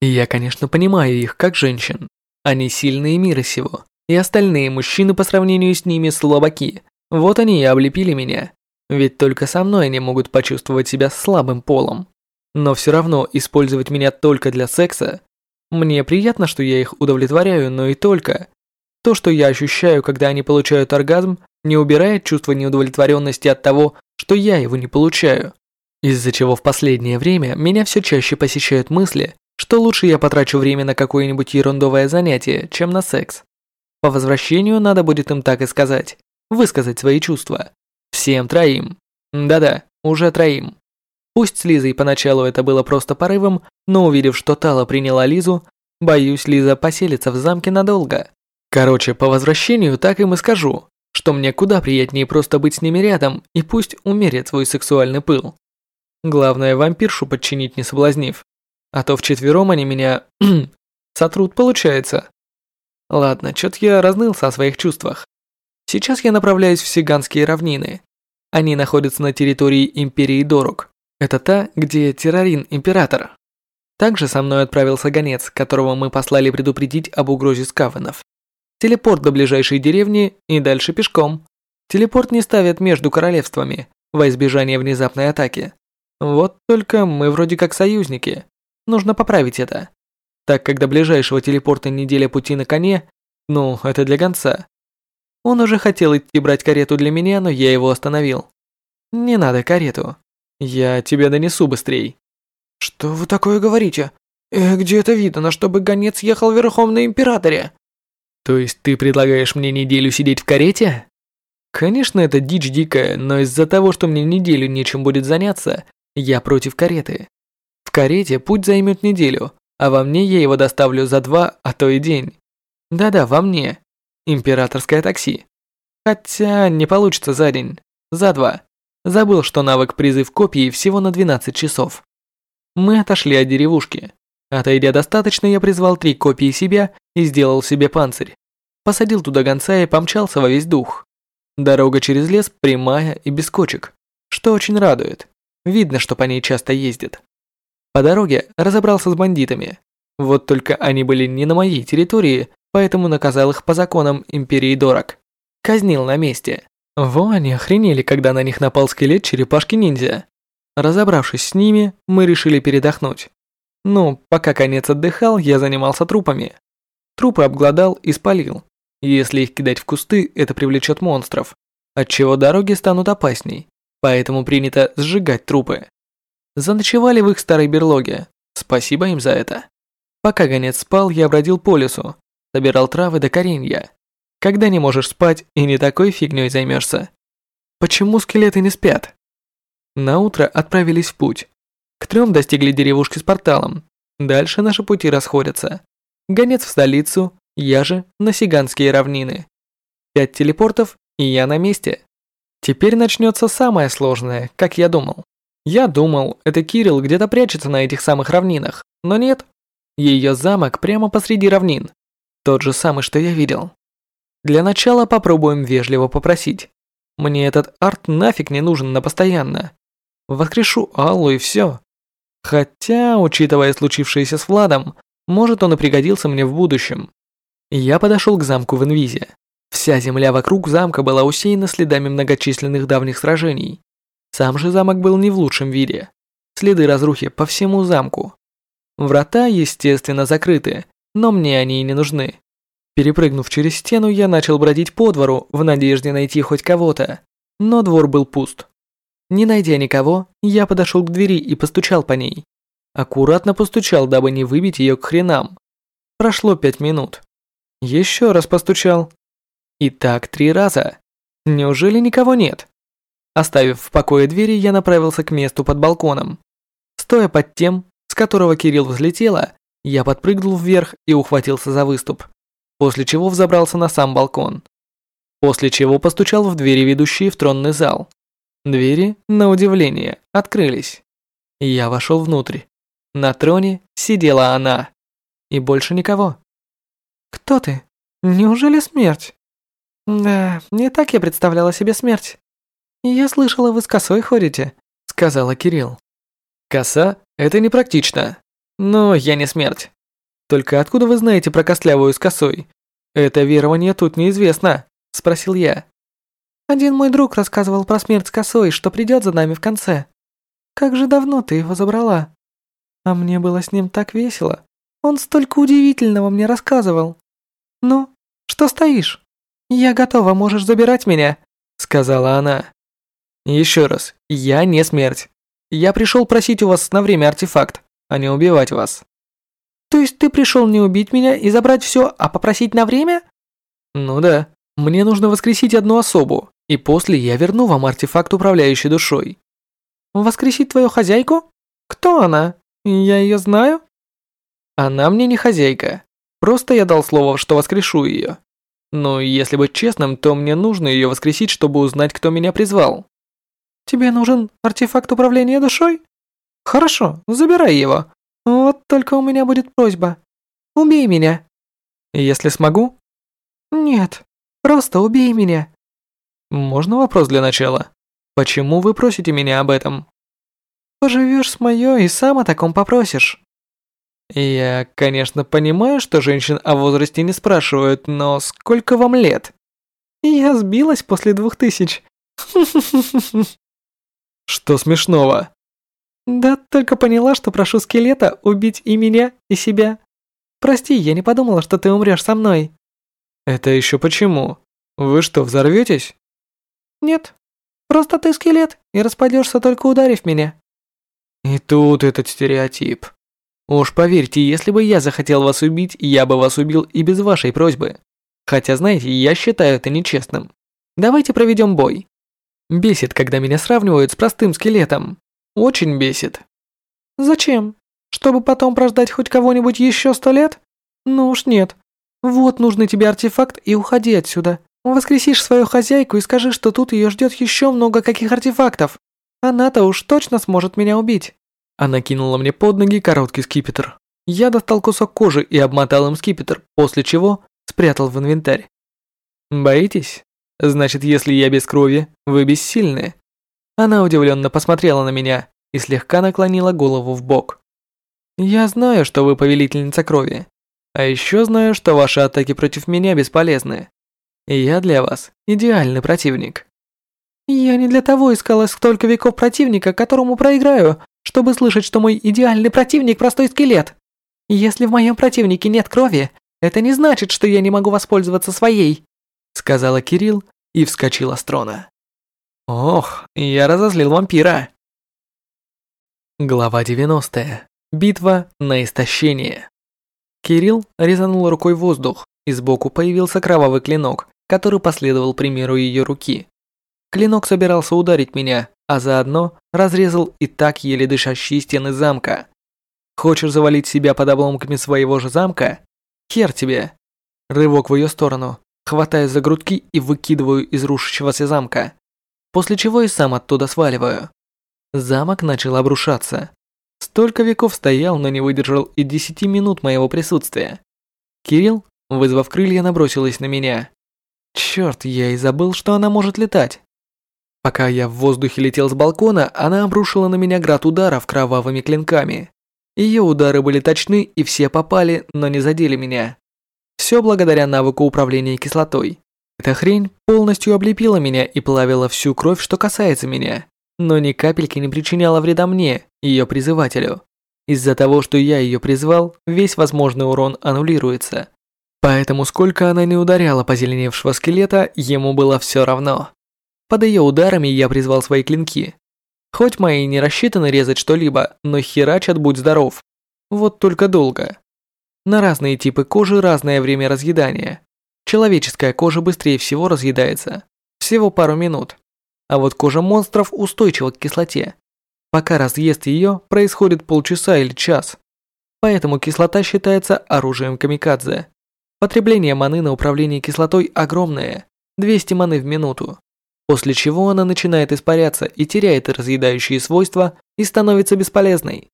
И я, конечно, понимаю их как женщин. Они сильные мира сего, и остальные мужчины по сравнению с ними слабаки. Вот они и облепили меня. Ведь только со мной они могут почувствовать себя слабым полом. Но все равно использовать меня только для секса. Мне приятно, что я их удовлетворяю, но и только. То, что я ощущаю, когда они получают оргазм, не убирает чувство неудовлетворенности от того, что я его не получаю. Из-за чего в последнее время меня все чаще посещают мысли, что лучше я потрачу время на какое-нибудь ерундовое занятие, чем на секс. По возвращению надо будет им так и сказать, высказать свои чувства. Всем троим. Да-да, уже троим. Пусть с Лизой поначалу это было просто порывом, но увидев, что Тала приняла Лизу, боюсь, Лиза поселится в замке надолго. Короче, по возвращению так им и скажу, что мне куда приятнее просто быть с ними рядом и пусть умерит свой сексуальный пыл. Главное, вампиршу подчинить не соблазнив. А то вчетвером они меня... сотрут, получается. Ладно, чё-то я разнылся о своих чувствах. Сейчас я направляюсь в Сиганские равнины. Они находятся на территории Империи Дорог. Это та, где Террорин Император. Также со мной отправился гонец, которого мы послали предупредить об угрозе скавенов. Телепорт до ближайшей деревни и дальше пешком. Телепорт не ставят между королевствами, во избежание внезапной атаки. Вот только мы вроде как союзники. Нужно поправить это. Так как до ближайшего телепорта неделя пути на коне, ну, это для гонца. Он уже хотел идти брать карету для меня, но я его остановил. Не надо карету. Я тебя донесу быстрей. Что вы такое говорите? Э, где это видно, чтобы гонец ехал верхом на императоре? То есть ты предлагаешь мне неделю сидеть в карете? Конечно, это дичь дикая, но из-за того, что мне неделю нечем будет заняться, я против кареты. В карете путь займет неделю, а во мне я его доставлю за два, а то и день. Да-да, во мне. Императорское такси. Хотя не получится за день, за два. Забыл, что навык призыв копии всего на 12 часов. Мы отошли от деревушки. Отойдя достаточно, я призвал три копии себя и сделал себе панцирь. Посадил туда гонца и помчался во весь дух. Дорога через лес прямая и без кочек, что очень радует. Видно, что по ней часто ездят. По дороге разобрался с бандитами. Вот только они были не на моей территории, поэтому наказал их по законам Империи Дорог. Казнил на месте. Во, они охренели, когда на них напал скелет черепашки-ниндзя. Разобравшись с ними, мы решили передохнуть. Ну, пока конец отдыхал, я занимался трупами. Трупы обглодал и спалил. Если их кидать в кусты, это привлечет монстров, отчего дороги станут опасней, поэтому принято сжигать трупы. Заночевали в их старой берлоге, спасибо им за это. Пока гонец спал, я бродил по лесу, собирал травы до коренья. Когда не можешь спать и не такой фигней займешься. Почему скелеты не спят? На утро отправились в путь. К трем достигли деревушки с порталом. Дальше наши пути расходятся. Гонец в столицу, я же на Сиганские равнины. Пять телепортов, и я на месте. Теперь начнется самое сложное, как я думал. Я думал, это Кирилл где-то прячется на этих самых равнинах, но нет. Ее замок прямо посреди равнин. Тот же самый, что я видел. Для начала попробуем вежливо попросить. Мне этот арт нафиг не нужен на постоянно. Воскрешу Аллу и все. Хотя, учитывая случившееся с Владом, может он и пригодился мне в будущем. Я подошел к замку в Инвизе. Вся земля вокруг замка была усеяна следами многочисленных давних сражений. Сам же замок был не в лучшем виде. Следы разрухи по всему замку. Врата, естественно, закрыты, но мне они и не нужны. Перепрыгнув через стену, я начал бродить по двору в надежде найти хоть кого-то. но двор был пуст. Не найдя никого, я подошел к двери и постучал по ней. Аккуратно постучал, дабы не выбить ее к хренам. Прошло пять минут. Еще раз постучал. И так три раза. Неужели никого нет? Оставив в покое двери, я направился к месту под балконом. Стоя под тем, с которого Кирилл взлетела, я подпрыгнул вверх и ухватился за выступ, после чего взобрался на сам балкон. После чего постучал в двери, ведущие в тронный зал. Двери, на удивление, открылись. Я вошел внутрь. На троне сидела она. И больше никого. «Кто ты? Неужели смерть?» «Да, не так я представляла себе смерть. Я слышала, вы с косой ходите», — сказала Кирилл. «Коса — это непрактично. Но я не смерть. Только откуда вы знаете про костлявую с косой? Это верование тут неизвестно», — спросил я. «Один мой друг рассказывал про смерть с косой, что придет за нами в конце. Как же давно ты его забрала? А мне было с ним так весело. Он столько удивительного мне рассказывал. Ну, что стоишь? Я готова, можешь забирать меня», — сказала она. «Еще раз, я не смерть. Я пришел просить у вас на время артефакт а не убивать вас. То есть ты пришел не убить меня и забрать все, а попросить на время? Ну да. Мне нужно воскресить одну особу, и после я верну вам артефакт, управляющий душой. Воскресить твою хозяйку? Кто она? Я ее знаю? Она мне не хозяйка. Просто я дал слово, что воскрешу ее. Но если быть честным, то мне нужно ее воскресить, чтобы узнать, кто меня призвал. Тебе нужен артефакт управления душой? Хорошо, забирай его. Вот только у меня будет просьба. Убей меня. Если смогу? Нет, просто убей меня. Можно вопрос для начала? Почему вы просите меня об этом? Поживешь с моё и сам о таком попросишь. Я, конечно, понимаю, что женщин о возрасте не спрашивают, но сколько вам лет? Я сбилась после двух тысяч. Что смешного? Да только поняла, что прошу скелета убить и меня, и себя. Прости, я не подумала, что ты умрешь со мной. Это еще почему? Вы что, взорветесь? Нет. Просто ты скелет и распадешься только ударив меня. И тут этот стереотип. Уж поверьте, если бы я захотел вас убить, я бы вас убил и без вашей просьбы. Хотя, знаете, я считаю это нечестным. Давайте проведем бой. Бесит, когда меня сравнивают с простым скелетом. Очень бесит. Зачем? Чтобы потом прождать хоть кого-нибудь еще сто лет? Ну уж нет. Вот нужный тебе артефакт и уходи отсюда. Воскресишь свою хозяйку и скажи, что тут ее ждет еще много каких артефактов. Она-то уж точно сможет меня убить. Она кинула мне под ноги короткий скипетр. Я достал кусок кожи и обмотал им скипетр, после чего спрятал в инвентарь. Боитесь? Значит, если я без крови, вы бессильны. Она удивленно посмотрела на меня и слегка наклонила голову в бок. «Я знаю, что вы повелительница крови. А еще знаю, что ваши атаки против меня бесполезны. И я для вас идеальный противник». «Я не для того искала столько веков противника, которому проиграю, чтобы слышать, что мой идеальный противник – простой скелет. Если в моем противнике нет крови, это не значит, что я не могу воспользоваться своей», – сказала Кирилл и вскочила с трона. Ох, я разозлил вампира. Глава 90. Битва на истощение. Кирилл резанул рукой воздух, и сбоку появился кровавый клинок, который последовал примеру ее руки. Клинок собирался ударить меня, а заодно разрезал и так еле дышащие стены замка. Хочешь завалить себя под обломками своего же замка? Хер тебе. Рывок в ее сторону, хватаю за грудки и выкидываю из рушащегося замка после чего и сам оттуда сваливаю. Замок начал обрушаться. Столько веков стоял, но не выдержал и десяти минут моего присутствия. Кирилл, вызвав крылья, набросилась на меня. Черт, я и забыл, что она может летать. Пока я в воздухе летел с балкона, она обрушила на меня град ударов кровавыми клинками. Ее удары были точны и все попали, но не задели меня. Все благодаря навыку управления кислотой. Эта хрень полностью облепила меня и плавила всю кровь, что касается меня, но ни капельки не причиняла вреда мне, ее призывателю. Из-за того, что я ее призвал, весь возможный урон аннулируется. Поэтому сколько она не ударяла позеленевшего скелета, ему было все равно. Под ее ударами я призвал свои клинки. Хоть мои не рассчитаны резать что-либо, но херачат будь здоров. Вот только долго. На разные типы кожи разное время разъедания. Человеческая кожа быстрее всего разъедается. Всего пару минут. А вот кожа монстров устойчива к кислоте. Пока разъест ее, происходит полчаса или час. Поэтому кислота считается оружием камикадзе. Потребление маны на управление кислотой огромное – 200 маны в минуту. После чего она начинает испаряться и теряет разъедающие свойства и становится бесполезной.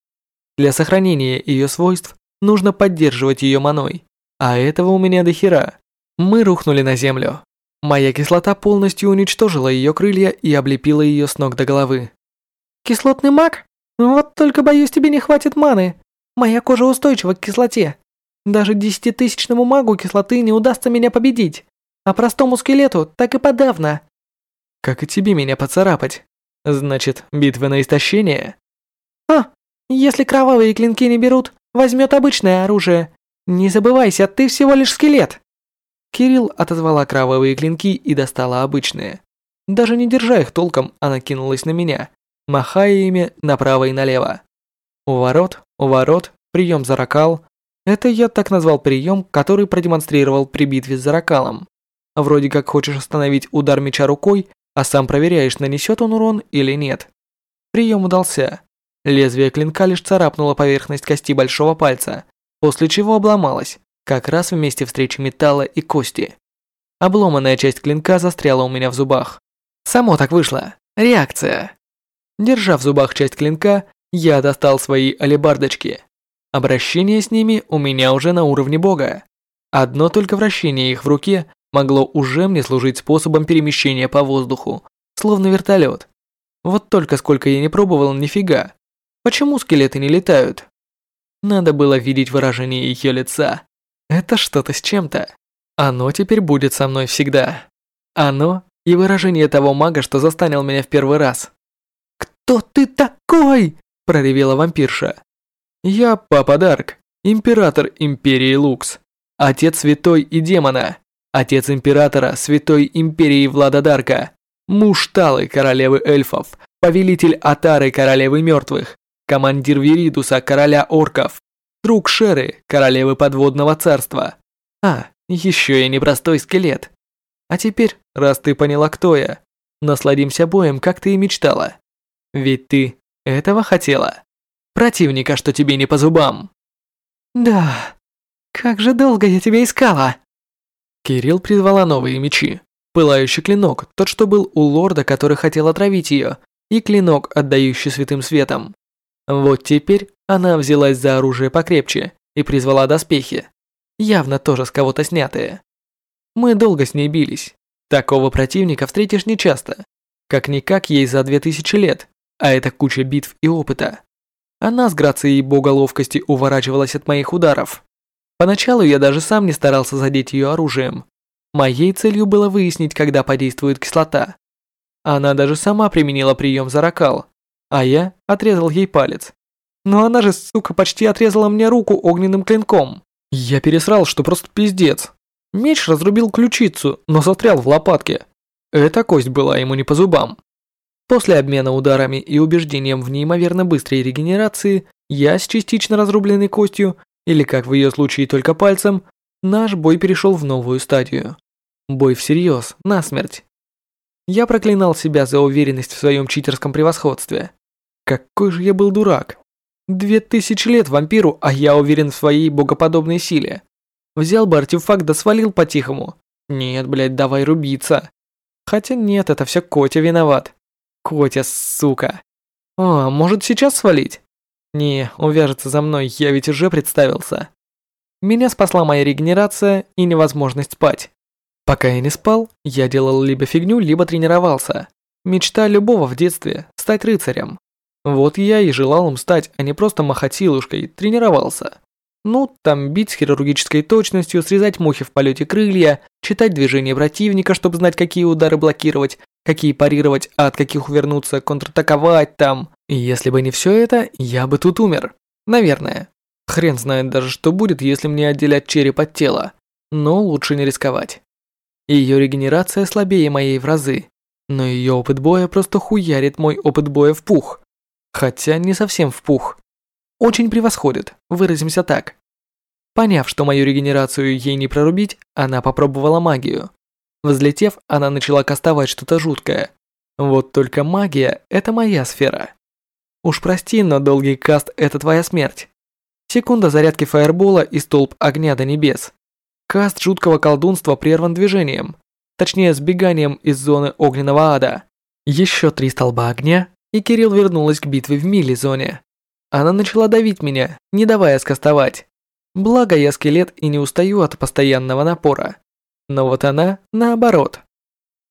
Для сохранения ее свойств нужно поддерживать ее маной, а этого у меня до хера. Мы рухнули на землю. Моя кислота полностью уничтожила ее крылья и облепила ее с ног до головы. Кислотный маг? Вот только боюсь, тебе не хватит маны. Моя кожа устойчива к кислоте. Даже десятитысячному магу кислоты не удастся меня победить, а простому скелету так и подавно. Как и тебе меня поцарапать. Значит, битва на истощение? А, если кровавые клинки не берут, возьмет обычное оружие. Не забывайся, ты всего лишь скелет. Кирилл отозвала кровавые клинки и достала обычные. Даже не держа их толком, она кинулась на меня, махая ими направо и налево. У ворот, у ворот, прием Заракал. Это я так назвал прием, который продемонстрировал при битве с Заракалом. Вроде как хочешь остановить удар меча рукой, а сам проверяешь, нанесет он урон или нет. Прием удался. Лезвие клинка лишь царапнуло поверхность кости большого пальца, после чего обломалось, как раз в месте встречи металла и кости. Обломанная часть клинка застряла у меня в зубах. Само так вышло. Реакция. Держа в зубах часть клинка, я достал свои алебардочки. Обращение с ними у меня уже на уровне бога. Одно только вращение их в руке могло уже мне служить способом перемещения по воздуху, словно вертолет. Вот только сколько я не пробовал, нифига. Почему скелеты не летают? Надо было видеть выражение ее лица. Это что-то с чем-то. Оно теперь будет со мной всегда. Оно и выражение того мага, что застанил меня в первый раз. «Кто ты такой?» – проревела вампирша. «Я Папа Дарк, император Империи Лукс, отец святой и демона, отец императора Святой Империи Влада Дарка, муж Талы, королевы эльфов, повелитель Атары, королевы мертвых, командир Виридуса, короля орков, друг Шеры, королевы подводного царства. А, еще я непростой скелет. А теперь, раз ты поняла, кто я, насладимся боем, как ты и мечтала. Ведь ты этого хотела. Противника, что тебе не по зубам. Да, как же долго я тебя искала. Кирилл призвала новые мечи. Пылающий клинок, тот, что был у лорда, который хотел отравить ее, и клинок, отдающий святым светом. Вот теперь она взялась за оружие покрепче и призвала доспехи. Явно тоже с кого-то снятые. Мы долго с ней бились. Такого противника встретишь нечасто. Как-никак ей за две тысячи лет, а это куча битв и опыта. Она с грацией бога ловкости уворачивалась от моих ударов. Поначалу я даже сам не старался задеть ее оружием. Моей целью было выяснить, когда подействует кислота. Она даже сама применила прием Заракал, а я отрезал ей палец. Но она же, сука, почти отрезала мне руку огненным клинком. Я пересрал, что просто пиздец. Меч разрубил ключицу, но застрял в лопатке. Эта кость была ему не по зубам. После обмена ударами и убеждением в неимоверно быстрой регенерации, я с частично разрубленной костью, или как в ее случае только пальцем, наш бой перешел в новую стадию. Бой всерьез, насмерть. Я проклинал себя за уверенность в своем читерском превосходстве. Какой же я был дурак. Две тысячи лет вампиру, а я уверен в своей богоподобной силе. Взял бы артефакт да свалил по-тихому. Нет, блядь, давай рубиться. Хотя нет, это все Котя виноват. Котя, сука. О, может сейчас свалить? Не, увяжется за мной, я ведь уже представился. Меня спасла моя регенерация и невозможность спать. Пока я не спал, я делал либо фигню, либо тренировался. Мечта любого в детстве – стать рыцарем. Вот я и желал им стать, а не просто махать силушкой, тренировался. Ну, там бить с хирургической точностью, срезать мухи в полете крылья, читать движения противника, чтобы знать, какие удары блокировать, какие парировать, а от каких увернуться, контратаковать там. И если бы не все это, я бы тут умер. Наверное. Хрен знает даже, что будет, если мне отделять череп от тела. Но лучше не рисковать. Ее регенерация слабее моей в разы. Но ее опыт боя просто хуярит мой опыт боя в пух. Хотя не совсем в пух. Очень превосходит, выразимся так. Поняв, что мою регенерацию ей не прорубить, она попробовала магию. Взлетев, она начала кастовать что-то жуткое. Вот только магия – это моя сфера. Уж прости, но долгий каст – это твоя смерть. Секунда зарядки фаербола и столб огня до небес. Каст жуткого колдунства прерван движением, точнее сбеганием из зоны огненного ада. Еще три столба огня, и Кирилл вернулась к битве в мили-зоне. Она начала давить меня, не давая скастовать. Благо я скелет и не устаю от постоянного напора. Но вот она, наоборот.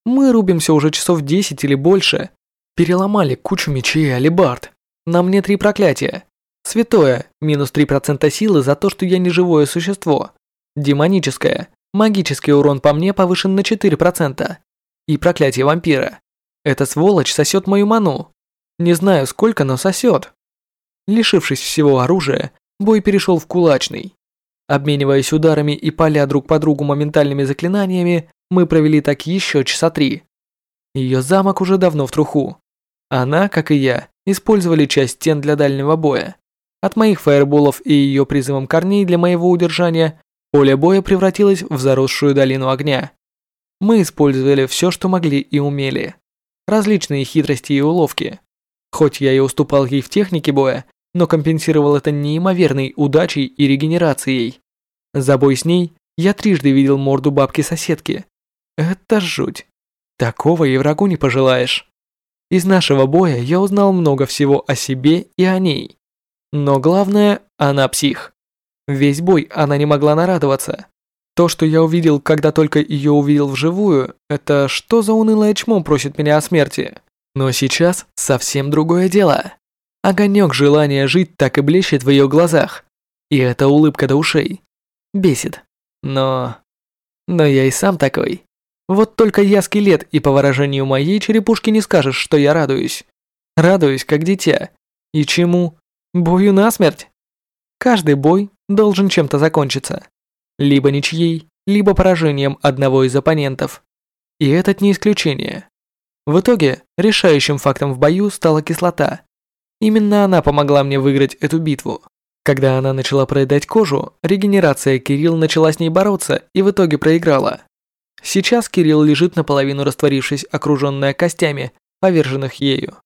Мы рубимся уже часов 10 или больше. Переломали кучу мечей и алибард. На мне три проклятия. Святое, минус 3% силы за то, что я не живое существо. Демоническое, магический урон по мне повышен на 4%. И проклятие вампира. Эта сволочь сосет мою ману. Не знаю сколько, но сосет. Лишившись всего оружия, бой перешел в кулачный. Обмениваясь ударами и поля друг по другу моментальными заклинаниями, мы провели так еще часа три. Ее замок уже давно в труху. Она, как и я, использовали часть стен для дальнего боя. От моих фаерболов и ее призывом корней для моего удержания, поле боя превратилось в заросшую долину огня. Мы использовали все, что могли и умели. Различные хитрости и уловки. Хоть я и уступал ей в технике боя, но компенсировал это неимоверной удачей и регенерацией. За бой с ней я трижды видел морду бабки-соседки. Это жуть. Такого и врагу не пожелаешь. Из нашего боя я узнал много всего о себе и о ней. Но главное, она псих. Весь бой она не могла нарадоваться. То, что я увидел, когда только ее увидел вживую, это что за унылое чмо просит меня о смерти. Но сейчас совсем другое дело. Огонек желания жить так и блещет в ее глазах. И эта улыбка до ушей. Бесит. Но... Но я и сам такой. Вот только я скелет, и по выражению моей черепушки не скажешь, что я радуюсь. Радуюсь, как дитя. И чему? Бою насмерть. Каждый бой должен чем-то закончиться. Либо ничьей, либо поражением одного из оппонентов. И этот не исключение. В итоге, решающим фактом в бою стала кислота. Именно она помогла мне выиграть эту битву. Когда она начала проедать кожу, регенерация Кирилл начала с ней бороться и в итоге проиграла. Сейчас Кирилл лежит наполовину растворившись, окруженная костями, поверженных ею.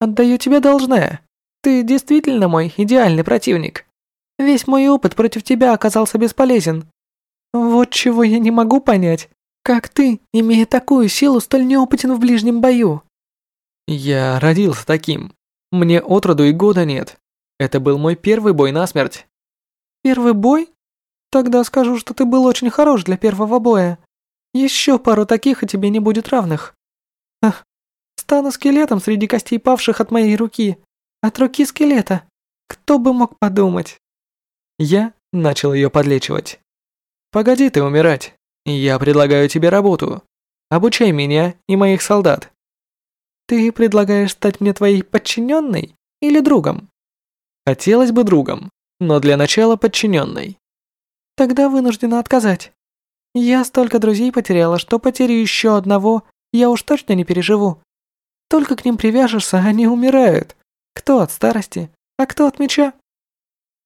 «Отдаю тебе должное. Ты действительно мой идеальный противник. Весь мой опыт против тебя оказался бесполезен. Вот чего я не могу понять. Как ты, имея такую силу, столь неопытен в ближнем бою?» «Я родился таким. Мне отроду и года нет. Это был мой первый бой насмерть». «Первый бой? Тогда скажу, что ты был очень хорош для первого боя. Еще пару таких, и тебе не будет равных. Ах, стану скелетом среди костей павших от моей руки. От руки скелета. Кто бы мог подумать?» Я начал ее подлечивать. «Погоди ты умирать. Я предлагаю тебе работу. Обучай меня и моих солдат. Ты предлагаешь стать мне твоей подчиненной или другом? Хотелось бы другом, но для начала подчиненной. Тогда вынуждена отказать. Я столько друзей потеряла, что потерю еще одного я уж точно не переживу. Только к ним привяжешься, они умирают. Кто от старости, а кто от меча?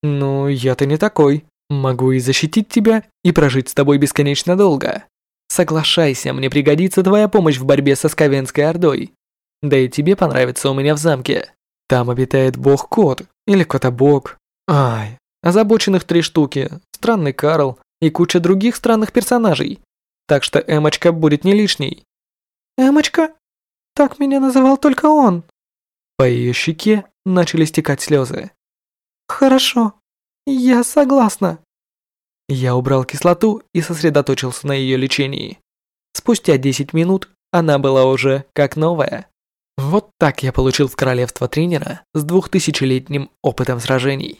Ну, я-то не такой. Могу и защитить тебя, и прожить с тобой бесконечно долго. Соглашайся, мне пригодится твоя помощь в борьбе со Скавенской Ордой. Да и тебе понравится у меня в замке. Там обитает бог-кот, или котобог. Ай, озабоченных три штуки, странный Карл и куча других странных персонажей. Так что Эмочка будет не лишней. Эмочка? Так меня называл только он. По ее щеке начали стекать слезы. Хорошо, я согласна. Я убрал кислоту и сосредоточился на ее лечении. Спустя 10 минут она была уже как новая. Вот так я получил в королевство тренера с двухтысячелетним опытом сражений.